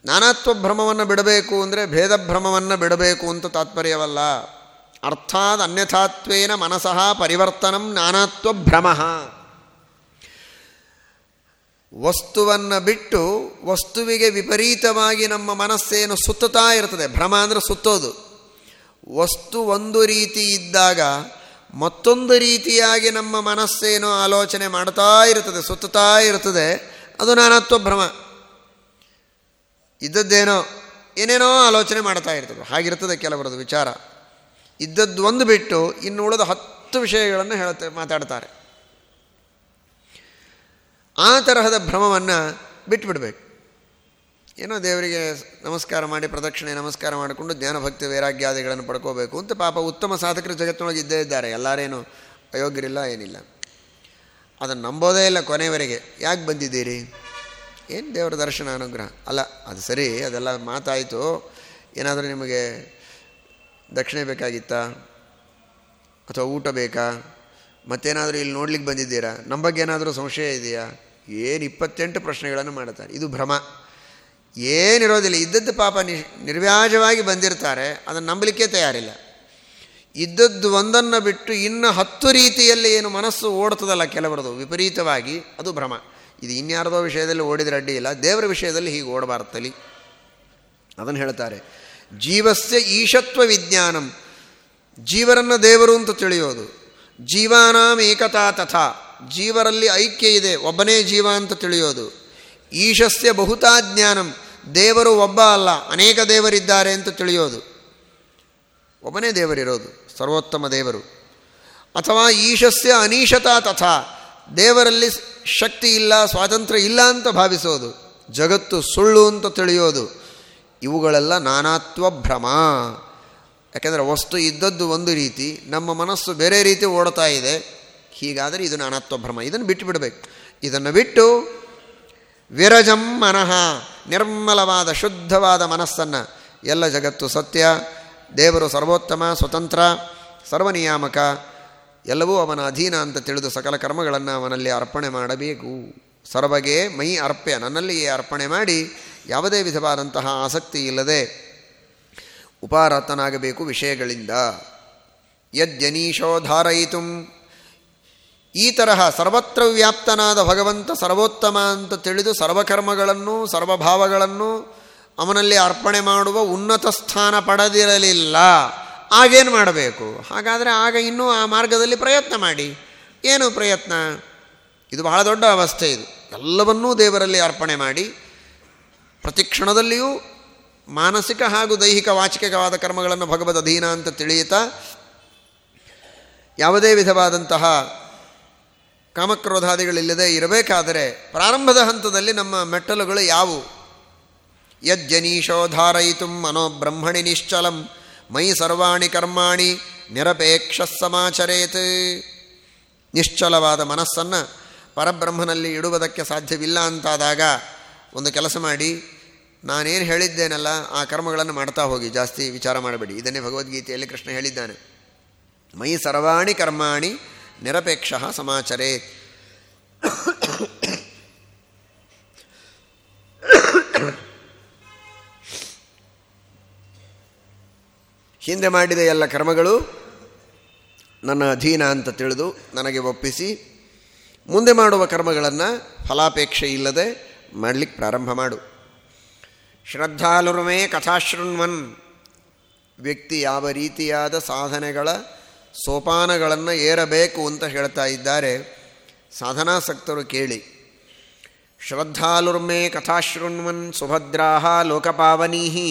Speaker 1: ನಾನಾತ್ವ ಭ್ರಮವನ್ನು ಬಿಡಬೇಕು ಅಂದರೆ ಭೇದ ಭ್ರಮವನ್ನು ಬಿಡಬೇಕು ಅಂತ ತಾತ್ಪರ್ಯವಲ್ಲ. ಅರ್ಥಾತ್ ಅನ್ಯಥಾತ್ವೇನ ಮನಸಃ ಪರಿವರ್ತನಂ ನಾನಾತ್ವ ಭ್ರಮ. ವಸ್ತುವನ್ನು ಬಿಟ್ಟು ವಸ್ತುವಿಗೆ ವಿಪರೀತವಾಗಿ ನಮ್ಮ ಮನಸ್ಸೇನು ಸುತ್ತುತ್ತಾ ಇರ್ತದೆ. ಭ್ರಮ ಅಂದರೆ ಸುತ್ತೋದು. ವಸ್ತು ಒಂದು ರೀತಿ ಇದ್ದಾಗ ಮತ್ತೊಂದು ರೀತಿಯಾಗಿ ನಮ್ಮ ಮನಸ್ಸೇನು ಆಲೋಚನೆ ಮಾಡ್ತಾ ಇರ್ತದೆ, ಸುತ್ತುತ್ತಾ ಇರ್ತದೆ. ಅದು ನಾನತ್ವ ಭ್ರಮ. ಇದ್ದದ್ದೇನೋ ಏನೇನೋ ಆಲೋಚನೆ ಮಾಡ್ತಾ ಇರ್ತದೆ. ಹಾಗಿರ್ತದೆ ಕೆಲವರದ್ದು ವಿಚಾರ. ಇದ್ದದ್ದು ಒಂದು ಬಿಟ್ಟು ಇನ್ನು ಉಳಿದ ಹತ್ತು ವಿಷಯಗಳನ್ನು ಹೇಳುತ್ತೆ, ಮಾತಾಡ್ತಾರೆ. ಆ ತರಹದ ಭ್ರಮವನ್ನು ಬಿಟ್ಬಿಡ್ಬೇಕು. ಏನೋ ದೇವರಿಗೆ ನಮಸ್ಕಾರ ಮಾಡಿ, ಪ್ರದಕ್ಷಿಣೆ ನಮಸ್ಕಾರ ಮಾಡಿಕೊಂಡು ಜ್ಞಾನಭಕ್ತಿ ವೈರಾಗ್ಯಾದಿಗಳನ್ನು ಪಡ್ಕೋಬೇಕು ಅಂತ ಪಾಪ ಉತ್ತಮ ಸಾಧಕರು ಜಗತ್ತಿನೊಳಗೆ ಇದ್ದೇ ಇದ್ದಾರೆ. ಎಲ್ಲರೇನು ಅಯೋಗ್ಯರಿಲ್ಲ, ಏನಿಲ್ಲ. ಅದನ್ನು ನಂಬೋದೇ ಇಲ್ಲ ಕೊನೆಯವರೆಗೆ. ಯಾಕೆ ಬಂದಿದ್ದೀರಿ? ಏನು ದೇವರ ದರ್ಶನ ಅನುಗ್ರಹ? ಅಲ್ಲ, ಅದು ಸರಿ, ಅದೆಲ್ಲ ಮಾತಾಯಿತು. ಏನಾದರೂ ನಿಮಗೆ ದಕ್ಷಿಣೆ ಬೇಕಾಗಿತ್ತಾ? ಅಥವಾ ಊಟ ಬೇಕಾ? ಮತ್ತೇನಾದರೂ ಇಲ್ಲಿ ನೋಡ್ಲಿಕ್ಕೆ ಬಂದಿದ್ದೀರಾ? ನಮ್ಮ ಬಗ್ಗೆ ಏನಾದರೂ ಸಂಶಯ ಇದೆಯಾ? ಏನು ಇಪ್ಪತ್ತೆಂಟು ಪ್ರಶ್ನೆಗಳನ್ನು ಮಾಡುತ್ತಾರೆ. ಇದು ಭ್ರಮ. ಏನಿರೋದಿಲ್ಲ. ಇದ್ದದ್ದು ಪಾಪ ನಿ, ನಿರ್ವ್ಯಾಜವಾಗಿ ಬಂದಿರ್ತಾರೆ. ಅದನ್ನು ನಂಬಲಿಕ್ಕೆ ತಯಾರಿಲ್ಲ. ಇದ್ದದ್ದು ಒಂದನ್ನು ಬಿಟ್ಟು ಇನ್ನು ಹತ್ತು ರೀತಿಯಲ್ಲಿ ಏನು ಮನಸ್ಸು ಓಡ್ತದಲ್ಲ ಕೆಲವರದು, ವಿಪರೀತವಾಗಿ, ಅದು ಭ್ರಮ. ಇದು ಇನ್ಯಾರದೋ ವಿಷಯದಲ್ಲಿ ಓಡಿದರೆ ಅಡ್ಡಿ ಇಲ್ಲ. ದೇವರ ವಿಷಯದಲ್ಲಿ ಹೀಗೆ ಓಡಬಾರ್ತಲಿ ಅದನ್ನು ಹೇಳ್ತಾರೆ. ಜೀವಸ್ಯ ಈಶತ್ವ ವಿಜ್ಞಾನಂ. ಜೀವರನ್ನು ದೇವರು ಅಂತ ತಿಳಿಯೋದು. ಜೀವಾನಾಂ ಏಕತಾ ತಥಾ. ಜೀವರಲ್ಲಿ ಐಕ್ಯ ಇದೆ, ಒಬ್ಬನೇ ಜೀವ ಅಂತ ತಿಳಿಯೋದು. ಈಶಸ್ಯ ಬಹುತಾ ಜ್ಞಾನಂ, ದೇವರು ಒಬ್ಬ ಅಲ್ಲ, ಅನೇಕ ದೇವರಿದ್ದಾರೆ ಅಂತ ತಿಳಿಯೋದು. ಒಬ್ಬನೇ ದೇವರಿರೋದು, ಸರ್ವೋತ್ತಮ ದೇವರು. ಅಥವಾ ಈಶಸ್ಯ ಅನೀಶತಾ ತಥಾ, ದೇವರಲ್ಲಿ ಶಕ್ತಿ ಇಲ್ಲ, ಸ್ವಾತಂತ್ರ್ಯ ಇಲ್ಲ ಅಂತ ಭಾವಿಸೋದು. ಜಗತ್ತು ಸುಳ್ಳು ಅಂತ ತಿಳಿಯೋದು. ಇವುಗಳೆಲ್ಲ ನಾನಾತ್ವ ಭ್ರಮ. ಯಾಕೆಂದರೆ ವಸ್ತು ಇದ್ದದ್ದು ಒಂದು ರೀತಿ, ನಮ್ಮ ಮನಸ್ಸು ಬೇರೆ ರೀತಿ ಓಡ್ತಾ ಇದೆ. ಹೀಗಾದರೆ ಇದು ನಾನತ್ವ ಭ್ರಮ. ಇದನ್ನು ಬಿಟ್ಟು ಬಿಡಬೇಕು. ಇದನ್ನು ಬಿಟ್ಟು ವಿರಜಂ ಮನಃ, ನಿರ್ಮಲವಾದ, ಶುದ್ಧವಾದ ಮನಸ್ಸನ್ನು. ಎಲ್ಲ ಜಗತ್ತು ಸತ್ಯ, ದೇವರು ಸರ್ವೋತ್ತಮ, ಸ್ವತಂತ್ರ, ಸರ್ವನಿಯಾಮಕ. ಎಲ್ಲವೂ ಅವನ ಅಧೀನ ಅಂತ ತಿಳಿದು ಸಕಲ ಕರ್ಮಗಳನ್ನು ಅವನಲ್ಲಿ ಅರ್ಪಣೆ ಮಾಡಬೇಕು. ಸರ್ವಗೆ ಮೈ ಅರ್ಪ್ಯ ನನ್ನಲ್ಲಿಯೇ ಅರ್ಪಣೆ ಮಾಡಿ ಯಾವುದೇ ವಿಧವಾದಂತಹ ಆಸಕ್ತಿ ಇಲ್ಲದೆ ಉಪಾರತನಾಗಬೇಕು ವಿಷಯಗಳಿಂದ. ಯಜ್ಜನೀಶೋ ಧಾರಯಿತು ಈ ತರಹ ಸರ್ವತ್ರ ವ್ಯಾಪ್ತನಾದ ಭಗವಂತ ಸರ್ವೋತ್ತಮ ಅಂತ ತಿಳಿದು ಸರ್ವಕರ್ಮಗಳನ್ನು, ಸರ್ವಭಾವಗಳನ್ನು ಅವನಲ್ಲಿ ಅರ್ಪಣೆ ಮಾಡುವ ಉನ್ನತ ಸ್ಥಾನ ಪಡೆದಿರಲಿಲ್ಲ. ಆಗೇನು ಮಾಡಬೇಕು? ಹಾಗಾದರೆ ಆಗ ಇನ್ನೂ ಆ ಮಾರ್ಗದಲ್ಲಿ ಪ್ರಯತ್ನ ಮಾಡಿ. ಏನು ಪ್ರಯತ್ನ? ಇದು ಬಹಳ ದೊಡ್ಡ ಅವಸ್ಥೆ ಇದು. ಎಲ್ಲವನ್ನೂ ದೇವರಲ್ಲಿ ಅರ್ಪಣೆ ಮಾಡಿ. ಪ್ರತಿ ಕ್ಷಣದಲ್ಲಿಯೂ ಮಾನಸಿಕ ಹಾಗೂ ದೈಹಿಕ ವಾಚಿಕವಾದ ಕರ್ಮಗಳನ್ನು ಭಗವದ್ ಅಧೀನ ಅಂತ ತಿಳಿಯುತ್ತಾ, ಯಾವುದೇ ವಿಧವಾದಂತಹ ಕಾಮಕ್ರೋಧಾದಿಗಳಿಲ್ಲದೆ ಇರಬೇಕಾದರೆ ಪ್ರಾರಂಭದ ಹಂತದಲ್ಲಿ ನಮ್ಮ ಮೆಟ್ಟಲುಗಳು ಯಾವುವು? ಯಜ್ಜನೀಶೋ ಧಾರಯಿತು ಮನೋಬ್ರಹ್ಮಣಿ ನಿಶ್ಚಲಂ, ಮೈ ಸರ್ವಾಣಿ ಕರ್ಮಾಣಿ ನಿರಪೇಕ್ಷ ಸಮಾಚರೇತ್. ನಿಶ್ಚಲವಾದ ಮನಸ್ಸನ್ನು ಪರಬ್ರಹ್ಮನಲ್ಲಿ ಇಡುವುದಕ್ಕೆ ಸಾಧ್ಯವಿಲ್ಲ ಅಂತಾದಾಗ ಒಂದು ಕೆಲಸ ಮಾಡಿ, ನಾನೇನು ಹೇಳಿದ್ದೇನಲ್ಲ, ಆ ಕರ್ಮಗಳನ್ನು ಮಾಡ್ತಾ ಹೋಗಿ, ಜಾಸ್ತಿ ವಿಚಾರ ಮಾಡಬೇಡಿ. ಇದನ್ನೇ ಭಗವದ್ಗೀತೆಯಲ್ಲಿ ಕೃಷ್ಣ ಹೇಳಿದ್ದಾನೆ. ಮೈ ಸರ್ವಾಣಿ ಕರ್ಮಾಣಿ ನಿರಪೇಕ್ಷ ಸಮಾಚರೇ ಹಿಂದೆ ಮಾಡಿದ ಎಲ್ಲ ಕರ್ಮಗಳು ನನ್ನ ಅಧೀನ ಅಂತ ತಿಳಿದು ನನಗೆ ಒಪ್ಪಿಸಿ, ಮುಂದೆ ಮಾಡುವ ಕರ್ಮಗಳನ್ನು ಫಲಾಪೇಕ್ಷೆ ಇಲ್ಲದೆ ಮಾಡಲಿಕ್ಕೆ ಪ್ರಾರಂಭ ಮಾಡು. ಶ್ರದ್ಧಾಲುರ್ಮೇ ಕಥಾಶೃಣ್ವನ್ ವ್ಯಕ್ತಿ ಯಾವ ರೀತಿಯಾದ ಸಾಧನೆಗಳ ಸೋಪಾನಗಳನ್ನು ಏರಬೇಕು ಅಂತ ಹೇಳ್ತಾ ಇದ್ದಾರೆ. ಸಾಧನಾಸಕ್ತರು ಕೇಳಿ, ಶ್ರದ್ಧಾಲುರ್ಮೆ ಕಥಾಶೃಣ್ವನ್ ಸುಭದ್ರಾಹ ಲೋಕಪಾವನೀಹಿ,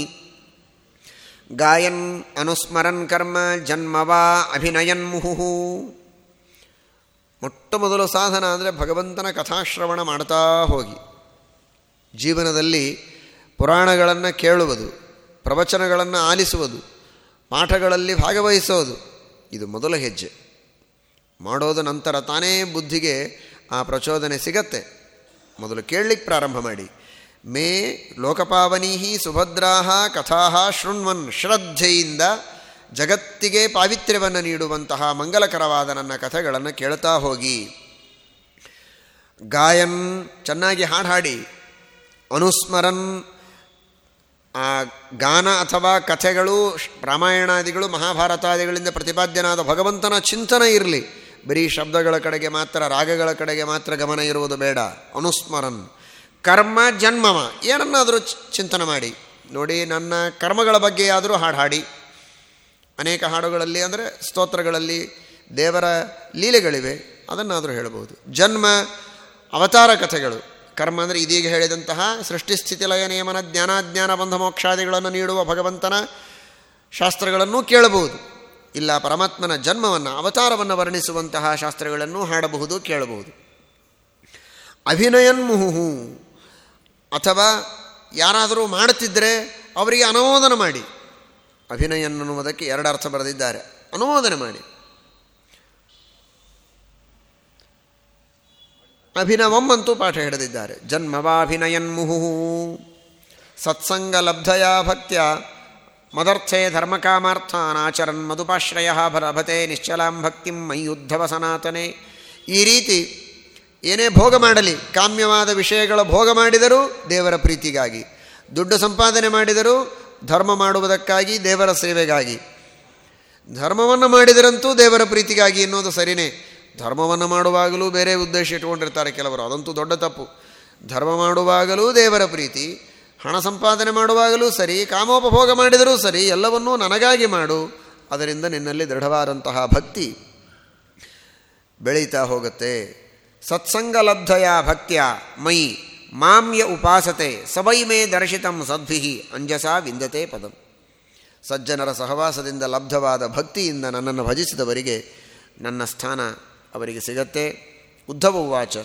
Speaker 1: ಗಾಯನ್ ಅನುಸ್ಮರನ್ ಕರ್ಮ ಜನ್ಮವಾ ಅಭಿನಯನ್ ಮುಹುಹು. ಮೊಟ್ಟ ಮೊದಲು ಸಾಧನ ಅಂದರೆ ಭಗವಂತನ ಕಥಾಶ್ರವಣ ಮಾಡ್ತಾ ಹೋಗಿ. ಜೀವನದಲ್ಲಿ ಪುರಾಣಗಳನ್ನು ಕೇಳುವುದು, ಪ್ರವಚನಗಳನ್ನು ಆಲಿಸುವುದು, ಪಾಠಗಳಲ್ಲಿ ಭಾಗವಹಿಸೋದು ಇದು ಮೊದಲ ಹೆಜ್ಜೆ. ಮಾಡೋದ ನಂತರ ತಾನೇ ಬುದ್ಧಿಗೆ ಆ ಪ್ರಚೋದನೆ ಸಿಗತ್ತೆ. ಮೊದಲು ಕೇಳಲಿಕ್ಕೆ ಪ್ರಾರಂಭ ಮಾಡಿ. ಮೇ ಲೋಕಪಾವನೀಹಿ ಸುಭದ್ರಾಹ ಕಥಾಹ ಶೃಣ್ವನ್ ಶ್ರದ್ಧೆಯಿಂದ ಜಗತ್ತಿಗೆ ಪಾವಿತ್ರ್ಯವನ್ನು ನೀಡುವಂತಹ ಮಂಗಲಕರವಾದ ನನ್ನ ಕಥೆಗಳನ್ನು ಕೇಳ್ತಾ ಹೋಗಿ. ಗಾಯನ್ ಚೆನ್ನಾಗಿ ಹಾಡು ಹಾಡಿ. ಅನುಸ್ಮರನ್ ಆ ಗಾನ ಅಥವಾ ಕಥೆಗಳು, ರಾಮಾಯಣಾದಿಗಳು, ಮಹಾಭಾರತಾದಿಗಳಿಂದ ಪ್ರತಿಪಾದ್ಯನಾದ ಭಗವಂತನ ಚಿಂತನೆ ಇರಲಿ. ಬರೀ ಶಬ್ದಗಳ ಕಡೆಗೆ ಮಾತ್ರ, ರಾಗಗಳ ಕಡೆಗೆ ಮಾತ್ರ ಗಮನ ಇರುವುದು ಬೇಡ. ಅನುಸ್ಮರನ್. ಕರ್ಮ ಜನ್ಮವ. ಏನನ್ನಾದರೂ ಚಿಂತನೆ ಮಾಡಿ. ನೋಡಿ, ನನ್ನ ಕರ್ಮಗಳ ಬಗ್ಗೆ ಆದರೂ ಹಾಡು ಹಾಡಿ ಅನೇಕ ಹಾಡುಗಳಲ್ಲಿ ಅಂದರೆ ಸ್ತೋತ್ರಗಳಲ್ಲಿ ದೇವರ ಲೀಲೆಗಳಿವೆ. ಅದನ್ನಾದರೂ ಹೇಳ್ಬೋದು ಜನ್ಮ, ಅವತಾರ ಕಥೆಗಳು. ಕರ್ಮ ಅಂದರೆ ಇದೀಗ ಹೇಳಿದಂತಹ ಸೃಷ್ಟಿಸ್ಥಿತಿ ಲಯ ನಿಯಮನ ಜ್ಞಾನಾಜ್ಞಾನ ಬಂಧ ಮೋಕ್ಷಾದಿಗಳನ್ನು ನೀಡುವ ಭಗವಂತನ ಶಾಸ್ತ್ರಗಳನ್ನು ಕೇಳಬಹುದು. ಇಲ್ಲ ಪರಮಾತ್ಮನ ಜನ್ಮವನ್ನು, ಅವತಾರವನ್ನು ವರ್ಣಿಸುವಂತಹ ಶಾಸ್ತ್ರಗಳನ್ನು ಹಾಡಬಹುದು, ಕೇಳಬಹುದು. ಅಭಿನಯನ್ಮುಹು ಅಥವಾ ಯಾರಾದರೂ ಮಾಡುತ್ತಿದ್ದರೆ ಅವರಿಗೆ ಅನುಮೋದನ ಮಾಡಿ. ಅಭಿನಯನ್ ಅನ್ನುವುದಕ್ಕೆ ಎರಡು ಅರ್ಥ ಬರೆದಿದ್ದಾರೆ. ಅನುಮೋದನೆ ಮಾಡಿ. ಅಭಿನವಂ ಅಂತೂ ಪಾಠ ಹಿಡಿದಿದ್ದಾರೆ ಜನ್ಮವಾಭಿನಯನ್ಮುಹು ಸತ್ಸಂಗ ಲಬ್ಧಯ ಭಕ್ತ್ಯ. ಮದರ್ಥೆ ಧರ್ಮಕಾಮಾರ್ಥಾನಾಚರನ್ ಮಧುಪಾಶ್ರಯ ಭರಭತೆ ನಿಶ್ಚಲಾಂ ಭಕ್ತಿಂ ಮೈಯುದ್ಧವ ಸನಾತನೆ. ಈ ರೀತಿ ಏನೇ ಭೋಗ ಮಾಡಲಿ, ಕಾಮ್ಯವಾದ ವಿಷಯಗಳ ಭೋಗ ಮಾಡಿದರೂ ದೇವರ ಪ್ರೀತಿಗಾಗಿ, ದುಡ್ಡು ಸಂಪಾದನೆ ಮಾಡಿದರೂ ಧರ್ಮ ಮಾಡುವುದಕ್ಕಾಗಿ ದೇವರ ಸೇವೆಗಾಗಿ. ಧರ್ಮವನ್ನು ಮಾಡಿದರಂತೂ ದೇವರ ಪ್ರೀತಿಗಾಗಿ ಎನ್ನುವುದು ಸರಿಯೇ ಧರ್ಮವನ್ನು ಮಾಡುವಾಗಲೂ ಬೇರೆ ಉದ್ದೇಶ ಇಟ್ಕೊಂಡಿರ್ತಾರೆ ಕೆಲವರು. ಅದಂತೂ ದೊಡ್ಡ ತಪ್ಪು. ಧರ್ಮ ಮಾಡುವಾಗಲೂ ದೇವರ ಪ್ರೀತಿ, ಹಣ ಸಂಪಾದನೆ ಮಾಡುವಾಗಲೂ ಸರಿ, ಕಾಮೋಪಭೋಗ ಮಾಡಿದರೂ ಸರಿ, ಎಲ್ಲವನ್ನೂ ನನಗಾಗಿ ಮಾಡು. ಅದರಿಂದ ನಿನ್ನಲ್ಲಿ ದೃಢವಾದಂತಹ ಭಕ್ತಿ ಬೆಳೀತಾ ಹೋಗುತ್ತೆ. ಸತ್ಸಂಗಲಬ್ಧಯ ಭಕ್ತಿಯ ಮೈ ಮಾಮ್ಯ ಉಪಾಸತೆ ಸವೈ ಮೇ ದರ್ಶಿತಂ ಸದ್ಭಿಹಿ ಅಂಜಸ ವಿಂದತೆ ಪದಂ. ಸಜ್ಜನರ ಸಹವಾಸದಿಂದ ಲಬ್ಧವಾದ ಭಕ್ತಿಯಿಂದ ನನ್ನನ್ನು ಭಜಿಸಿದವರಿಗೆ ನನ್ನ ಸ್ಥಾನ ಅವರಿಗೆ ಸಿಗತ್ತೆ. ಉದ್ಧವ ಉವಾಚ.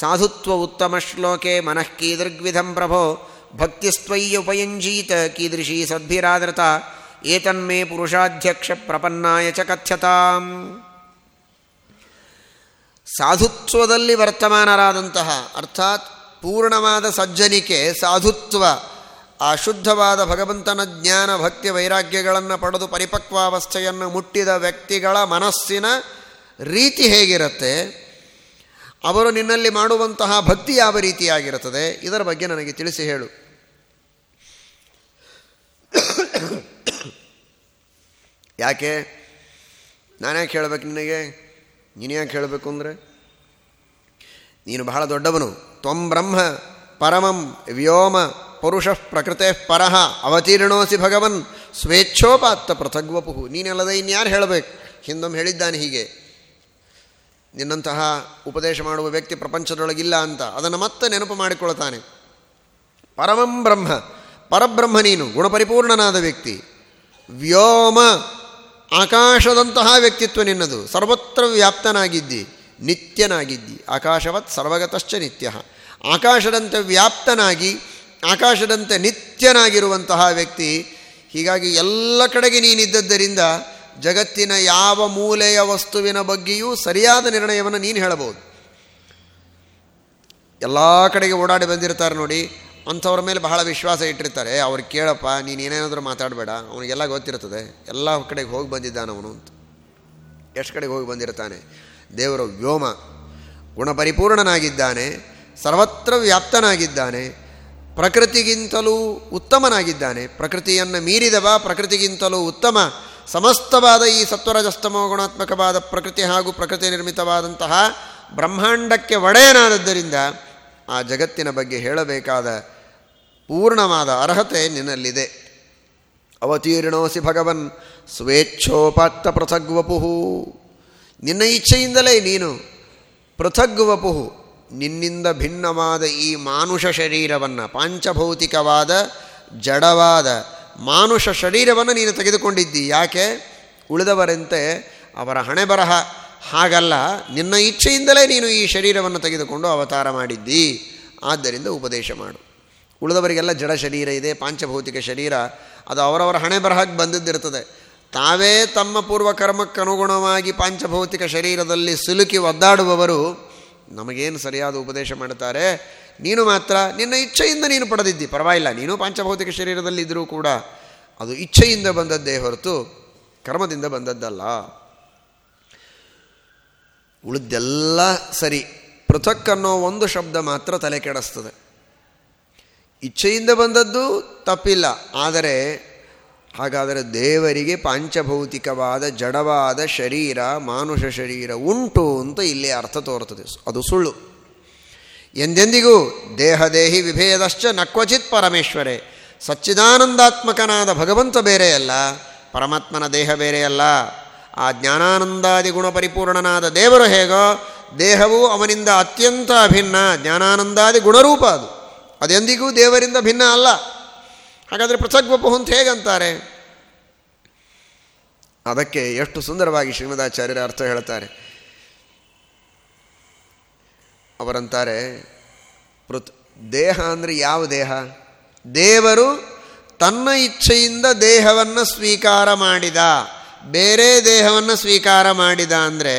Speaker 1: ಸಾಧುತ್ವ ಉತ್ತಮ ಶ್ಲೋಕೆ ಮನಃ ಕೀದೃಗ್ವಿಧಂ ಪ್ರಭೋ. ಭಕ್ತಿಸ್ತ್ವಯ್ಯುಪಯುಂಜೀತ ಕೀದೃಶಿ ಸದ್ಭಿರಾದೃತ ಏತನ್ಮೇ ಪುರುಷಾಧ್ಯಕ್ಷ ಪ್ರಪನ್ನಾಯ ಚ ಕಥ್ಯತಾಂ. ಸಾಧುತ್ವದಲ್ಲಿ ವರ್ತಮಾನರಾದಂತಹ, ಅರ್ಥಾತ್ ಪೂರ್ಣವಾದ ಸಜ್ಜನಿಕೆ, ಸಾಧುತ್ವ ಅಶುದ್ಧವಾದ ಶುದ್ಧವಾದ ಭಗವಂತನ ಜ್ಞಾನ, ಭಕ್ತಿ, ವೈರಾಗ್ಯಗಳನ್ನು ಪಡೆದು ಪರಿಪಕ್ವಾವಸ್ಥೆಯನ್ನು ಮುಟ್ಟಿದ ವ್ಯಕ್ತಿಗಳ ಮನಸ್ಸಿನ ರೀತಿ ಹೇಗಿರುತ್ತೆ? ಅವರು ನಿನ್ನಲ್ಲಿ ಮಾಡುವಂತಹ ಭಕ್ತಿ ಯಾವ ರೀತಿಯಾಗಿರುತ್ತದೆ? ಇದರ ಬಗ್ಗೆ ನನಗೆ ತಿಳಿಸಿ ಹೇಳು. ಯಾಕೆ? ನಾನ್ಯಾಕೆ ಹೇಳಬೇಕು ನಿನಗೆ? ನೀನು ಯಾಕೆ ಹೇಳಬೇಕು ಅಂದರೆ, ನೀನು ಬಹಳ ದೊಡ್ಡವನು. ತ್ವಂ ಬ್ರಹ್ಮ ಪರಮಂ ವ್ಯೋಮ ಪುರುಷ ಪ್ರಕೃತೆ ಪರಹ ಅವತೀರ್ಣೋಸಿ ಭಗವನ್ ಸ್ವೇಚ್ಛೋಪಾತ್ತ ಪೃಥಗ್ವಪುಹು. ನೀನಲ್ಲದೆ ಇನ್ಯಾರು ಹೇಳಬೇಕು? ಹಿಂದೊಮ್ಮೆ ಹೇಳಿದ್ದಾನೆ ಹೀಗೆ. ನಿನ್ನಂತಹ ಉಪದೇಶ ಮಾಡುವ ವ್ಯಕ್ತಿ ಪ್ರಪಂಚದೊಳಗಿಲ್ಲ ಅಂತ, ಅದನ್ನು ಮತ್ತೆ ನೆನಪು ಮಾಡಿಕೊಳ್ತಾನೆ. ಪರಮಂ ಬ್ರಹ್ಮ. ಪರಬ್ರಹ್ಮ ನೀನು, ಗುಣಪರಿಪೂರ್ಣನಾದ ವ್ಯಕ್ತಿ. ವ್ಯೋಮ, ಆಕಾಶದಂತಹ ವ್ಯಕ್ತಿತ್ವ ನಿನ್ನದು. ಸರ್ವತ್ರ ವ್ಯಾಪ್ತನಾಗಿದ್ದಿ, ನಿತ್ಯನಾಗಿದ್ದಿ. ಆಕಾಶವತ್ ಸರ್ವಗತಶ್ಚ ನಿತ್ಯ. ಆಕಾಶದಂತೆ ವ್ಯಾಪ್ತನಾಗಿ, ಆಕಾಶದಂತೆ ನಿತ್ಯನಾಗಿರುವಂತಹ ವ್ಯಕ್ತಿ, ಹೀಗಾಗಿ ಎಲ್ಲ ಕಡೆಗೆ ನೀನಿದ್ದದ್ದರಿಂದ ಜಗತ್ತಿನ ಯಾವ ಮೂಲೆಯ ವಸ್ತುವಿನ ಬಗ್ಗೆಯೂ ಸರಿಯಾದ ನಿರ್ಣಯವನ್ನು ನೀನು ಹೇಳಬಹುದು. ಎಲ್ಲ ಕಡೆಗೆ ಓಡಾಡಿ ಬಂದಿರ್ತಾರೆ ನೋಡಿ, ಅಂಥವ್ರ ಮೇಲೆ ಬಹಳ ವಿಶ್ವಾಸ ಇಟ್ಟಿರ್ತಾರೆ ಅವ್ರು ಕೇಳಪ್ಪ, ನೀನು ಏನೇನಾದರೂ ಮಾತಾಡಬೇಡ, ಅವನಿಗೆಲ್ಲ ಗೊತ್ತಿರ್ತದೆ, ಎಲ್ಲ ಕಡೆಗೆ ಹೋಗಿ ಬಂದಿದ್ದಾನೆ ಅವನು ಅಂತ. ಎಷ್ಟು ಕಡೆಗೆ ಹೋಗಿ ಬಂದಿರ್ತಾನೆ? ದೇವರ ವ್ಯೋಮ, ಗುಣಪರಿಪೂರ್ಣನಾಗಿದ್ದಾನೆ, ಸರ್ವತ್ರ ವ್ಯಾಪ್ತನಾಗಿದ್ದಾನೆ, ಪ್ರಕೃತಿಗಿಂತಲೂ ಉತ್ತಮನಾಗಿದ್ದಾನೆ, ಪ್ರಕೃತಿಯನ್ನು ಮೀರಿದವ ಪ್ರಕೃತಿಗಿಂತಲೂ ಉತ್ತಮ ಸಮಸ್ತವಾದ ಈ ಸತ್ವರಜಸ್ತಮೋ ಗುಣಾತ್ಮಕವಾದ ಪ್ರಕೃತಿ ಹಾಗೂ ಪ್ರಕೃತಿ ನಿರ್ಮಿತವಾದಂತಹ ಬ್ರಹ್ಮಾಂಡಕ್ಕೆ ಒಡೆಯನಾದದ್ದರಿಂದ ಆ ಜಗತ್ತಿನ ಬಗ್ಗೆ ಹೇಳಬೇಕಾದ ಪೂರ್ಣವಾದ ಅರ್ಹತೆ ನಿನ್ನಲ್ಲಿದೆ. ಅವತೀರ್ಣೋಸಿ ಭಗವನ್ ಸ್ವೇಚ್ಛೋಪಾತ್ತ ಪೃಥಗ್ವಪುಹು ನಿನ್ನ ಇಚ್ಛೆಯಿಂದಲೇ ನೀನು ಪೃಥಗ್ವಪುಹು ನಿನ್ನಿಂದ ಭಿನ್ನವಾದ ಈ ಮಾನುಷ ಶರೀರವನ್ನು, ಪಾಂಚಭೌತಿಕವಾದ, ಜಡವಾದ ಮಾನುಷ ಶರೀರವನ್ನು ನೀನು ತೆಗೆದುಕೊಂಡಿದ್ದಿ. ಯಾಕೆ? ಉಳಿದವರಂತೆ ಅವರ ಹಣೆ ಬರಹ. ಹಾಗಲ್ಲ, ನಿನ್ನ ಇಚ್ಛೆಯಿಂದಲೇ ನೀನು ಈ ಶರೀರವನ್ನು ತೆಗೆದುಕೊಂಡು ಅವತಾರ ಮಾಡಿದ್ದಿ. ಆದ್ದರಿಂದ ಉಪದೇಶ ಮಾಡು. ಉಳಿದವರಿಗೆಲ್ಲ ಜಡ ಶರೀರ ಇದೆ, ಪಾಂಚಭೌತಿಕ ಶರೀರ. ಅದು ಅವರವರ ಹಣೆ ಬರಹಕ್ಕೆ ಬಂದಿದ್ದಿರ್ತದೆ. ತಾವೇ ತಮ್ಮ ಪೂರ್ವಕರ್ಮಕ್ಕನುಗುಣವಾಗಿ ಪಾಂಚಭೌತಿಕ ಶರೀರದಲ್ಲಿ ಸಿಲುಕಿ ಒದ್ದಾಡುವವರು ನಮಗೇನು ಸರಿಯಾದ ಉಪದೇಶ ಮಾಡುತ್ತಾರೆ? ನೀನು ಮಾತ್ರ ನಿನ್ನ ಇಚ್ಛೆಯಿಂದ ನೀನು ಪಡೆದಿದ್ದಿ. ಪರವಾಗಿಲ್ಲ, ನೀನು ಪಾಂಚಭೌತಿಕ ಶರೀರದಲ್ಲಿದ್ದರೂ ಕೂಡ ಅದು ಇಚ್ಛೆಯಿಂದ ಬಂದದ್ದೇ ಹೊರತು ಕರ್ಮದಿಂದ ಬಂದದ್ದಲ್ಲ. ಉಳಿದೆಲ್ಲ ಸರಿ, ಪೃಥಕ್ ಅನ್ನೋ ಒಂದು ಶಬ್ದ ಮಾತ್ರ ತಲೆ ಕೆಡಿಸ್ತದೆ. ಇಚ್ಛೆಯಿಂದ ಬಂದದ್ದು ತಪ್ಪಿಲ್ಲ, ಆದರೆ ಹಾಗಾದರೆ ದೇವರಿಗೆ ಪಾಂಚಭೌತಿಕವಾದ ಜಡವಾದ ಶರೀರ, ಮಾನುಷ ಶರೀರ ಉಂಟು ಅಂತ ಇಲ್ಲಿ ಅರ್ಥ ತೋರ್ತದೆ ಅದು ಸುಳ್ಳು. ಎಂದೆಂದಿಗೂ ದೇಹದೇಹಿ ವಿಭೇದಶ್ಚ ನಕ್ವಚಿತ್ ಪರಮೇಶ್ವರೇ. ಸಚ್ಚಿದಾನಂದಾತ್ಮಕನಾದ ಭಗವಂತ ಬೇರೆಯಲ್ಲ, ಪರಮಾತ್ಮನ ದೇಹ ಬೇರೆಯಲ್ಲ. ಆ ಜ್ಞಾನಾನಂದಾದಿ ಗುಣ ಪರಿಪೂರ್ಣನಾದ ದೇವರು ಹೇಗೋ, ದೇಹವು ಅವನಿಂದ ಅತ್ಯಂತ ಅಭಿನ್ನ ಜ್ಞಾನಾನಂದಾದಿ ಗುಣರೂಪ ಅದು. ಅದೆಂದಿಗೂ ದೇವರಿಂದ ಭಿನ್ನ ಅಲ್ಲ. ಹಾಗಾದರೆ ಪೃಥಗ್ವಪು ಅಂತ ಹೇಗಂತಾರೆ? ಅದಕ್ಕೆ ಎಷ್ಟು ಸುಂದರವಾಗಿ ಶ್ರೀಮದಾಚಾರ್ಯರ ಅರ್ಥ ಹೇಳ್ತಾರೆ. ಅವರಂತಾರೆ, ಪೃಥ್, ದೇಹ ಅಂದರೆ ಯಾವ ದೇಹ? ದೇವರು ತನ್ನ ಇಚ್ಛೆಯಿಂದ ದೇಹವನ್ನು ಸ್ವೀಕಾರ ಮಾಡಿದ. ಬೇರೆ ದೇಹವನ್ನು ಸ್ವೀಕಾರ ಮಾಡಿದ ಅಂದರೆ,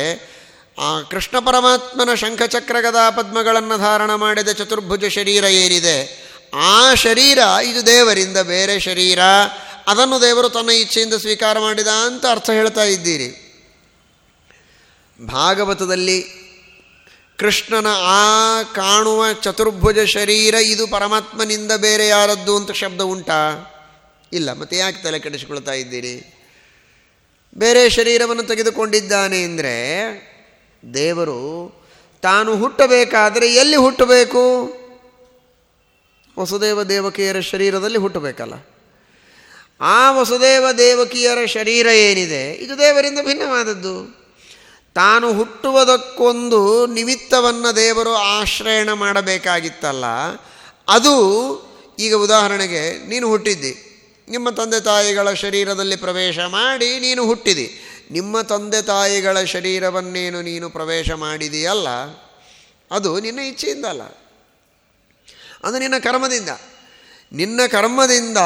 Speaker 1: ಆ ಕೃಷ್ಣ ಪರಮಾತ್ಮನ ಶಂಖಚಕ್ರ ಗದಾ ಪದ್ಮಗಳನ್ನು ಧಾರಣ ಮಾಡಿದ ಚತುರ್ಭುಜ ಶರೀರ ಏನಿದೆ? ಆ ಶರೀರ ಇದು ದೇವರಿಂದ ಬೇರೆ ಶರೀರ. ಅದನ್ನು ದೇವರು ತನ್ನ ಇಚ್ಛೆಯಿಂದ ಸ್ವೀಕಾರ ಮಾಡಿದ ಅಂತ ಅರ್ಥ ಹೇಳ್ತಾ ಇದ್ದೀರಿ. ಭಾಗವತದಲ್ಲಿ ಕೃಷ್ಣನ ಆ ಕಾಣುವ ಚತುರ್ಭುಜ ಶರೀರ ಇದು ಪರಮಾತ್ಮನಿಂದ ಬೇರೆ ಯಾರದ್ದು ಅಂತ ಶಬ್ದ ಉಂಟಾ? ಇಲ್ಲ, ಮತ್ತೆ ಯಾಕೆ ತಲೆ ಕೆಡಿಸಿಕೊಳ್ತಾ ಇದ್ದೀರಿ? ಬೇರೆ ಶರೀರವನ್ನು ತೆಗೆದುಕೊಂಡಿದ್ದಾನೆ ಅಂದರೆ ದೇವರು ತಾನು ಹುಟ್ಟಬೇಕಾದರೆ ಎಲ್ಲಿ ಹುಟ್ಟಬೇಕು? ವಸುದೇವ ದೇವಕಿಯರ ಶರೀರದಲ್ಲಿ ಹುಟ್ಟಬೇಕಲ್ಲ. ಆ ವಸುದೇವ ದೇವಕಿಯರ ಶರೀರ ಏನಿದೆ? ಇದು ದೇವರಿಂದ ಭಿನ್ನವಾದದ್ದು. ತಾನು ಹುಟ್ಟುವುದಕ್ಕೊಂದು ನಿಮಿತ್ತವನ್ನು ದೇವರು ಆಶ್ರಯಣ ಮಾಡಬೇಕಾಗಿತ್ತಲ್ಲ, ಅದು ಈಗ ಉದಾಹರಣೆಗೆ ನೀನು ಹುಟ್ಟಿದ್ದಿ. ನಿಮ್ಮ ತಂದೆ ತಾಯಿಗಳ ಶರೀರದಲ್ಲಿ ಪ್ರವೇಶ ಮಾಡಿ ನೀನು ಹುಟ್ಟಿದಿ ನಿಮ್ಮ ತಂದೆ ತಾಯಿಗಳ ಶರೀರವನ್ನೇನು ನೀನು ಪ್ರವೇಶ ಮಾಡಿದೆಯಲ್ಲ ಅದು ನಿನ್ನ ಇಚ್ಛೆಯಿಂದ ಅಲ್ಲ ಅದು ನಿನ್ನ ಕರ್ಮದಿಂದ. ನಿನ್ನ ಕರ್ಮದಿಂದ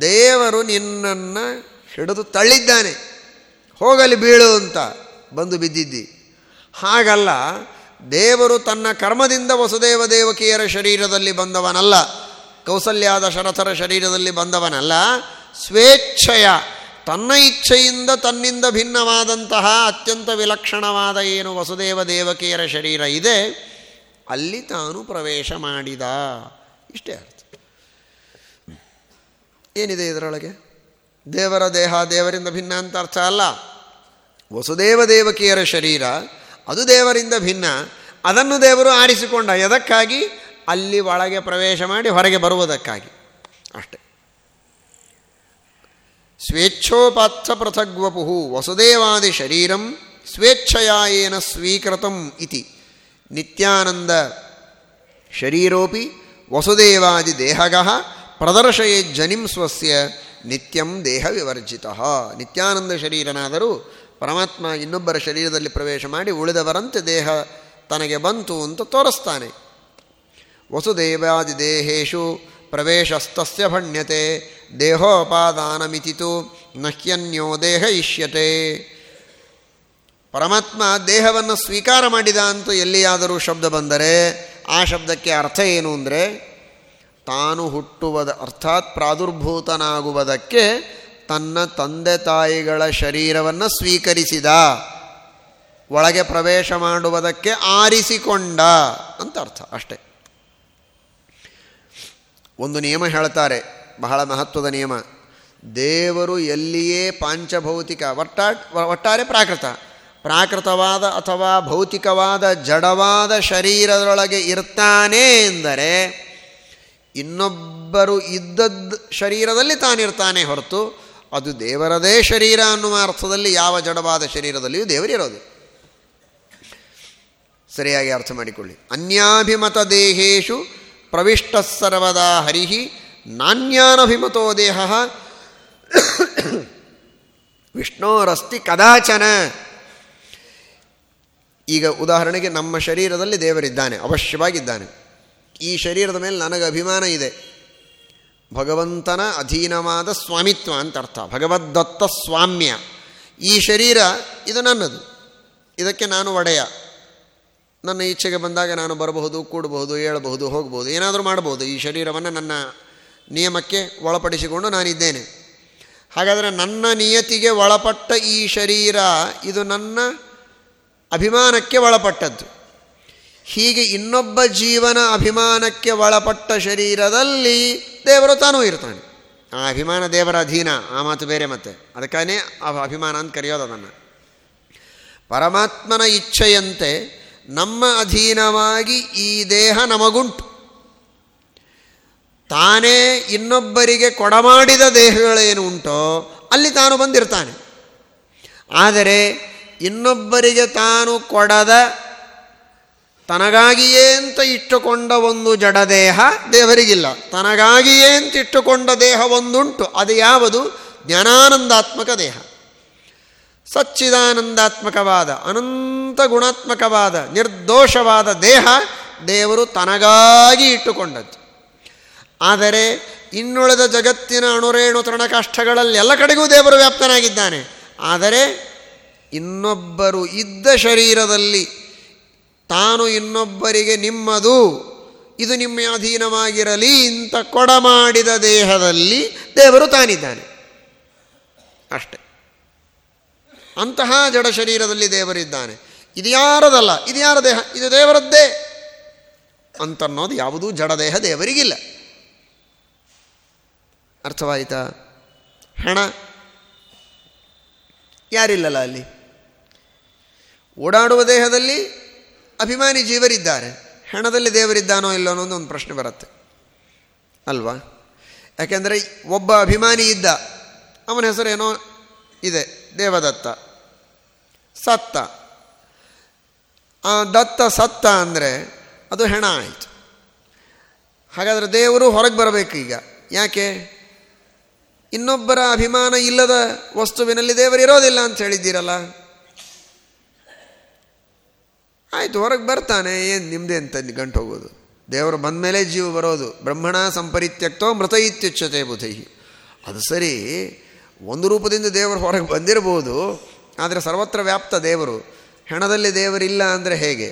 Speaker 1: ದೇವರು ನಿನ್ನನ್ನು ಹಿಡಿದು ತಳ್ಳಿದ್ದಾನೆ. ಹೋಗಲಿ ಬೀಳು ಅಂತ. ಬಂದು ಬಿದ್ದಿದ್ದಿ. ಹಾಗಲ್ಲ, ದೇವರು ತನ್ನ ಕರ್ಮದಿಂದ ವಸುದೇವ ದೇವಕಿಯರ ಶರೀರದಲ್ಲಿ ಬಂದವನಲ್ಲ, ಕೌಸಲ್ಯಾದ ಶರಥರ ಶರೀರದಲ್ಲಿ ಬಂದವನಲ್ಲ, ಸ್ವೇಚ್ಛೆಯ, ತನ್ನ ಇಚ್ಛೆಯಿಂದ ತನ್ನಿಂದ ಭಿನ್ನವಾದಂತಹ ಅತ್ಯಂತ ವಿಲಕ್ಷಣವಾದ ಏನು ವಸುದೇವ ದೇವಕಿಯರ ಶರೀರ ಇದೆ, ಅಲ್ಲಿ ತಾನು ಪ್ರವೇಶ ಮಾಡಿದ. ಇಷ್ಟೇ ಅರ್ಥ. ಏನಿದೆ ಇದರೊಳಗೆ? ದೇವರ ದೇಹ ದೇವರಿಂದ ಭಿನ್ನ ಅಂತ ಅರ್ಥ ಅಲ್ಲ. ವಸುದೇವ ದೇವಕಿಯರ ಶರೀರ, ಅದು ದೇವರಿಂದ ಭಿನ್ನ. ಅದನ್ನು ದೇವರು ಆರಿಸಿಕೊಂಡ ಎದಕ್ಕಾಗಿ ಅಲ್ಲಿ ಒಳಗೆ ಪ್ರವೇಶ ಮಾಡಿ ಹೊರಗೆ ಬರುವುದಕ್ಕಾಗಿ. ಅಷ್ಟೆ. ಸ್ವೇಚ್ಛೋಪಾಥ ಪೃಥಗ್ವಪು ವಸುದೇವಾದಿ ಶರೀರಂ ಸ್ವೇಚ್ಛಯಾಯೇನ ಸ್ವೀಕೃತಂ ಇತಿ. ನಿತ್ಯಾನಂದ ಶರೀರೋಪಿ ವಸುದೇವಾದಿ ದೇಹಗ ಪ್ರದರ್ಶಯೇ ಜನಿಂ ಸ್ವಸ್ಯ ನಿತ್ಯಂ ದೇಹ ವಿವರ್ಜಿತ ನಿತ್ಯಾನಂದ ಶರೀರನಾದರೂ ಪರಮಾತ್ಮ ಇನ್ನೊಬ್ಬರ ಶರೀರದಲ್ಲಿ ಪ್ರವೇಶ ಮಾಡಿ ಉಳಿದವರಂತೆ ದೇಹ ತನಗೆ ಬಂತು ಅಂತ ತೋರಿಸ್ತಾನೆ. ವಸುದೇವಾದಿ ದೇಹೇಶು ಪ್ರವೇಶಸ್ತಸ್ಯ ಭಣ್ಯತೆ, ದೇಹೋಪಾದಾನಮಿತಿತು, ನಹ್ಯನ್ಯೋ ದೇಹ ಇಷ್ಯತೆ. ಪರಮಾತ್ಮ ದೇಹವನ್ನು ಸ್ವೀಕಾರ ಮಾಡಿದ ಅಂತ ಎಲ್ಲಿಯಾದರೂ ಶಬ್ದ ಬಂದರೆ ಆ ಶಬ್ದಕ್ಕೆ ಅರ್ಥ ಏನು ಅಂದರೆ ತಾನು ಹುಟ್ಟುವುದ ಅರ್ಥಾತ್ ಪ್ರಾದುರ್ಭೂತನಾಗುವುದಕ್ಕೆ ತನ್ನ ತಂದೆ ತಾಯಿಗಳ ಶರೀರವನ್ನು ಸ್ವೀಕರಿಸಿದ. ಒಳಗೆ ಪ್ರವೇಶ ಮಾಡುವುದಕ್ಕೆ ಆರಿಸಿಕೊಂಡ ಅಂತ ಅರ್ಥ ಅಷ್ಟೆ. ಒಂದು ನಿಯಮ ಹೇಳ್ತಾರೆ, ಬಹಳ ಮಹತ್ವದ ನಿಯಮ. ದೇವರು ಎಲ್ಲಿಯೇ ಪಾಂಚಭೌತಿಕ ಒಟ್ಟಾ ಒಟ್ಟಾರೆ ಪ್ರಾಕೃತ, ಪ್ರಾಕೃತವಾದ ಅಥವಾ ಭೌತಿಕವಾದ, ಜಡವಾದ ಶರೀರದೊಳಗೆ ಇರ್ತಾನೆ ಎಂದರೆ ಇನ್ನೊಬ್ಬರು ಇದ್ದದ್ದು ಶರೀರದಲ್ಲಿ ತಾನಿರ್ತಾನೆ ಹೊರತು ಅದು ದೇವರದೇ ಶರೀರ ಅನ್ನುವ ಅರ್ಥದಲ್ಲಿ ಯಾವ ಜಡವಾದ ಶರೀರದಲ್ಲಿಯೂ ದೇವರಿರೋದು. ಸರಿಯಾಗಿ ಅರ್ಥ ಮಾಡಿಕೊಳ್ಳಿ. ಅನ್ಯಾಭಿಮತ ದೇಹೇಶು ಪ್ರವಿಷ್ಟ ಸರ್ವದಾ ಹರಿಹಿ ನಾಣ್ಯಾನಭಿಮತೋ ದೇಹ. ವಿಷ್ಣೋರಸ್ತಿ ಕದಾಚನ. ಈಗ ಉದಾಹರಣೆಗೆ ನಮ್ಮ ಶರೀರದಲ್ಲಿ ದೇವರಿದ್ದಾನೆ, ಅವಶ್ಯವಾಗಿದ್ದಾನೆ. ಈ ಶರೀರದ ಮೇಲೆ ನನಗೆ ಅಭಿಮಾನ ಇದೆ. ಭಗವಂತನ ಅಧೀನವಾದ ಸ್ವಾಮಿತ್ವ ಅಂತ ಅರ್ಥ. ಭಗವದ್ದತ್ತ ಸ್ವಾಮ್ಯ. ಈ ಶರೀರ ಇದು ನನ್ನದು. ಇದಕ್ಕೆ ನಾನು ಒಡೆಯ. ನನ್ನ ಇಚ್ಛೆಗೆ ಬಂದಾಗ ನಾನು ಬರಬಹುದು, ಕೂಡಬಹುದು ಏಳಬಹುದು ಹೋಗಬಹುದು, ಏನಾದರೂ ಮಾಡಬಹುದು. ಈ ಶರೀರವನ್ನು ನನ್ನ ನಿಯಮಕ್ಕೆ ಒಳಪಡಿಸಿಕೊಂಡು ನಾನಿದ್ದೇನೆ. ಹಾಗಾದರೆ ನನ್ನ ನಿಯತಿಗೆ ಒಳಪಟ್ಟ ಈ ಶರೀರ ಇದು ನನ್ನ ಅಭಿಮಾನಕ್ಕೆ ಒಳಪಟ್ಟದ್ದು. ಹೀಗೆ ಇನ್ನೊಬ್ಬ ಜೀವನ ಅಭಿಮಾನಕ್ಕೆ ಒಳಪಟ್ಟ ಶರೀರದಲ್ಲಿ ದೇವರು ತಾನೂ ಇರ್ತಾನೆ. ಆ ಅಭಿಮಾನ ದೇವರ ಅಧೀನ, ಆ ಮಾತು ಬೇರೆ ಮತ್ತೆ. ಅದಕ್ಕೇ ಆ ಅಭಿಮಾನ ಅಂತ ಕರೆಯೋದು ಅದನ್ನು. ಪರಮಾತ್ಮನ ಇಚ್ಛೆಯಂತೆ ನಮ್ಮ ಅಧೀನವಾಗಿ ಈ ದೇಹ ನಮಗುಂಟು. ತಾನೇ ಇನ್ನೊಬ್ಬರಿಗೆ ಕೊಡಮಾಡಿದ ದೇಹಗಳೇನು ಉಂಟೋ, ಅಲ್ಲಿ ತಾನು ಬಂದಿರ್ತಾನೆ. ಆದರೆ ಇನ್ನೊಬ್ಬರಿಗೆ ತಾನು ಕೊಡದ ತನಗಾಗಿಯೇ ಅಂತ ಇಟ್ಟುಕೊಂಡ ಒಂದು ಜಡದೇಹ ದೇವರಿಗಿಲ್ಲ. ತನಗಾಗಿಯೇ ಅಂತ ಇಟ್ಟುಕೊಂಡ ದೇಹ ಒಂದುಂಟು, ಅದು ಯಾವುದು? ಜ್ಞಾನಾನಂದಾತ್ಮಕ ದೇಹ. ಸಚ್ಚಿದಾನಂದಾತ್ಮಕವಾದ, ಅನಂತ ಗುಣಾತ್ಮಕವಾದ, ನಿರ್ದೋಷವಾದ ದೇಹ ದೇವರು ತನಗಾಗಿ ಇಟ್ಟುಕೊಂಡದ್ದು. ಆದರೆ ಇನ್ನುಳಿದ ಜಗತ್ತಿನ ಅಣುರೇಣು ತೃಣಕಾಷ್ಠಗಳಲ್ಲಿ ಎಲ್ಲ ಕಡೆಗೂ ದೇವರು ವ್ಯಾಪ್ತನಾಗಿದ್ದಾನೆ. ಆದರೆ ಇನ್ನೊಬ್ಬರು ಇದ್ದ ಶರೀರದಲ್ಲಿ ತಾನು ಇನ್ನೊಬ್ಬರಿಗೆ ನಿಮ್ಮದು. ಇದು ನಿಮ್ಮ ಅಧೀನವಾಗಿರಲಿ ಇಂಥ ಕೊಡಮಾಡಿದ ದೇಹದಲ್ಲಿ ದೇವರು ತಾನಿದ್ದಾನೆ. ಅಷ್ಟೆ. ಅಂತಹ ಜಡ ಶರೀರದಲ್ಲಿ ದೇವರಿದ್ದಾನೆ. ಇದು ಯಾರದಲ್ಲ? ಇದು ಯಾರ ದೇಹ? ಇದು ದೇವರದ್ದೇ. ಅಂತನ್ನೋದು ಯಾವುದೂ ಜಡದೇಹ ದೇವರಿಗಿಲ್ಲ. ಅರ್ಥವಾಯಿತಾ? ಹಣ ಯಾರಿಲ್ಲಲ್ಲ ಅಲ್ಲಿ? ಓಡಾಡುವ ದೇಹದಲ್ಲಿ ಅಭಿಮಾನಿ ಜೀವರಿದ್ದಾರೆ. ಹೆಣದಲ್ಲಿ ದೇವರಿದ್ದಾನೋ ಇಲ್ಲೋ ಅನ್ನೋದು ಒಂದು ಪ್ರಶ್ನೆ ಬರುತ್ತೆ. ಅಲ್ವಾ? ಯಾಕೆಂದರೆ ಒಬ್ಬ ಅಭಿಮಾನಿ ಇದ್ದ, ಅವನ ಹೆಸರೇನೋ ಇದೆ, ದೇವದತ್ತ. ಸತ್ತ. ಆ ದತ್ತ ಸತ್ತ ಅಂದರೆ ಅದು ಹೆಣ ಆಯಿತು. ಹಾಗಾದರೆ ದೇವರು ಹೊರಗೆ ಬರಬೇಕು ಈಗ. ಯಾಕೆ? ಇನ್ನೊಬ್ಬರ ಅಭಿಮಾನ ಇಲ್ಲದ ವಸ್ತುವಿನಲ್ಲಿ ದೇವರು ಇರೋದಿಲ್ಲ ಅಂತ ಹೇಳಿದ್ದೀರಲ್ಲ. ಆಯಿತು, ಹೊರಗೆ ಬರ್ತಾನೆ. ಏನು ನಿಮ್ಮದೇ ಅಂತ ಗಂಟು ಹೋಗೋದು? ದೇವರು ಬಂದ ಮೇಲೆ ಜೀವ ಬರೋದು. ಬ್ರಹ್ಮಣ ಸಂಪರಿತ್ಯಕ್ತೋ ಮೃತ ಇತ್ಯುಚ್ಛತೆ ಬುಧೈ ಅದು ಸರಿ, ಒಂದು ರೂಪದಿಂದ ದೇವರು ಹೊರಗೆ ಬಂದಿರಬಹುದು ಆದರೆ ಸರ್ವತ್ರ ವ್ಯಾಪ್ತ ದೇವರು. ಹೆಣದಲ್ಲಿ ದೇವರಿಲ್ಲ ಅಂದರೆ ಹೇಗೆ?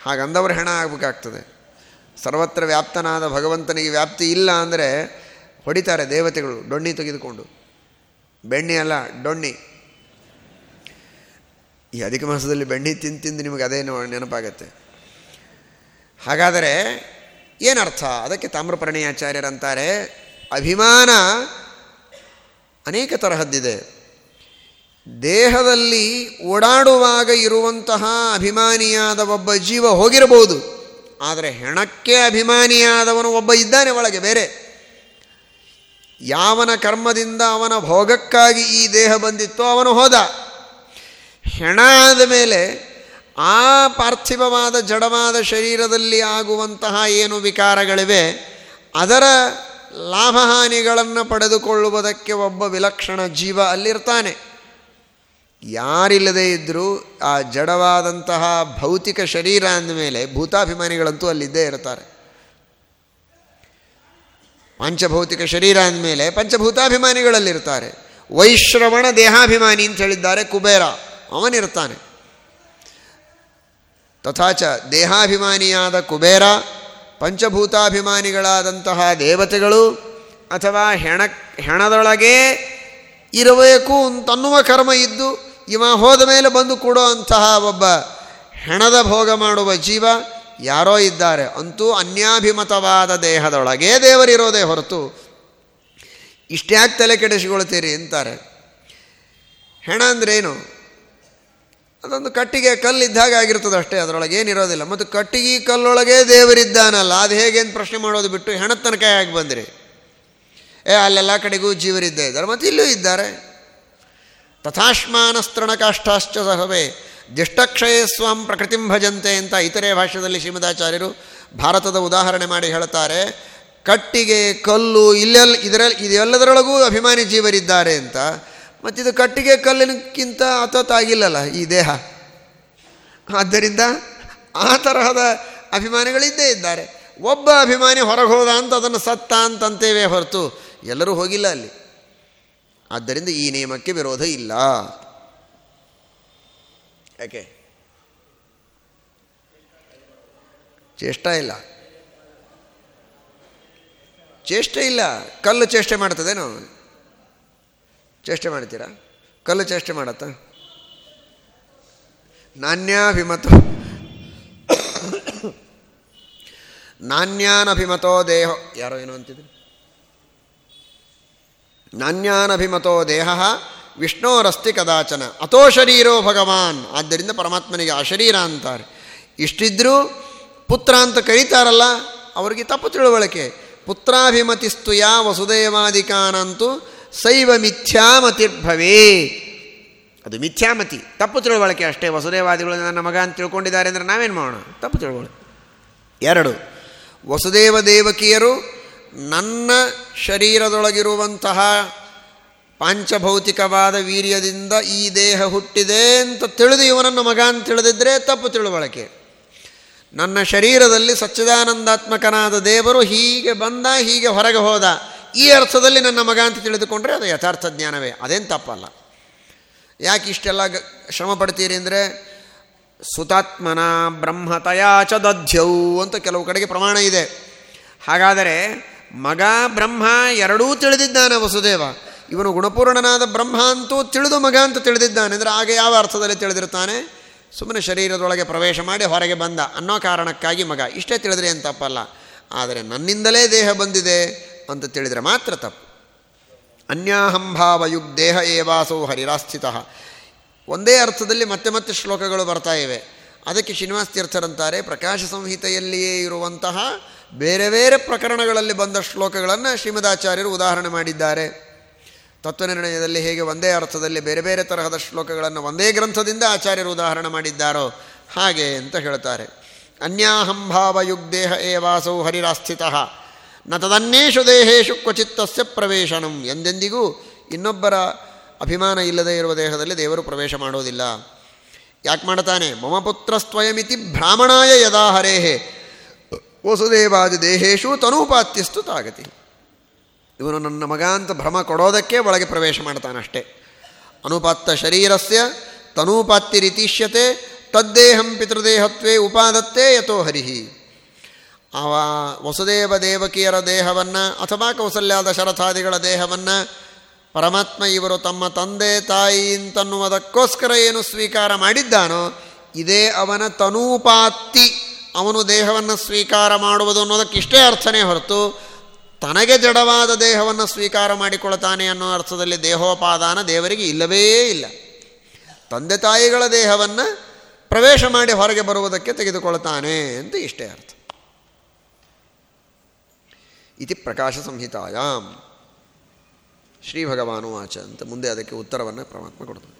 Speaker 1: ಹಾಗಂದವರು ಹೆಣ ಆಗಬೇಕಾಗ್ತದೆ. ಸರ್ವತ್ರ ವ್ಯಾಪ್ತನಾದ ಭಗವಂತನಿಗೆ ವ್ಯಾಪ್ತಿ ಇಲ್ಲ ಅಂದರೆ ಹೊಡಿತಾರೆ ದೇವತೆಗಳು ಡೊಣ್ಣಿ ತೆಗೆದುಕೊಂಡು. ಬೆಣ್ಣೆ ಅಲ್ಲ ಡೊಣ್ಣಿ ಈ ಅಧಿಕ ಮಾಸದಲ್ಲಿ ಬೆಣ್ಣೆ ತಿಂದು ತಿಂದು ನಿಮಗೆ ಅದೇ ನೆನಪಾಗತ್ತೆ. ಹಾಗಾದರೆ ಏನರ್ಥ? ಅದಕ್ಕೆ ತಾಮ್ರಪರ್ಣಿಯಾಚಾರ್ಯರಂತಾರೆ ಅಭಿಮಾನ ಅನೇಕ ತರಹದ್ದಿದೆ. ದೇಹದಲ್ಲಿ ಓಡಾಡುವಾಗ ಇರುವಂತಹ ಅಭಿಮಾನಿಯಾದ ಒಬ್ಬ ಜೀವ ಹೋಗಿರಬಹುದು. ಆದರೆ ಹೆಣಕ್ಕೆ ಅಭಿಮಾನಿಯಾದವನು ಒಬ್ಬ ಇದ್ದಾನೆ ಒಳಗೆ ಬೇರೆ. ಯಾವನ ಕರ್ಮದಿಂದ ಅವನ ಭೋಗಕ್ಕಾಗಿ ಈ ದೇಹ ಬಂದಿತ್ತೋ ಅವನು ಹೋದ. ಹೆಣ ಆದ ಮೇಲೆ ಆ ಪಾರ್ಥಿವವಾದ ಜಡವಾದ ಶರೀರದಲ್ಲಿ ಆಗುವಂತಹ ಏನು ವಿಕಾರಗಳಿವೆ, ಅದರ ಲಾಭಹಾನಿಗಳನ್ನು ಪಡೆದುಕೊಳ್ಳುವುದಕ್ಕೆ ಒಬ್ಬ ವಿಲಕ್ಷಣ ಜೀವ ಅಲ್ಲಿರ್ತಾನೆ. ಯಾರಿಲ್ಲದೇ ಇದ್ದರೂ ಆ ಜಡವಾದಂತಹ ಭೌತಿಕ ಶರೀರ ಅಂದಮೇಲೆ ಭೂತಾಭಿಮಾನಿಗಳಂತೂ ಅಲ್ಲಿದ್ದೇ ಇರ್ತಾರೆ. ಪಂಚಭೌತಿಕ ಶರೀರ ಅಂದಮೇಲೆ ಪಂಚಭೂತಾಭಿಮಾನಿಗಳಲ್ಲಿರ್ತಾರೆ. ವೈಶ್ರವಣ ದೇಹಾಭಿಮಾನಿ ಅಂತ ಹೇಳಿದ್ದಾರೆ ಕುಬೇರ. ಅವನಿರ್ತಾನೆ ತಥಾಚ ದೇಹಾಭಿಮಾನಿಯಾದ ಕುಬೇರ, ಪಂಚಭೂತಾಭಿಮಾನಿಗಳಾದಂತಹ ದೇವತೆಗಳು ಅಥವಾ ಹೆಣ, ಹೆಣದೊಳಗೆ ಇರಬೇಕು ಅಂತನ್ನುವ ಕರ್ಮ ಇದ್ದು ಇವ ಹೋದ ಮೇಲೆ ಬಂದು ಕೊಡೋ ಅಂತಹ ಒಬ್ಬ ಹೆಣದ ಭೋಗ ಮಾಡುವ ಜೀವ ಯಾರೋ ಇದ್ದಾರೆ. ಅಂತೂ ಅನ್ಯಾಭಿಮತವಾದ ದೇಹದೊಳಗೆ ದೇವರಿರೋದೇ ಹೊರತು ಇಷ್ಟ್ಯಾಕೆ ತಲೆ ಕೆಡಿಸಿಕೊಳ್ತೀರಿ ಅಂತಾರೆ. ಹೆಣ ಅಂದ್ರೇನು? ಅದೊಂದು ಕಟ್ಟಿಗೆ ಕಲ್ಲಿದ್ದಾಗ ಆಗಿರ್ತದೆ ಅಷ್ಟೇ, ಅದರೊಳಗೆ ಏನಿರೋದಿಲ್ಲ. ಮತ್ತು ಕಟ್ಟಿಗೆ ಕಲ್ಲೊಳಗೆ ದೇವರಿದ್ದಾನಲ್ಲ, ಅದು ಹೇಗೇನು ಪ್ರಶ್ನೆ ಮಾಡೋದು ಬಿಟ್ಟು ಹೆಣದ ತನಕ ಆಗಿ ಬಂದಿರಿ? ಏ, ಅಲ್ಲೆಲ್ಲ ಕಡೆಗೂ ಜೀವರಿದ್ದೇ ಇದ್ದಾರೆ, ಮತ್ತು ಇಲ್ಲೂ ಇದ್ದಾರೆ. ತಥಾಶ್ಮಾನಸ್ತೃಣಕಾಷ್ಠಾಶ್ಚ ಸಹವೇ, ದಿಷ್ಟಕ್ಷಯ ಸ್ವಂ ಪ್ರಕೃತಿಂ ಭಜಂತೆ ಅಂತ ಇತರೆ ಭಾಷೆಯಲ್ಲಿ ಶ್ರೀಮದಾಚಾರ್ಯರು ಭಾರತದ ಉದಾಹರಣೆ ಮಾಡಿ ಹೇಳ್ತಾರೆ. ಕಟ್ಟಿಗೆ, ಕಲ್ಲು ಇಲ್ಲೆಲ್ಲ ಇದರಲ್ಲಿ ಇದೆಲ್ಲದರೊಳಗೂ ಅಭಿಮಾನಿ ಜೀವರಿದ್ದಾರೆ ಅಂತ. ಮತ್ತಿದು ಕಟ್ಟಿಗೆ ಕಲ್ಲಿನಕ್ಕಿಂತ ಅತತ್ತಾಗಿಲ್ಲಲ್ಲ ಈ ದೇಹ. ಆದ್ದರಿಂದ ಆ ತರಹದ ಅಭಿಮಾನಿಗಳಿದ್ದೇ ಇದ್ದಾರೆ. ಒಬ್ಬ ಅಭಿಮಾನಿ ಹೊರಗೆ ಹೋದ ಅಂತ ಅದನ್ನು ಸತ್ತ ಅಂತಂತೇವೆ ಹೊರತು ಎಲ್ಲರೂ ಹೋಗಿಲ್ಲ ಅಲ್ಲಿ. ಆದ್ದರಿಂದ ಈ ನಿಯಮಕ್ಕೆ ವಿರೋಧ ಇಲ್ಲ. ಯಾಕೆ? ಚೇಷ್ಟ ಇಲ್ಲ. ಚೇಷ್ಟೆ ಇಲ್ಲ. ಕಲ್ಲು ಚೇಷ್ಟೆ ಮಾಡ್ತದೇನೋ ಚೇಷ್ಟೆ ಮಾಡ್ತೀರಾ? ಕಲ್ಲು ಚೇಷ್ಟೆ ಮಾಡತ್ತ? ನಾಣ್ಯಾಭಿಮತೋ ನಾಣ್ಯಾನಭಿಮತೋ ದೇಹ ಯಾರೋ ಏನೋ ಅಂತಿದ್ರು. ನಾಣ್ಯಾನಭಿಮತೋ ದೇಹ ವಿಷ್ಣೋರಸ್ತಿ ಕದಾಚನ. ಅಥೋ ಶರೀರೋ ಭಗವಾನ್. ಆದ್ದರಿಂದ ಪರಮಾತ್ಮನಿಗೆ ಅಶರೀರ ಅಂತಾರೆ. ಇಷ್ಟಿದ್ರೂ ಪುತ್ರ ಅಂತ ಕರೀತಾರಲ್ಲ, ಅವರಿಗೆ ತಪ್ಪು ತಿಳುವಳಿಕೆ. ಪುತ್ರಾಭಿಮತಿಸ್ತು ಯಾ ವಸುದೇವಾದಿಕಾನಂತೂ ಸೈವ ಮಿಥ್ಯಾಮತಿರ್ಭವೇ. ಅದು ಮಿಥ್ಯಾಮತಿ. ತಪ್ಪು ತಿಳುವಳಿಕೆ ಅಷ್ಟೇ. ವಸುದೇವಾದಿಗಳು ನನ್ನ ಮಗ ಅಂತ ತಿಳ್ಕೊಂಡಿದ್ದಾರೆ ಅಂದರೆ ನಾವೇನು ಮಾಡೋಣ? ತಪ್ಪು ತಿಳುವಳಿಕೆ. ಎರಡು, ವಸುದೇವ ದೇವಕಿಯರು ನನ್ನ ಶರೀರದೊಳಗಿರುವಂತಹ ಪಾಂಚಭೌತಿಕವಾದ ವೀರ್ಯದಿಂದ ಈ ದೇಹ ಹುಟ್ಟಿದೆ ಅಂತ ತಿಳಿದು ಇವನನ್ನು ಮಗ ಅಂತ ತಿಳಿದಿದ್ದರೆ ತಪ್ಪು ತಿಳುವಳಿಕೆ. ನನ್ನ ಶರೀರದಲ್ಲಿ ಸಚ್ಚಿದಾನಂದಾತ್ಮಕನಾದ ದೇವರು ಹೀಗೆ ಬಂದ, ಹೀಗೆ ಹೊರಗೆ ಹೋದ. ಈ ಅರ್ಥದಲ್ಲಿ ನನ್ನ ಮಗ ಅಂತ ತಿಳಿದುಕೊಂಡ್ರೆ ಅದು ಯಥಾರ್ಥ ಜ್ಞಾನವೇ, ಅದೇನು ತಪ್ಪಲ್ಲ. ಯಾಕೆ ಇಷ್ಟೆಲ್ಲ ಶ್ರಮ ಪಡ್ತೀರಿ ಅಂದರೆ, ಸುತಾತ್ಮನ ಬ್ರಹ್ಮತಯಾ ಚ ಅಂತ ಕೆಲವು ಕಡೆಗೆ ಪ್ರಮಾಣ ಇದೆ. ಹಾಗಾದರೆ, ಮಗ ಬ್ರಹ್ಮ ಎರಡೂ ತಿಳಿದಿದ್ದಾನೆ ವಸುದೇವ. ಇವನು ಗುಣಪೂರ್ಣನಾದ ಬ್ರಹ್ಮ ಅಂತೂ ತಿಳಿದು ಮಗ ಅಂತ ತಿಳಿದಿದ್ದಾನೆ. ಅಂದರೆ ಆಗ ಯಾವ ಅರ್ಥದಲ್ಲಿ ತಿಳಿದಿರ್ತಾನೆ? ಸುಮ್ಮನೆ ಶರೀರದೊಳಗೆ ಪ್ರವೇಶ ಮಾಡಿ ಹೊರಗೆ ಬಂದ ಅನ್ನೋ ಕಾರಣಕ್ಕಾಗಿ ಮಗ. ಇಷ್ಟೇ ತಿಳಿದ್ರೆ ಏನು ತಪ್ಪಲ್ಲ. ಆದರೆ ನನ್ನಿಂದಲೇ ದೇಹ ಬಂದಿದೆ. ಅಂತ ತಿಳಿದರೆ ಮಾತ್ರ ತಪ್ಪು. ಅನ್ಯಾಹಂಭಾವಯುಗ್ ದೇಹ ಏವಾಸೋ ಹರಿರಾಸ್ಥಿತ. ಒಂದೇ ಅರ್ಥದಲ್ಲಿ ಮತ್ತೆ ಮತ್ತೆ ಶ್ಲೋಕಗಳು ಬರ್ತಾ ಇವೆ. ಅದಕ್ಕೆ ಶ್ರೀನಿವಾಸ ತೀರ್ಥರಂತಾರೆ ಪ್ರಕಾಶ ಸಂಹಿತೆಯಲ್ಲಿಯೇ ಇರುವಂತಹ ಬೇರೆ ಬೇರೆ ಪ್ರಕರಣಗಳಲ್ಲಿ ಬಂದ ಶ್ಲೋಕಗಳನ್ನು ಶ್ರೀಮದಾಚಾರ್ಯರು ಉದಾಹರಣೆ ಮಾಡಿದ್ದಾರೆ. ತತ್ವನಿರ್ಣಯದಲ್ಲಿ ಹೇಗೆ ಒಂದೇ ಅರ್ಥದಲ್ಲಿ ಬೇರೆ ಬೇರೆ ತರಹದ ಶ್ಲೋಕಗಳನ್ನು ಒಂದೇ ಗ್ರಂಥದಿಂದ ಆಚಾರ್ಯರು ಉದಾಹರಣೆ ಮಾಡಿದ್ದಾರೋ ಹಾಗೆ ಅಂತ ಹೇಳ್ತಾರೆ. ಅನ್ಯಾಹಂಭಾವಯುಗ್ದೇಹ ಏವಾಸೌ ಹರಿರಾಸ್ಥಿತ. ನ ತದನ್ನೇಷು ದೇಹೇಶು ಕ್ವಚಿತ್ತಸ್ಯ ಪ್ರವೇಶನಂ ಎಂದೆಂದಿಗೂ ಇನ್ನೊಬ್ಬರ ಅಭಿಮಾನ ಇಲ್ಲದೇ ಇರುವ ದೇಹದಲ್ಲಿ ದೇವರು ಪ್ರವೇಶ ಮಾಡೋದಿಲ್ಲ. ಯಾಕೆ ಮಾಡ್ತಾನೆ? ಮಮ ಪುತ್ರಸ್ತ್ವಯಮಿತಿ ಬ್ರಾಹ್ಮಣಾಯ ಯದಾ ಹರೇಹೇ. ವಸುದೇವಾದಿ ದೇಹೇಶು ತನೂಪಾತ್ಯಸ್ತು ತಾಗತಿ. ಇವನು ನನ್ನ ಮಗ ಅಂತ ಭ್ರಮ ಕೊಡೋದಕ್ಕೆ ಒಳಗೆ ಪ್ರವೇಶ ಮಾಡ್ತಾನಷ್ಟೇ. ಅನುಪಾತ್ತ ಶರೀರಸ್ಯ ತನೂಪಾತ್ಯರಿತೀಷ್ಯತೆ, ತದ್ದೇಹಂ ಪಿತೃದೇಹತ್ವೇ ಉಪಾದತ್ತೇ ಯಥೋ ಹರಿಹಿ. ಅವ ವಸುದೇವ ದೇವಕಿಯರ ದೇಹವನ್ನು ಅಥವಾ ಕೌಸಲ್ಯಾದ ಶರಥಾದಿಗಳ ದೇಹವನ್ನು ಪರಮಾತ್ಮ ಇವರು ತಮ್ಮ ತಂದೆ ತಾಯಿ ಅಂತನ್ನುವುದಕ್ಕೋಸ್ಕರ ಏನು ಸ್ವೀಕಾರ ಮಾಡಿದ್ದಾನೋ ಇದೇ ಅವನ ತನೂಪಾತ್ತಿ. ಅವನು ದೇಹವನ್ನು ಸ್ವೀಕಾರ ಮಾಡುವುದು ಅನ್ನೋದಕ್ಕೆ ಇಷ್ಟೇ ಅರ್ಥನೇ ಹೊರತು ತನಗೆ ಜಡವಾದ ದೇಹವನ್ನು ಸ್ವೀಕಾರ ಮಾಡಿಕೊಳ್ತಾನೆ ಅನ್ನೋ ಅರ್ಥದಲ್ಲಿ ದೇಹೋಪಾದಾನ ದೇವರಿಗೆ ಇಲ್ಲವೇ ಇಲ್ಲ. ತಂದೆ ತಾಯಿಗಳ ದೇಹವನ್ನು ಪ್ರವೇಶ ಮಾಡಿ ಹೊರಗೆ ಬರುವುದಕ್ಕೆ ತೆಗೆದುಕೊಳ್ತಾನೆ ಅಂತ ಇಷ್ಟೇ ಅರ್ಥ. ಇತಿ ಪ್ರಕಾಶ ಸಂಹಿತಾಯಾಮ್ ಶ್ರೀ ಭಗವಾನು ಆಚ ಅಂತ ಮುಂದೆ ಅದಕ್ಕೆ ಉತ್ತರವನ್ನು ಪರಮಾತ್ಮ ಕೊಡ್ತಾನೆ.